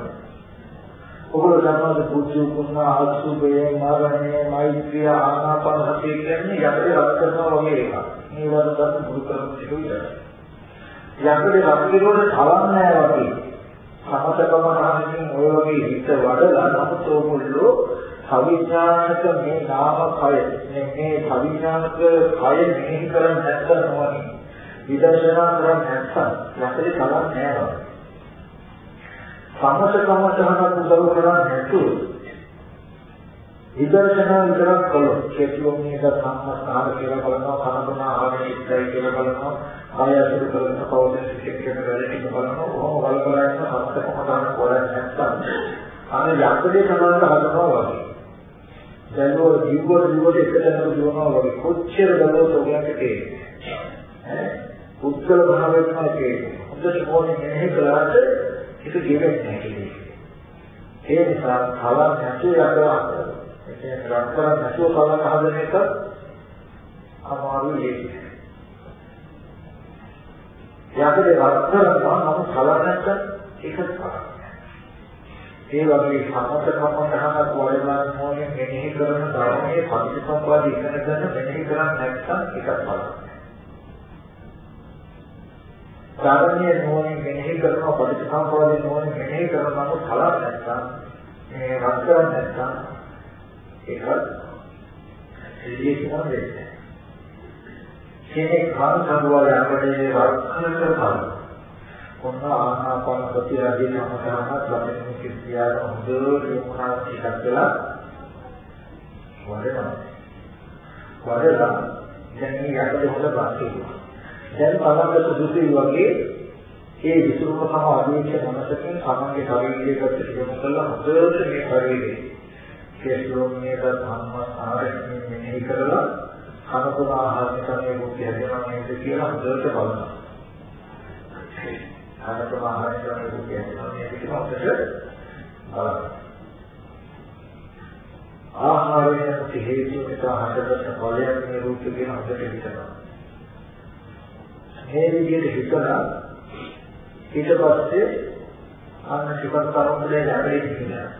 ඔබල ධර්මද පුජ්‍ය කුණා අසුබේ මරණය මෛත්‍රිය ආනාපාන සතිය කියන්නේ යකඩේ රත් කරනවා වගේ එකක්. මේ වරදත් පුරු කරන එක විතරයි. යකඩේ රත් කිරුවට කවන්නේ නැහැ වගේ. සමතකම නාමකින් ඔය වගේ හිත වඩලා නමුත් ඕගොල්ලෝ අවිඥානික මේ නාම කය මේ අවිඥානික කය මෙහි කරන්නේ නැත්නම් නොවනි විදර්ශනා කරන්නේ නැත්නම් යකඩේ කලක් නෑ සමතකම සහනක් උදව් කරන්නේ නැතුව විදර්ශනා විතරක් කළොත් කෙටිවම මේක සම්මස්කාර කියලා බලනවා කනබන ආහාරයේ ඉස්සයි කියලා බලනවා ආය අසුර කරන කවුරුද සික්කේක වැඩි බලනවා ඕම වල බලන්න සම්මතකම ගන්න පොරක් නැත්නම් අර යකඩේ සමානව හදනවා වගේ. දැනුව ජීවවල ජීවවල එකතැනක දුවනවා වගේ කොච්චර දරුවෝ ඔයගලට තේරෙන්නේ? ඈ? උත්කල භාවයක් තමයි හොඳට මොනේ මෙහෙ කළාට ඒක ගෙවෙන්නේ නැහැ ඒ නිසා කලක් නැතුව යනවා ඒ කියන්නේ රත් කරන් නැතුව කලක් හදන එක අමාරුයි. යකඩේ රත් කරනවා නම් කලක් නැත්නම් ඒක කරා ඒ වගේ සමත කමඨහනක් වඩලා මොනේ මෙනෙහි කරන ධර්මයේ පටිච්චසමුප්පාද ඉගෙන ගන්න මෙනෙහි කරන්නේ නැත්නම් එකක් බලන්න. ධර්මයේ මොනේ මෙනෙහි කරන පටිච්චසමුප්පාද මොනේ මෙනෙහි කරන නමුත් කලක් නැත්නම් මේ රත් කරන්නේ නැත්නම් ඒක එළිය කියලා දෙන්නේ. කෙනෙක් කන කරුවා යකඩේ රක්ෂණ කරපන්. කොන්න ආනාපාන සති ආදී සමතහනක් ලබන කිසියාට හොඳට යොමුනා ටිකක් වෙලා වඩනවා. වඩලා දැන් මේ යකඩේ හොඳ බාස්කේ. දැන් බලන්න සුදුසුයි වගේ ඒ විසුරුම සම අධීක්ෂ මනසකින් සමන්ගේ ශරීරයකට යොමු කළා හොඳට මේ ශරීරේ කෙස්ලෝමියට ධම්ම ආරම්භයෙන් මෙහි කරලා කනපුන ආහාර නිකම්ේ මුක්තිය හැදෙනවා නේද කියලා හොඳට බලනවා. කනපුන ආහාර නිකම්ේ මුක්තිය හැදෙනවා නේද කියලා හොඳට බලනවා. ආහාරයෙන් මුක්ති හේතු නිසා හටගන්න බලයන් මේ රූප කියන හොඳට හිතනවා. මේ විදිහට හිතලා ඊට පස්සේ අන්න ටිකක් තරම්දේ යන්නේ කියලා.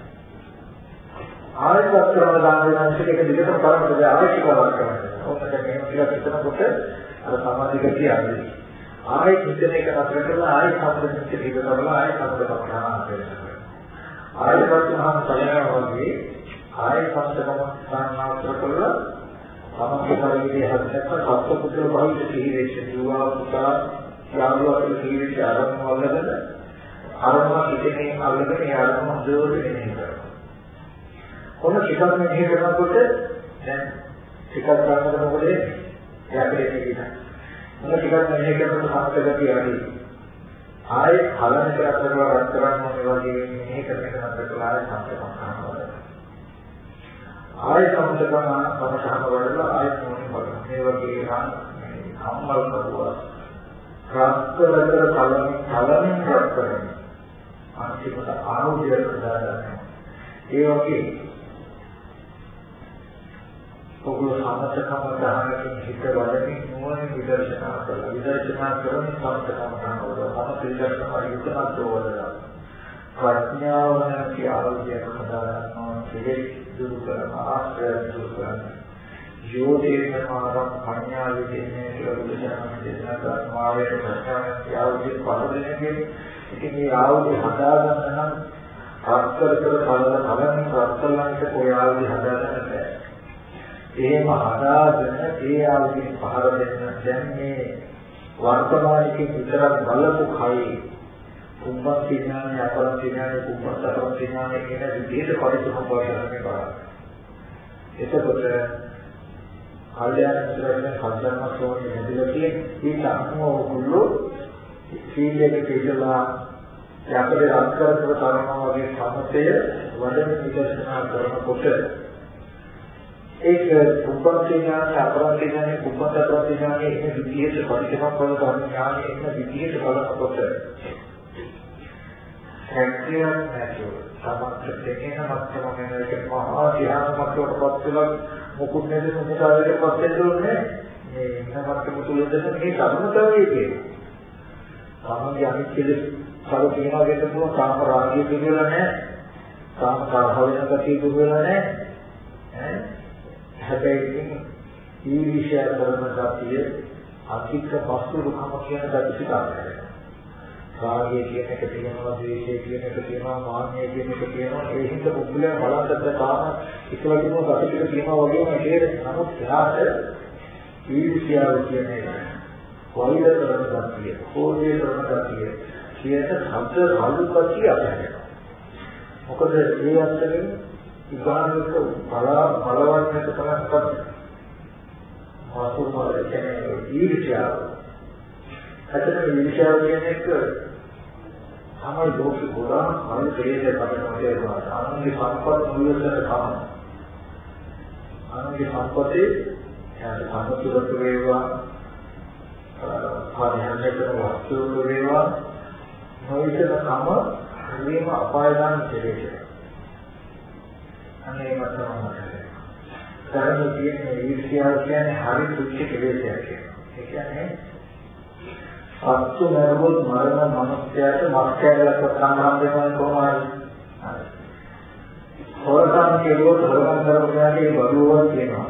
ආයතන කරන දානංශික එක දිගටම කරන්නේ ආයතන කරනවා. ඔකට මේ ටිකක් හිතනකොට අර සමාධික කියන්නේ. ආයෙත් හිතන එක නතර කරලා ආයෙත් සම්පූර්ණ හිත කරලා ආයෙත් සම්පූර්ණ කරනවා කියනවා. ආයෙත් වත්මහා සලයනවා වගේ ආයෙත් සම්පූර්ණ කරනවා කරලා සමස්තකාරීදී හදන්නත් සත්පුත්‍ර භාවිත කීවෙච්ච දුවා පුතා යාළුවා කියලා කීවෙච්ච ආරම්භ වලද ආරම්භ හිතේ අල්ලගෙන ඒ ආරම්භ හොඳට මෙහෙම කරනවා. කොහොම ටිකක් මෙහෙ කරනකොට දැන් ටිකක් ගන්නකොට මොකද යකඩේ තියෙන. මොන ටිකක් මෙහෙ කරනකොට සමතගතිය වැඩි. ආයෙත් හලන කරලා කරලා රත් කරන්න ඕනේ වගේ මෙහෙ කරන එක නතර කරලා ආයෙත් සමතකම් කරනවා. ආයෙත් සමතකම් සමතකම් වලලා ආයෙත් මොනේ බලන්න. මේ වගේ නම් කම්මල් කරුවා. රාස්තරතර කලින් කලින් රත් කරන්නේ. අන්තිමට ආරෝග්‍ය ප්‍රදානය. ඒ වගේ ඔගොල්ලෝ සමතකම ගහනකින් හිත වඩමින් නුවණින් විදර්ශනා කරලා විදර්ශනා කරන සමතකම ගන්නවල සමත විදර්ශනා යුක්තනත් වලලා ප්‍රඥාව නැති ආරෝග්‍යයක් හදාගන්නවා කෙලෙස් දුරු කරන ආශ්‍රය දුරු කරන යෝදේන මාරම් පඤ්ඤා විදේනේ කියලා බුදුසසුන දේශනා කරන මායේ ප්‍රඥාව නැති ආරෝග්‍ය පරිදෙනකේ ඉතින් මේ ආරෝග්‍ය හදාගන්න නම් අත්තර කර කලන කලින් රත්තරන්ට කොයි ආරෝග්‍ය හදාගන්න බෑ එහෙම හදාගෙන ඒ ආවකින් පහර දෙන්න දැන් මේ වර්තමානයේ විතරක් බලපු කයි කුම්භත් විඥානය අපරත් විඥානය කුම්භත් අපරත් විඥානය කියන විදිහට පරිසම්පාදනය කරනවා. එතකොට කල්යාණ මිත්‍රයන් කල්යාණසෝණි හැදිලා තියෙන ඊට අනුව ඔගොල්ලෝ සීලයක පිළිලා යකඩ රත් කරපු තරම වගේ සමතය වඩන විදර්ශනා කරනකොට ඒක උපත් ඥාන අපරත් ඥාන උපත් අපරත් ඥාන එන විදිහට පරිසමක් වල ගන්න ඥාන එන විදිහට බලනකොට හැකියාවක් නැතුව සමස්ත දෙකේන මත්තම වෙනක මහා ධ්‍යාන මත්තකටපත් වෙලා මොකුත් නැති මොකටද පස්සේ දුන්නේ මේ ඉන්න මත්තම තුලද මේ කර්මතාවයේ තියෙනවා තමන්ගේ අනිත් කෙලෙස් කල තියනවා කියන පුළුවන් කාම රාගය පිළිවෙල නැහැ. කාම කරහ වෙන ගතිය දුර වෙලා නැහැ. ඈ? හැබැයි ඊර්ෂ්‍යා කරන ගතිය අධික පස්තුරුකම කියන ගති ටිකක් නැහැ. රාගය කියන එක තියෙනවා, ද්වේෂය කියන එක තියෙනවා, මාන්නය කියන එක තියෙනවා. ඒ හින්දා පුදුලයන් බලන්නත් කාම ඉස්සරහින්ම ගති ටික තියෙනවා වගේම ඒක නමුත් එහාට ඊර්ෂ්‍යාව කියන එක වෛර කරන ගතිය, කෝපය කරන ගතිය කියන හද රළු ගතිය අපහැරෙනවා. මොකද ඒ අතරින් උදාහරණයක් පලා පලවන්නට කලක් නැහැ. මාතුමාල කියන්නේ ඊර්ෂ්‍යාව. හදන ඊර්ෂ්‍යාව කියන්නේ තමයි ලෝකේ ගොඩාක් මන දෙයේ කරනවා කියනවා. ආනන්දේ සංපත් මුලින්ම තමයි. ආනන්දේ සංපතේ යාද සංපතුලක වේවා පරිහරණය කරන වස්තුවක වේවා නොවිතර කම මේව අපාය දාන දෙයක්. අනේ මතම කරන්නේ තියෙන ඊර්ෂ්‍යාව කියන්නේ හරි තුච්ච කෙලෙසයක් කියනවා. ඒ කියන්නේ අත්තු නරබොත් මරණ මනුස්සයාට මස්කෑරලක් සම්බන්ධ වෙනවා කොහොමද? හොරකම් කෙරුවොත් හොරකම් කරපුවාට ඒ බඩුවවත් කියනවා.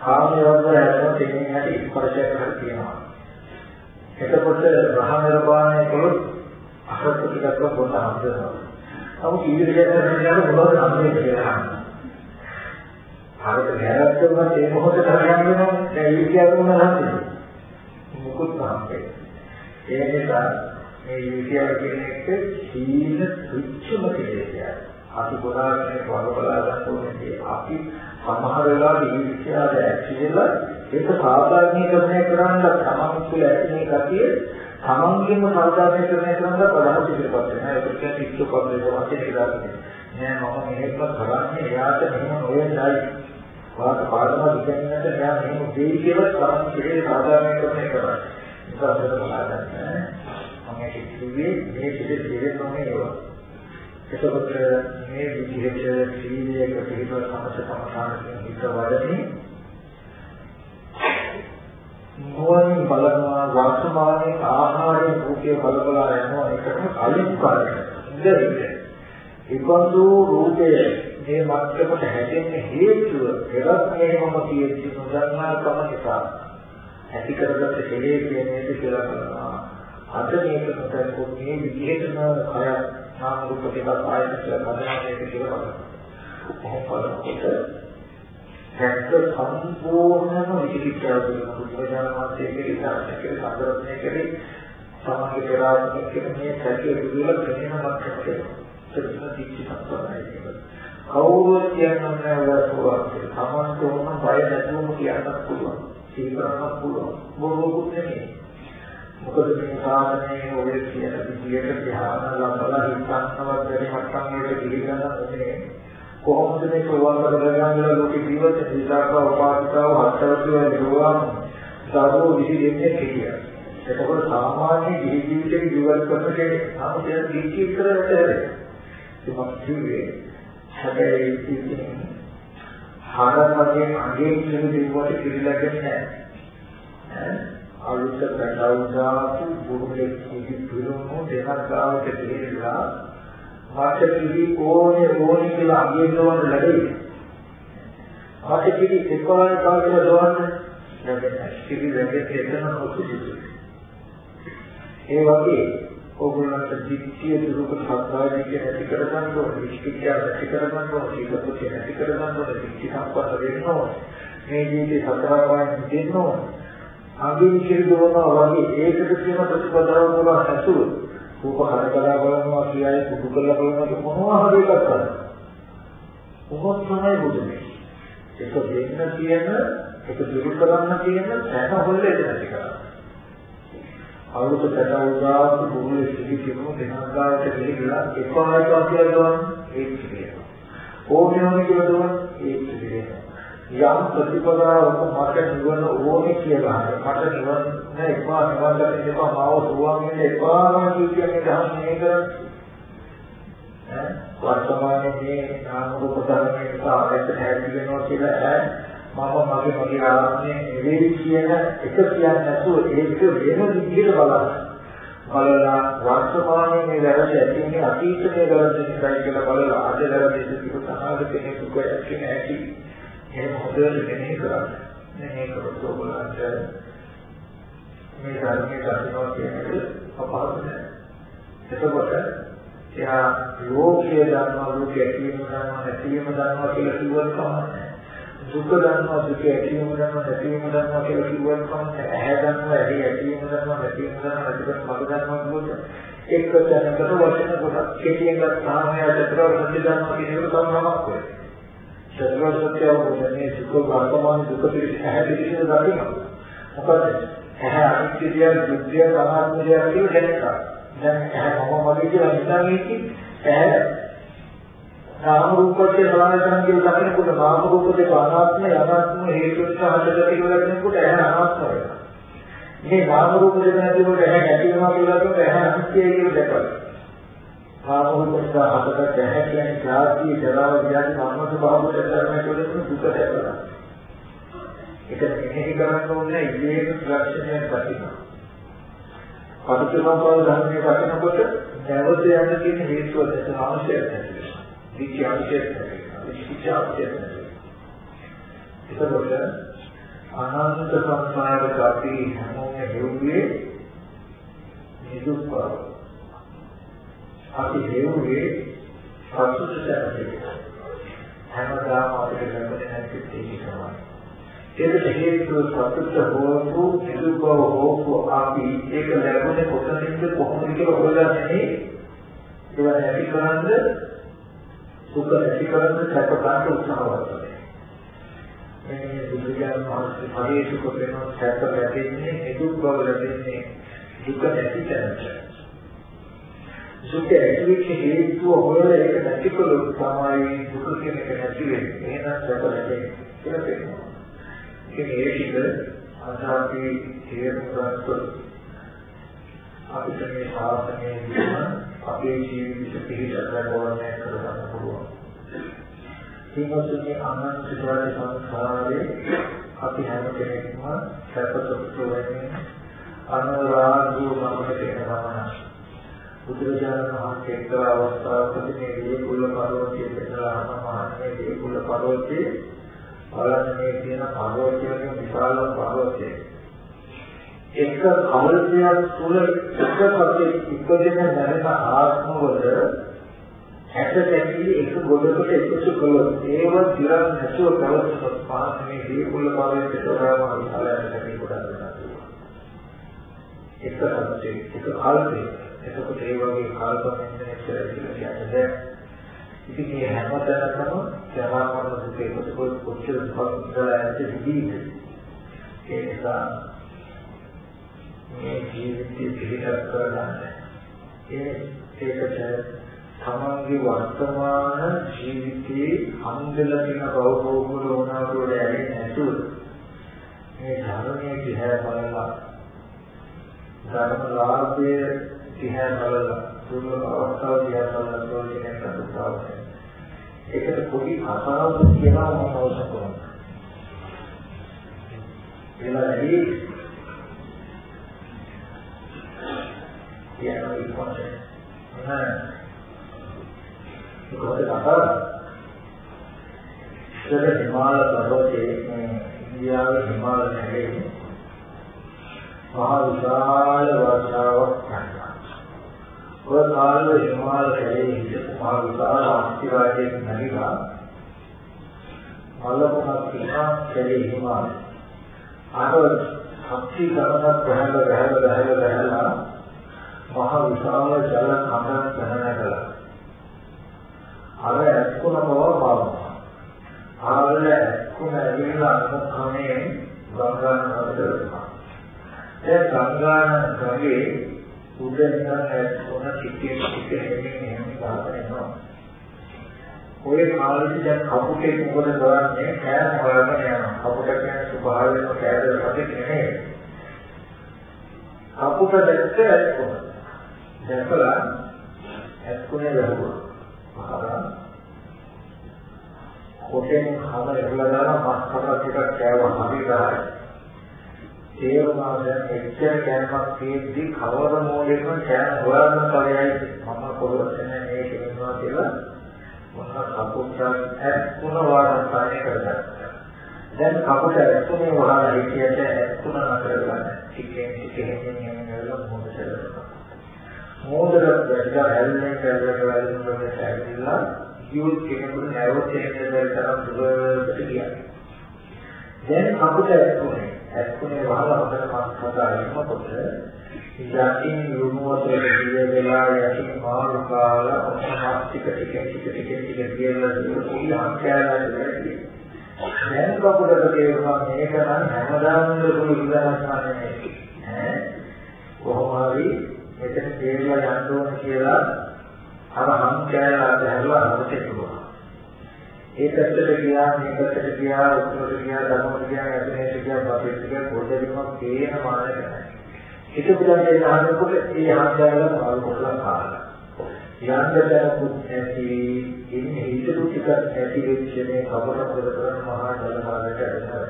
කාමයවද හැදෙන තේමින් හැටි ස්පර්ශය කරලා කියනවා. එතකොට රහ නිර්වාණය කළොත් අසත්‍ය ටිකක් පොත හම්බ වෙනවා. නමුත් ඉන්ද්‍රිය කරන යන මොනවද අන්නේ කියලා. හරියට වැරද්දම ඒ මොහොතේ හරියන්නේ නැහැ. දැන් ඊකියව උනන හරියට. මුකුත් නැහැ. ඒ නිසා මේ ඊකියව කියන එක සීල තුච්චම කෙලෙසයක්. අපි ගොඩාක් වල බලා ගන්න ඕනේ අපි සමහර වෙලාවට ඊර්ෂ්‍යාව ඇති වෙලා ඒක සාධාරණීකරණය කරන්න තමන් තුළ ඇති මේ කතිය තමන්ගේම සාධාරණීකරණය කරන්න ප්‍රධාන ඉදිරිපත් වෙනවා ඒක කියන්නේ ඉක්ක පොඩ්ඩක් වචනේ කියලා නෑ මම මේක කරන්නේ එයාට මෙහෙම නොවේයි වාට පාඩම දෙන්නට එයා මෙහෙම දෙයි කියලා තමන් කෙරේ සාධාරණීකරණය කරන්නේ ඒක අපිට බලන්න මම කිව්වේ මේ පිළිදෙ දෙවෙනි ඒවා. එතකොට මේ විදිහට සීලයක පිළිබඳ සමථ සමාධිය හිත වඩන්නේ මොනින් බලනවා වර්තමානයේ ආහාරයේ රූපය බලබලා යනවා. ඒකම කලින් කාලේ. ඉඳින්නේ ඒකඳු රූපය මේ මත්තකට හැදෙන්න හේතුව පෙරත් මෙහෙමම තියෙච්ච නොදන්නාකම නිසා ඇති කරගත්ත කෙලෙස් කියන්නේ කියලා කරනවා අද මේක මොකද මේ විදිහටම කයක් නාම රූප දෙකක් ආයත කියලා ගන්නවා මේක කියලා බලන්න. කොහොම බලනකොට හැත්ත සම්පූර්ණම විචිකිච්ඡාව කරන බුදුරජාණන් වහන්සේගේ ඉතිහාසයේ සංග්‍රහණය කරේ සමාජ පෙරාත්මක කියන මේ සැකේ බුදුල ප්‍රේමවත් කරේ. සත්‍ය දීක්ෂ සම්ප්‍රදායය. කවුරුත් කියන්න නෑ වස්තුවක්. තමන්ට ඕන බය නැතුවම කියන්නත් පුළුවන්. සීකරන්නත් පුළුවන්. බොරුවකුත් නෙමෙයි. මොකද මේ සාධනයේ ඔය කියන විදියට ධ්‍යාන ලබලා හිතන්නවත් බැරි මට්ටමකට පිළිගන්න ඕනේ. කොහොමද මේ ප්‍රවාහ කරගන්න ලෝකේ ජීවිත විසාකා උපාදිකාව හතරතුන නිරුවාම සාධෝ විදි දෙන්නේ කියලා. එතකොට සාමාන්‍ය ජීවිතේ ජීවත් කරන කෙනෙක් ආපිය දීචි කරකට ඒක කිව්වේ හැබැයි ඉතින් හරවගේ අගේ කියන දේවල් පිළිලගෙන නැහැ. අලුත පැටවුදාපු බුරුලෙක් කිසි පිරුණු දෙකක් ගාවට ගිහිල්ලා මට කිසි ඕනේ ඕනේ කියලා අගයනවන්න ලැබෙයි. මට කිසි එපාරේ කාලේ දවන්න ලැබෙන්නේ. කිසි දෙයක් එතන ඔසුසුසු. ඒ වගේ ඕගොල්ලන්ට දික්තිය දුරුක සත්‍යය නැති කරගන්න ඕනේ, විශ්කිච්ඡා නැති කරගන්න ඕනේ, ඒකපොත් නැති කරගන්න ඕනේ, දික්ති සම්පන්න වෙන්න ඕනේ. මේ ජීවිතේ සතරක් වයින් දෙන්න ඕනේ. අගින් කිරිදවනවා වගේ ඒකට කියන ප්‍රතිපදාව පුරා නැතුව රූප හරකලා බලනවා කියයි කුඩු කරලා බලනවා මොනවා හරි එකක් කරනවා. කොහොමද තමයි බුදුනේ. ඒක දෙන්න කියන ඒක දුරු කරන්න කියන සෑම හොල්ලේ නැති කරා. අවුරුද්ද පැටවුදාත් බුදුනේ සිටි කිව්ව දෙනගාවට ගිහිල්ලා එපාරට අසියල් ගන්න ඒක කියනවා. ඕනේ ඕනේ කියලා දුන්න ඒක කියනවා. යම් ප්‍රතිපදාවක මට නිවන ඕනේ කියලා. මට නිවන එපා නිවන් දකින්න එපා. මාව සුවන් වෙන්න එපා කියන්නේ ධර්ම මේක ඈ? වර්තමානයේ මේ නාම රූප ධර්මයේ නිසා අපිට හැදි වෙනවා කියලා ඈ? මම මගේ මගේ ආත්මය නෙවෙයි කියන එක කියන්නේ නැතුව ඒක වෙන විදිහට බලන්න. බලලා වර්තමානයේ මේ වැරදි ඇතිනේ අතීතයේ වැරදි නිසායි කියලා බලලා අද වැරදි සිදු කරන කෙනෙකුට ඇති නැති ඒක හොඳට මෙනෙහි කරන්න. මෙනෙහි කරොත් ඔයගොල්ලන්ට මේ ධර්මයේ දකින්නවා කියන එක අපහසු නෑ. එතකොට එයා ලෝකයේ දන්නවා ලෝකයේ ඇතිවීම දන්නවා නැතිවීම දන්නවා කියලා කිව්වොත් කමන්නේ. දුක දන්නවා දුක ඇතිවීම දන්නවා නැතිවීම දන්නවා කියලා කිව්වොත් කමන්නේ. ඇහැ දන්නවා ඇහි ඇතිවීම දන්නවා නැතිවීම දන්නවා නැතිවීම මග දන්නවා කිව්වොත් එක්ක දැනකට වචන කොටස් කෙටියෙන් ගත්තාම එයා චතුරාර්ය සත්‍ය දන්නවා කියන එක තමයි නමක් වෙන්නේ. චතුරාර්ය සත්‍ය අවබෝධනේ සුඛ වර්තමාන දුක පිළිස ඇහැ පිළිස දකින්න. මොකද ඇහැ අනිත්‍ය දිය දුක්ඛය අනාත්මය කියලා දැනගන්න. දැන් ඇහැ මම මගේ කියලා හිතන්නේ ඉති ඇහැ නාම රූපයේ සලආයතන කියලා දකිනකොට නාම රූප දෙක අනාත්මය අනාත්ම හේතු නිසා හටගන්න කියලා දකිනකොට ඇහැ අනාත්ම වෙනවා. මේ නාම රූප දෙක නැතිකොට ඇහැ නැති වෙනවා කියලා කියනකොට ඇහැ අනිත්‍යයි කියලා දැකලා කාමෝපස්ස හතට දැහැ කියන්නේ ක්ලාසිය ජරාව ව්‍යාධි මරණ ස්වභාවයට ධර්මයේ කියන දුක දැකලා. ඒක මෙහෙහි කරන්න ඕනේ ඉලේක ලක්ෂණයක් දකින්න. පටිච්චසමුප්පාද ධර්මයේ දකිනකොට නැවත යන්න තියෙන හේතුව දැක අවශ්‍යයක් නැහැ. විචි අවශ්‍යයක් නැහැ. විචි අවශ්‍යයක් නැහැ. ඒකවල අනන්ත සංසාරක අපි හැමෝම හෙව්වේ නිදුක් බව. අපි හේවුවේ සතුට සැපේ. හැමදාම අපිට ලැබෙන නැතිත් ඒක තමයි. ඒකට හේතුව සතුට හෝපු සිදුබව හෝපු අපි ඒක ලැබුණේ කොතනින්ද කොහොමද කියලා හොයලා නෙමෙයි. ඒවා නැති කරන්ද සුඛ නැති කරන්ද සැප ගන්න උත්සාහවත් වෙනවා. මේ බුදුරජාණන් වහන්සේ පරිේශක වෙන සැප ලැබෙන්නේ දුක් බව ලැබෙන්නේ දුක නැති තැනට. දුක ඇතිවෙච්ච හේතුව හොයලා ඒක නැතිකොලොත් තමයි දුක කියන එක නැති වෙන්නේ. එහෙනම් සැප ලැබෙන්නේ කියලා කියනවා. ඉතින් ඒකිට අදාපි තේරුම් ගන්නකොට අපිට මේ ශාසනයේ අපේ ජීවිත පිළිගන්න ඕනේ කරගන්න පුළුවන්. සීමතුනේ අනන්ත සුවය සංසාරේ අපි හැම කෙනෙක්ම සැපසුඛ වෙන්නේ අනුරාගෝ මමකට එනවා. බුදුරජාණන් වහන්සේ එක්තරා අවස්ථාවකදී මේ දීකුල පර්වතයේ පෙන්නලා මහානේ දීකුල පර්වතයේ බලන්න මේ කියන පර්වතයේ විශාල පර්වතය. එක කවල්පයක් තුල එකපතේ ඉපදෙන නැරෙන ආත්මවල හැට තැකී එක ගොඩකට එකතු කළොත් ඒව දිරන් නැතුව පැවතුනොත් පාස්මේ දීකුල පර්වතයට වඩා විශාලයක් ලැබී ගොඩක් වෙනවා. එක සත්‍යයේ එක කල්පේ එතකොට ඒ වගේ කාල්පනික කියලා කියන්නේ ඉතින් මේ හැමතැනම ජරාමරණ දුකේ කොටකොත් කොච්චර දුක්ඛලා ඇති දිවිද ඒ නිසා මේ ජීවිතය පිළිගත් කරගන්න. ඒ ඒකට තමන්ගේ වර්තමාන ජීවිතයේ අංගල දින බවෝගුල වුණාට ඇලෙන්නේ නැතුව මේ ධර්මයේ දිහා බලලා ධර්ම ලාභයේ දිහා බලලා දුර්ලභ අවස්ථාව දිහා බලලා ප්‍රයෝජනය ගන්නවා. ඒකට පොඩි කතාවක් කියලා මම අවශ්‍ය ඔය කාලේ හිමාල කැලේ හිටපු මහ විශාල අස්තිවාදයේ නැගිලා මලකුණක් තියා කැලේ හිමාල. අර සත්‍ය ගණනක් ගහලා ගහලා ගහලා ගහලා මහ විශාල ජල කඳක් ගණන කළා. අර ඇත්කුණ බව බලනවා. ආවල ඇත්කුණ ඇවිල්ලා අනුක්‍රමයෙන් ගංගා නදියට. ඒ ගංගා නදියේ උඩ නිකන් ඇස්කොන ටිකේ ටික හැමින් එහෙම ගහගෙන යනවා. ඔය කාලෙදි දැන් කපුටේ මොකද කරන්නේ? කෑම හොයාගෙන යනවා. කපුට කියන්නේ ස්වභාවයෙන්ම කෑදර කටේ නෙමෙයි. කපුට දැක්ක ඇස්කොන. දැකලා ඇස්කොනේ වැහුවා. මහා කොටෙන් හම එරලා දාලා මස් කට ටිකක් කෑවා. හරි ගහයි. තේරුණා දැන් එච්චර කෑමක් තියෙද්දි කවර මොලේකම කෑම හොයාගන්න පරියයි මම කොහොමද මේක වෙනවා කියලා මොන කපුටක් ඇත්තුන වාරක් පානේ කරගත්තා. දැන් කපුට ඇත්තුනේ වහලා හිටියට ඇත්තුන නතර ගන්න. ටිකෙන් ටිකෙන් යනවා මොකද කරන්නේ. මොදරක් දැක්කා හැල්මේ කරලා වැඩිමකට ඇවිල්ලා යූත් කෙනෙකුට නැවත එන්න බැරි තරම් දුරට ගියා. දැන් කපුට ඇත්තුනේ ඇත්තුනේ වහලා හොඳට මස් හදා ඉන්නකොට යටින් ලුණුවතේ දිය වෙලා යටින් මාළු කාලා ඔක්කොම ටික ටික ටික ටික ටික කියලා පොඩි අංකයලා දැක්කේ. දැන් කපුටට තේරුණා මේක නම් හැමදාම දුරු ඉඳලා නැහැ. ඈ කොහොම හරි මෙතන තේරලා යන්න ඕන කියලා අර අංකයලා දැල්ලා හදට පුළුවන්. ඒ පැත්තට ගියා මේ පැත්තට ගියා උතුරට ගියා දකුණට ගියා යටිනේට ගියා පස්සට ගියා පොඩ්ඩකින්ම පේන මානෙ නැහැ. හිත පුදන්නේ නානකොට ඒ ආඥාවල පාල් කොටලා කාලා. යන්න දැනුත් නැති ඉන්නේ හිතු ටිකක් ඇති වෙච්ච මේ කවර කර කරන මහා ජලමාලයට ඇදලා.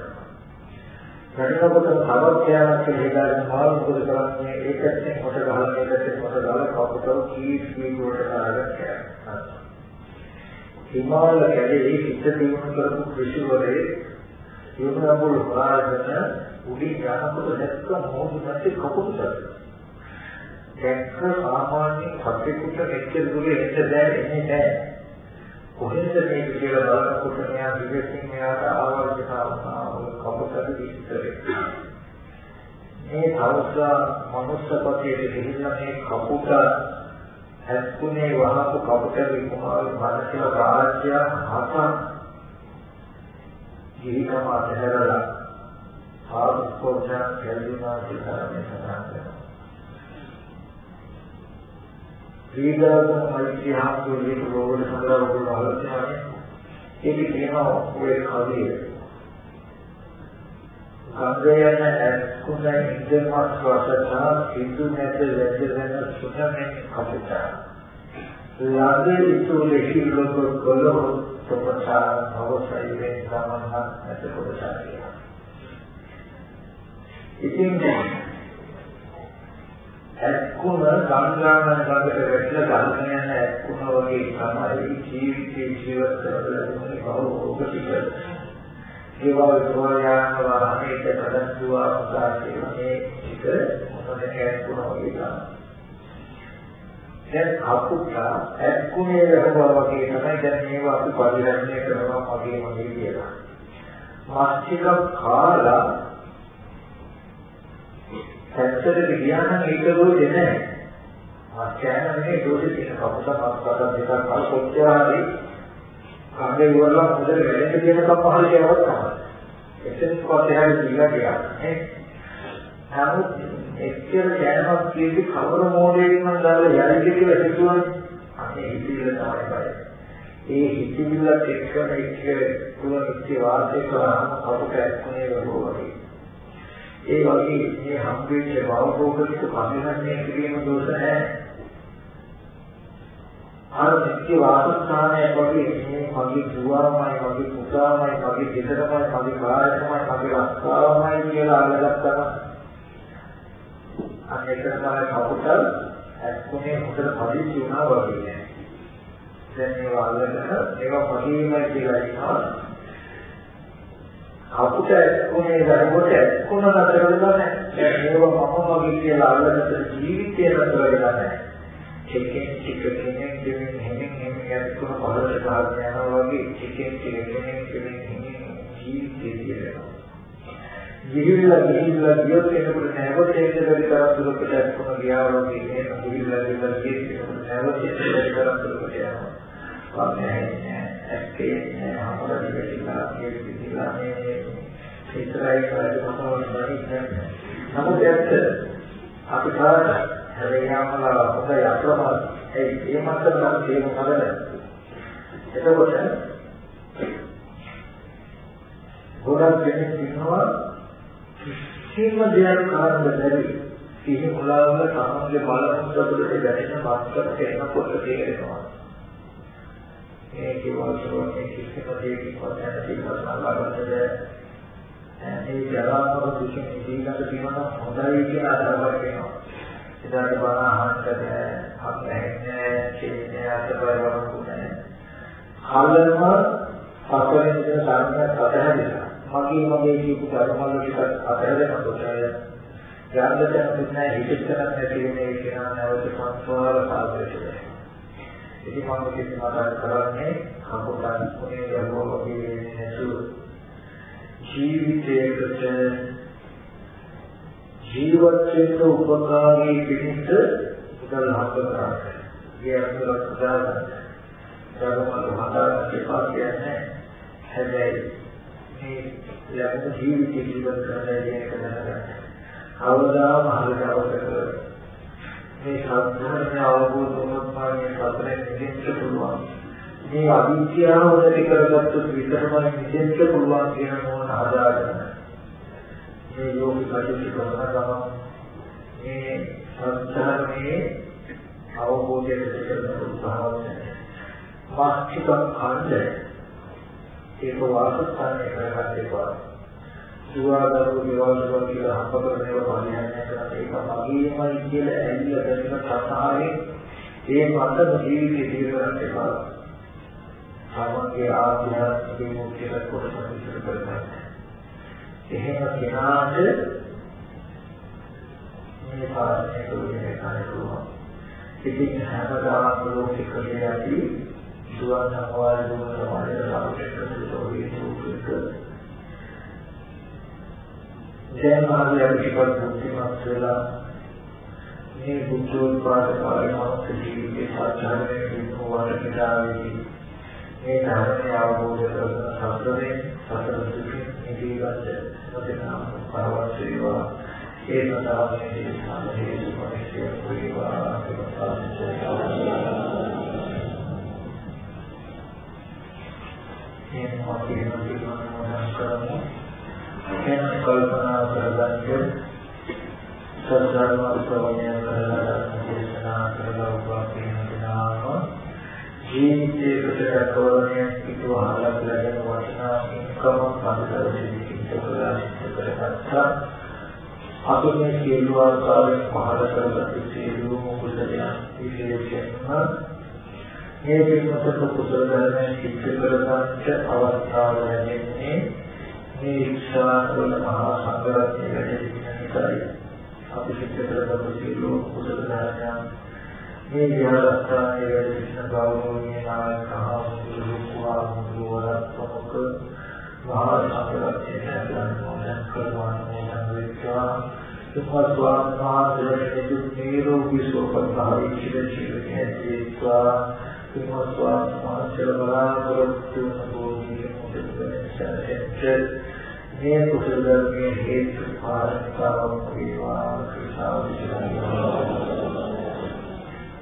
වැඩිකොට තවත් යාමක් කියලා මාල් මොකද කරන්නේ ඒකත් කොට ගහලා ඒකත් කොට ගහලා කවුරුත් කී කී කොට කරලා හිමාල කැලේ හිත දිනු කරපු ඍෂිවරේ යෝගාවල් හොයාගෙන උඩින් යනකොට දැක්ක මොහොත නැති කපුටක්. දැක්ක සාමාන්‍ය කටේකට මෙච්චර දුරේ එන්න බෑ එන්නේ නැහැ. කොහෙන්ද මේක කියලා බලනකොට මෙයා විවේකයෙන් මෙයාට ආවර්ජන කපුටට විස්තරේ. මේ තවස්සා මනුස්සපතේ ගිහිල්ලා මේ කපුට හැස්කුනේ වහපු කපුටගේ කුමාරගේ මානසික රාජ්‍ය හත ගිහිකම අතහැරලා ආස්කෝචා කැලුනා කියලා මේ සඳහන් කරනවා. ශ්‍රීදාසන මෛත්‍රියහතු මේක රෝගල සඳහා ඔබ ආලෝචනය ඒක කියනවා ඔය කවිය අගයන ඇස්කුණ ඉන්දමත් වසතා සින්දු නැත වැදගෙන සුනමෙන් කපුටා ලාගේ ඉතුරු හිලොක කොළො තොපසා භවසයියෙන් සමහත් නැත කොටසා කියලා ඉතින් ඇක්කුණ සංගාමන ළඟට වැටලා ගන්න යන ඇක්කුණ වගේ තමයි ජීවිතේ ජීවත් කරලා බහුෝග පිට. ඒවා විද්‍යාන වාහනයක ප්‍රදස්තුවා උදාසේ මේ එක මොනවද ඇක්කුණ වගේ තමයි. දැන් අපුට ඇක්කුණේ රහවා වගේ තමයි දැන් මේවා අපි පරිහරණය කරනවා වගේ වගේ කියලා. මාස්තික කාලා පැත්තට ගියා නම් ඒක දෝෂේ නැහැ. ආචාර්ය නෙමෙයි දෝෂේ තියෙන කපුට කපුට දෙකක් අර කොච්චරයි කන්නේ ඉවරලා මුදල් වැඩෙන්න තියෙනකම් පහළ යවවත් තමයි. එතන කොහේ හරි දීලා ගියා. නමුත් එච්චර දැනමක් කියෙදි කවර මොඩේකින් මම දාලා යන්නේ කියලා හිතුවනේ. අනේ හිතිවිල්ල තමයි බය. ඒ හිතිවිල්ලත් එක්කම එක්ක තුන ඉච්ච වාසය කරාම කපුට ඇක්කුනේ වගේ. ඒ වගේ මේ හම්බෙච්ච භවෝගික පරිහරණය කිරීම දෝෂ නැහැ. අර නිත්‍ය වාසස්ථානය වගේ මේ මගේ දුවමයි මගේ පුතාමයි මගේ ගෙදරමයි මගේ කාර්යමයි මගේ රස්තාවමයි කියලා අල්ලගත්තම අනේක තමයි කපුට ඇක්කුනේ හොඳට පදිච්චි වුණා වගේ නෑ. දැන් මේවා අල්ලගෙන ඒවා පදීමයි කියලා ඉන්නවා. අපිට ඇස්කුනේ දරකොට ඇස්කුණ නතර වෙලා නැහැ. මේව මම වගේ කියලා අල්ලගත්ත ජීවිතය නතර වෙලා නැහැ. ටිකෙන් ටික කෙනෙක් දෙමින් හැමින් හැමින් ඇස්කුණ පහළට ගහගෙන යනවා වගේ ටිකෙන් ටික කෙනෙක් දෙමින් හැමින් ජීවිතය දිරනවා. ගිහිල්ලා ගිහිල්ලා ගියොත් එනකොට නැවත ඒක දෙවි කරක් දුරකට ඇස්කුණ ගියා වගේ නේද? ගිහිල්ලා ගිහිල්ලා ගියොත් නැවත ඒක දෙවි කරක් දුරකට යනවා. වාන්නේ ඇත්තේ නෑ අපරාධ වෙලා කියන විදිහලා මේ ඉතරයි කරේ මොනවද නමුත් ඇත්ත අපි කාට හැරෙයාමලා හොඳ යක්‍රම ඒ ඒ මතක නම් තේරුම් ගන්න. එතකොට ගොඩක් දෙනෙක් ඉන්නවා කිසිම දෙයක් කරන්න බැරි කිසි මුලාවල සමන්ගේ බලමුද්දට දැනෙන මාස්කර් එනකොට තේරෙනවා. මේ කිව්වොත් කිසිම දෙයකින් හොයන්න තියෙනවා සාකච්ඡාවද මේ ජරාමර දුක ජීවිත තියෙනවා හොඳයි කියන අදහසක් එනවා. ඉතින් බණ අහන්නද අපහැන්නේ කියන්නේ අතපරවරුනේ. කලම සතරෙන් දෙන ධර්මයක් අතහැරිලා මගේ මගේ කියපු ධර්මවල ටිකක් අතහැරෙනකොට යන්න දැන තුනයි හිතෙන්න නැති වෙන්නේ කියන නැවත සංස්කාර සාධකයි. ඉතින් මම කිසි මතක් කරන්නේ කපුටන් මොනේ යවෝ වගේ නැතුව ජීවිතයකට ජීවත් වෙන්න උපකාරී පිණිස මුදල් හම්බ කරගන්න. ඒ අතුලක් දාගන්න. ධර්මවල හදාගන්න එපා කියන්නේ හැබැයි මේ ලැබුණු ජීවිතය ජීවත් කරන්න කියන එක දැනගන්න. අවදාම හරියවකට මේ සත්‍යය අවබෝධ වුණොත් මේ සතරෙන් නිදෙන්න පුළුවන්. මේ අවිද්‍යාව නැති කරගත්තොත් විතරමයි මිදෙන්න පුළුවන් කියන මොන හදාගන්න. මේ යෝගි කටයුතු කරන ගමන් මේ සංස්කාරයේ අවබෝධයට දෙන්න උත්සාහවත් මාස්තික ඛණ්ඩ ඒක වාසස්ථානයේ කරගන්න එපා. සුවාදරු විවාදවල කියලා හම්බ කරන ඒවා පරිහරණය කරලා ඒක මගේමයි කියලා ඇවිල්ලා දැනෙන කතාවේ ඒ මතක ජීවිතේ දිරවන්න එපා. තමන්ගේ ආධ්‍යාත්මික මුක්තිය කොටස විතර කරගන්න. එහෙම කෙනාට මේ පාරේ දුන්නේ කාරණා. ඉතින් හැමදාම ලෝකෙ කලේ ඇති සුවන් සමවාද දුන සමාජය සාපේක්ෂව සෝවි සූත්‍රක දැන් ආදී අපිට බුද්ධිමත් වෙලා මේ බුද්ධෝත්පාද කාලේ මනුස්ස ජීවිතේ සාධාරණයෙන් විකෝ වඩ මේ ධර්මය අවබෝධ කරගන්න සතරේ සතර දුකින් නිදීගත වදනා පරවත් වේවා. ඒ සඳහා මේ දේශනාව හේතු පරිශ්‍රය වේවා. මේ මොහොතේ මොනවද කරන්නේ එන කල්පනා කරගන්න සතරම ප්‍රවණය කරලා ජීවිතයේ ප්‍රතිරකවණය පිටුවහලක් ලැබෙන වටිනා ඉන්කම පන්දරදී ප්‍රකාශිත කරගත්තා. අපි මේ සියලු ආකාරයෙන් පහළ කරගත් සියලු කුසලයන් විශේෂයෙන්ම මේ පිටමත කුසල ධර්මයන් සිද්ධ කරගන්න අවස්ථාව ලැබෙන්නේ මේ ඉක්ෂාවල මහා සංඝරත්නය වැඩි නිසායි. අපි සිද්ධ කරගත් සියලු කුසල ධර්මයන් මේ විහාරස්ථානයේ වැඩ සිටින ගෞරවනීය නායක හාමුදුරුවෝ කුමාරවරුන් ප්‍රමුඛ මහා සංඝරත්නයේ සම්මාන කරනවා වෙනවා සුපස්වාන් මහා නිරෝගී සෝපත් භාවී චිර චිරකේ දේවා සුපස්වාන් මහා චරබලාපරතු නබෝධි මුදිතේ මේ කුසලයේ හේතු පාරමිතාවක් වේවා ක්‍රියාවිචාරය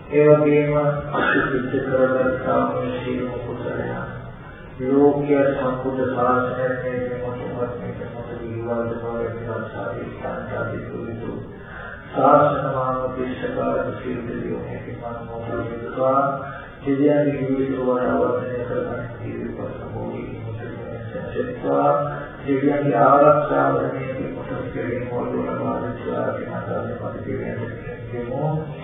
ඒ වගේම අපි සිද්ධ කරගත්තා මේ සීල කුසලය ලෝකීය සම්බුද්ධ ශාසනයේ මේ මොහොතවත් මේ මොහොත ජීවවද බවට සාධි සංකාදී සුදුසු ශාසන මාන පිස්සකාර සීලදී ඔහේ මන මොහොතවා ජීවිතයේ ජීවිත වරවර්ධනය කරගන්න ජීවිත පසුබෝධි මුසෙත්වා ජීවිතයේ ආරක්ෂාව වෙන්නේ මොහොත කෙරෙහි මොළවල මානසික ආකාරයෙන් පරිදි වෙනවා ආකාශ ධාරා දේවානාගාමිකා සිරාජපාතු බුද්ධ ශාසන ආකාශ ධාරා දේවානාගාමිකා සිරාජපාතු බුද්ධ ශාසන ආකාශ ධාරා දේවානාගාමිකා සිරාජපාතු ඒ වගේම අපි කල්පනා කරන්න ඕනේ මේ දුක්ඛාගත සසරේ ජරා සංඛ්‍යාත මේ සසරේ එතර වෙලා අජරාමර විමුක්තිය ලබා ගන්න කොහොමද කියන මේ ධර්මයේ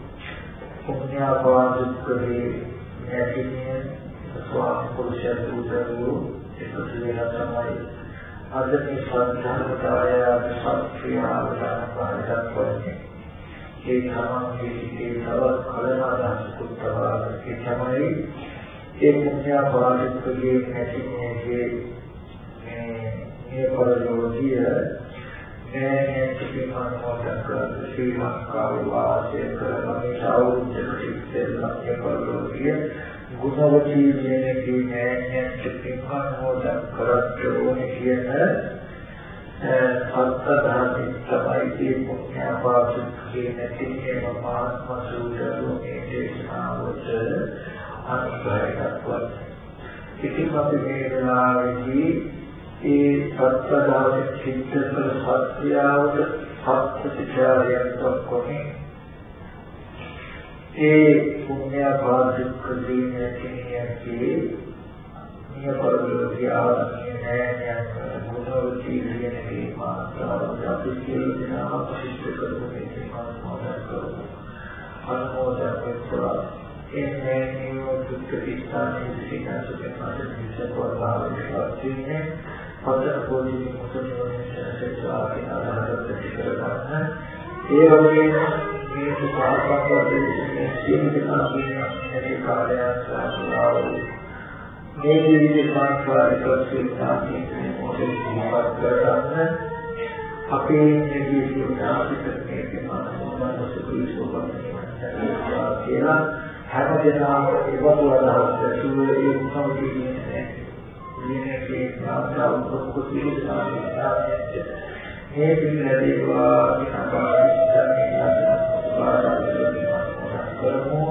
ගැනීම සත්‍ය අනුසදා සත්‍ය දවසින් වදායයක් කරන කෙනෙක් කියනවා ඒ තමයි පුණ්‍යාපාදුක්කේ නැතිනේ ස්වාමි පුරුෂය දුදරු එකතු වෙලා තමයි අද මේ සංධර්මතාවය සත්‍යාවදාන පාඩක් වන්නේ ඒ තමන්ගේ ඒ තවත් කලනාදාසකුත් තවාගේ තමයි ඒ පුණ්‍යාපාදුක්කේ නැතිනේ මේ මේ පරිලෝකීය නෑ පිටිමන් මොකක් ශ්‍රී ලංකාව වාසය කරන මේ අවුරුද්දකට ඉස්සෙල්ලා ඒකවලුගේ ගුණවතී කියනකේ නෑ පිටිමන් මොකක් කරත් ඕනේ කියන සත්‍යධර්මයි තමයි මේ පුණ්‍යපාසු කියන තින්නේම මාත්ම සූත්‍රයේ දේශනාවට අනුග්‍රහයක් වත්තා. ඉතින් අපි මේ වෙලාවේදී ඒ සත්‍යදාන චිත්ත කළ සත්‍යාවට සත්‍යචාරයක් දක්වන්නේ ඒ පුණ්‍ය භාජික දීනේ කියන්නේ නියපරලෝකී ආරණ්‍ය නෑයන් ගුණවති කියන්නේ මාතාව අපි කියන අපිට කරන්නේ මානවයක් කරමු අනුමෝදන් වෙත්වා එන්නේ නියම දුක්ඛ ස්ථානයේ සිටින සුඛ මාර්ග විශ්වාසයෙන් පතර පොඩි මුතුන්වන්නේ ආදාහරත් කරගන්න ඒ වගේම මේ සුපාපක දෙන්නේ සීමිතනා කියන මේ කාර්යයක් සාධාරණ මේ ජීවිත සංස්කාරික සිතාන්නේ මොකද ජීවත් කරගන්න අපේ ජීවිතය අපිට මේක මානසික සුඛීසෝපන්නේ කියලා හැම දෙනාම ඒවත් අදහස් ඇතුළේ ඒ උත්සව කියන්නේ මේ ඥානව කුසීල සාමිච්ඡාමිච්ඡ මේ පිළිලදීවා කරමු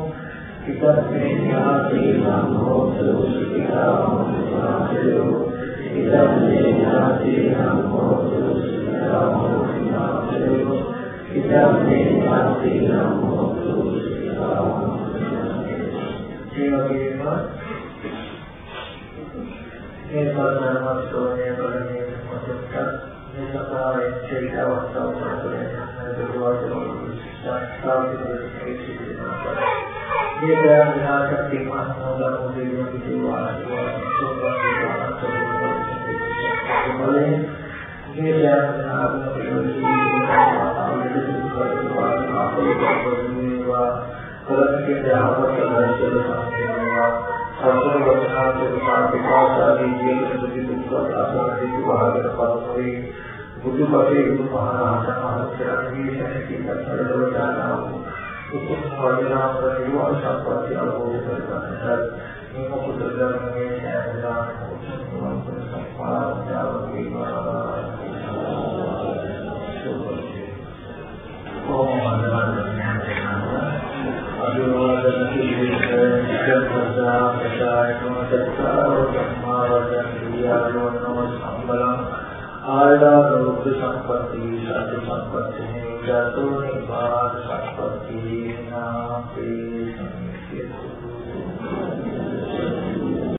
ඉතස්සේ ඥාති සම්හෝතු සිතාමෝ ඉතස්සේ ඥාති සම්හෝතු සිතාමෝ ඉතස්සේ ඥාති සම්හෝතු සිතාමෝ ඒ වගේම මේ පාරාමස්සෝනේ බලන්නේ මොකක්ද මේ සතාවේ චේතවස්තාව තුළේ මේ ප්‍රාණඝාතකේ මහානෝදාන උදේවන කිතුවා මේ ප්‍රාණඝාතකේ මහානෝදාන උදේවන බුදුපදේ උපහාරාට ආරක්ෂාගේ ශක්තිය කරදර දානවා. උපස්වර්ණා ප්‍රතිවර්ෂ ප්‍රතිවර්ෂ කරනවා. මේ මොකද දන්නේ ඉක්කප්පසා ප්‍රසායනෝ සත්තාව සම්මාවදන් වියාලෝනෝ සම්බලං ආයදාරෝග්‍ය සම්පatti සත්‍ය සම්පatti ජාතෝ නිපාත සම්පatti නාපේ සංකේතෝ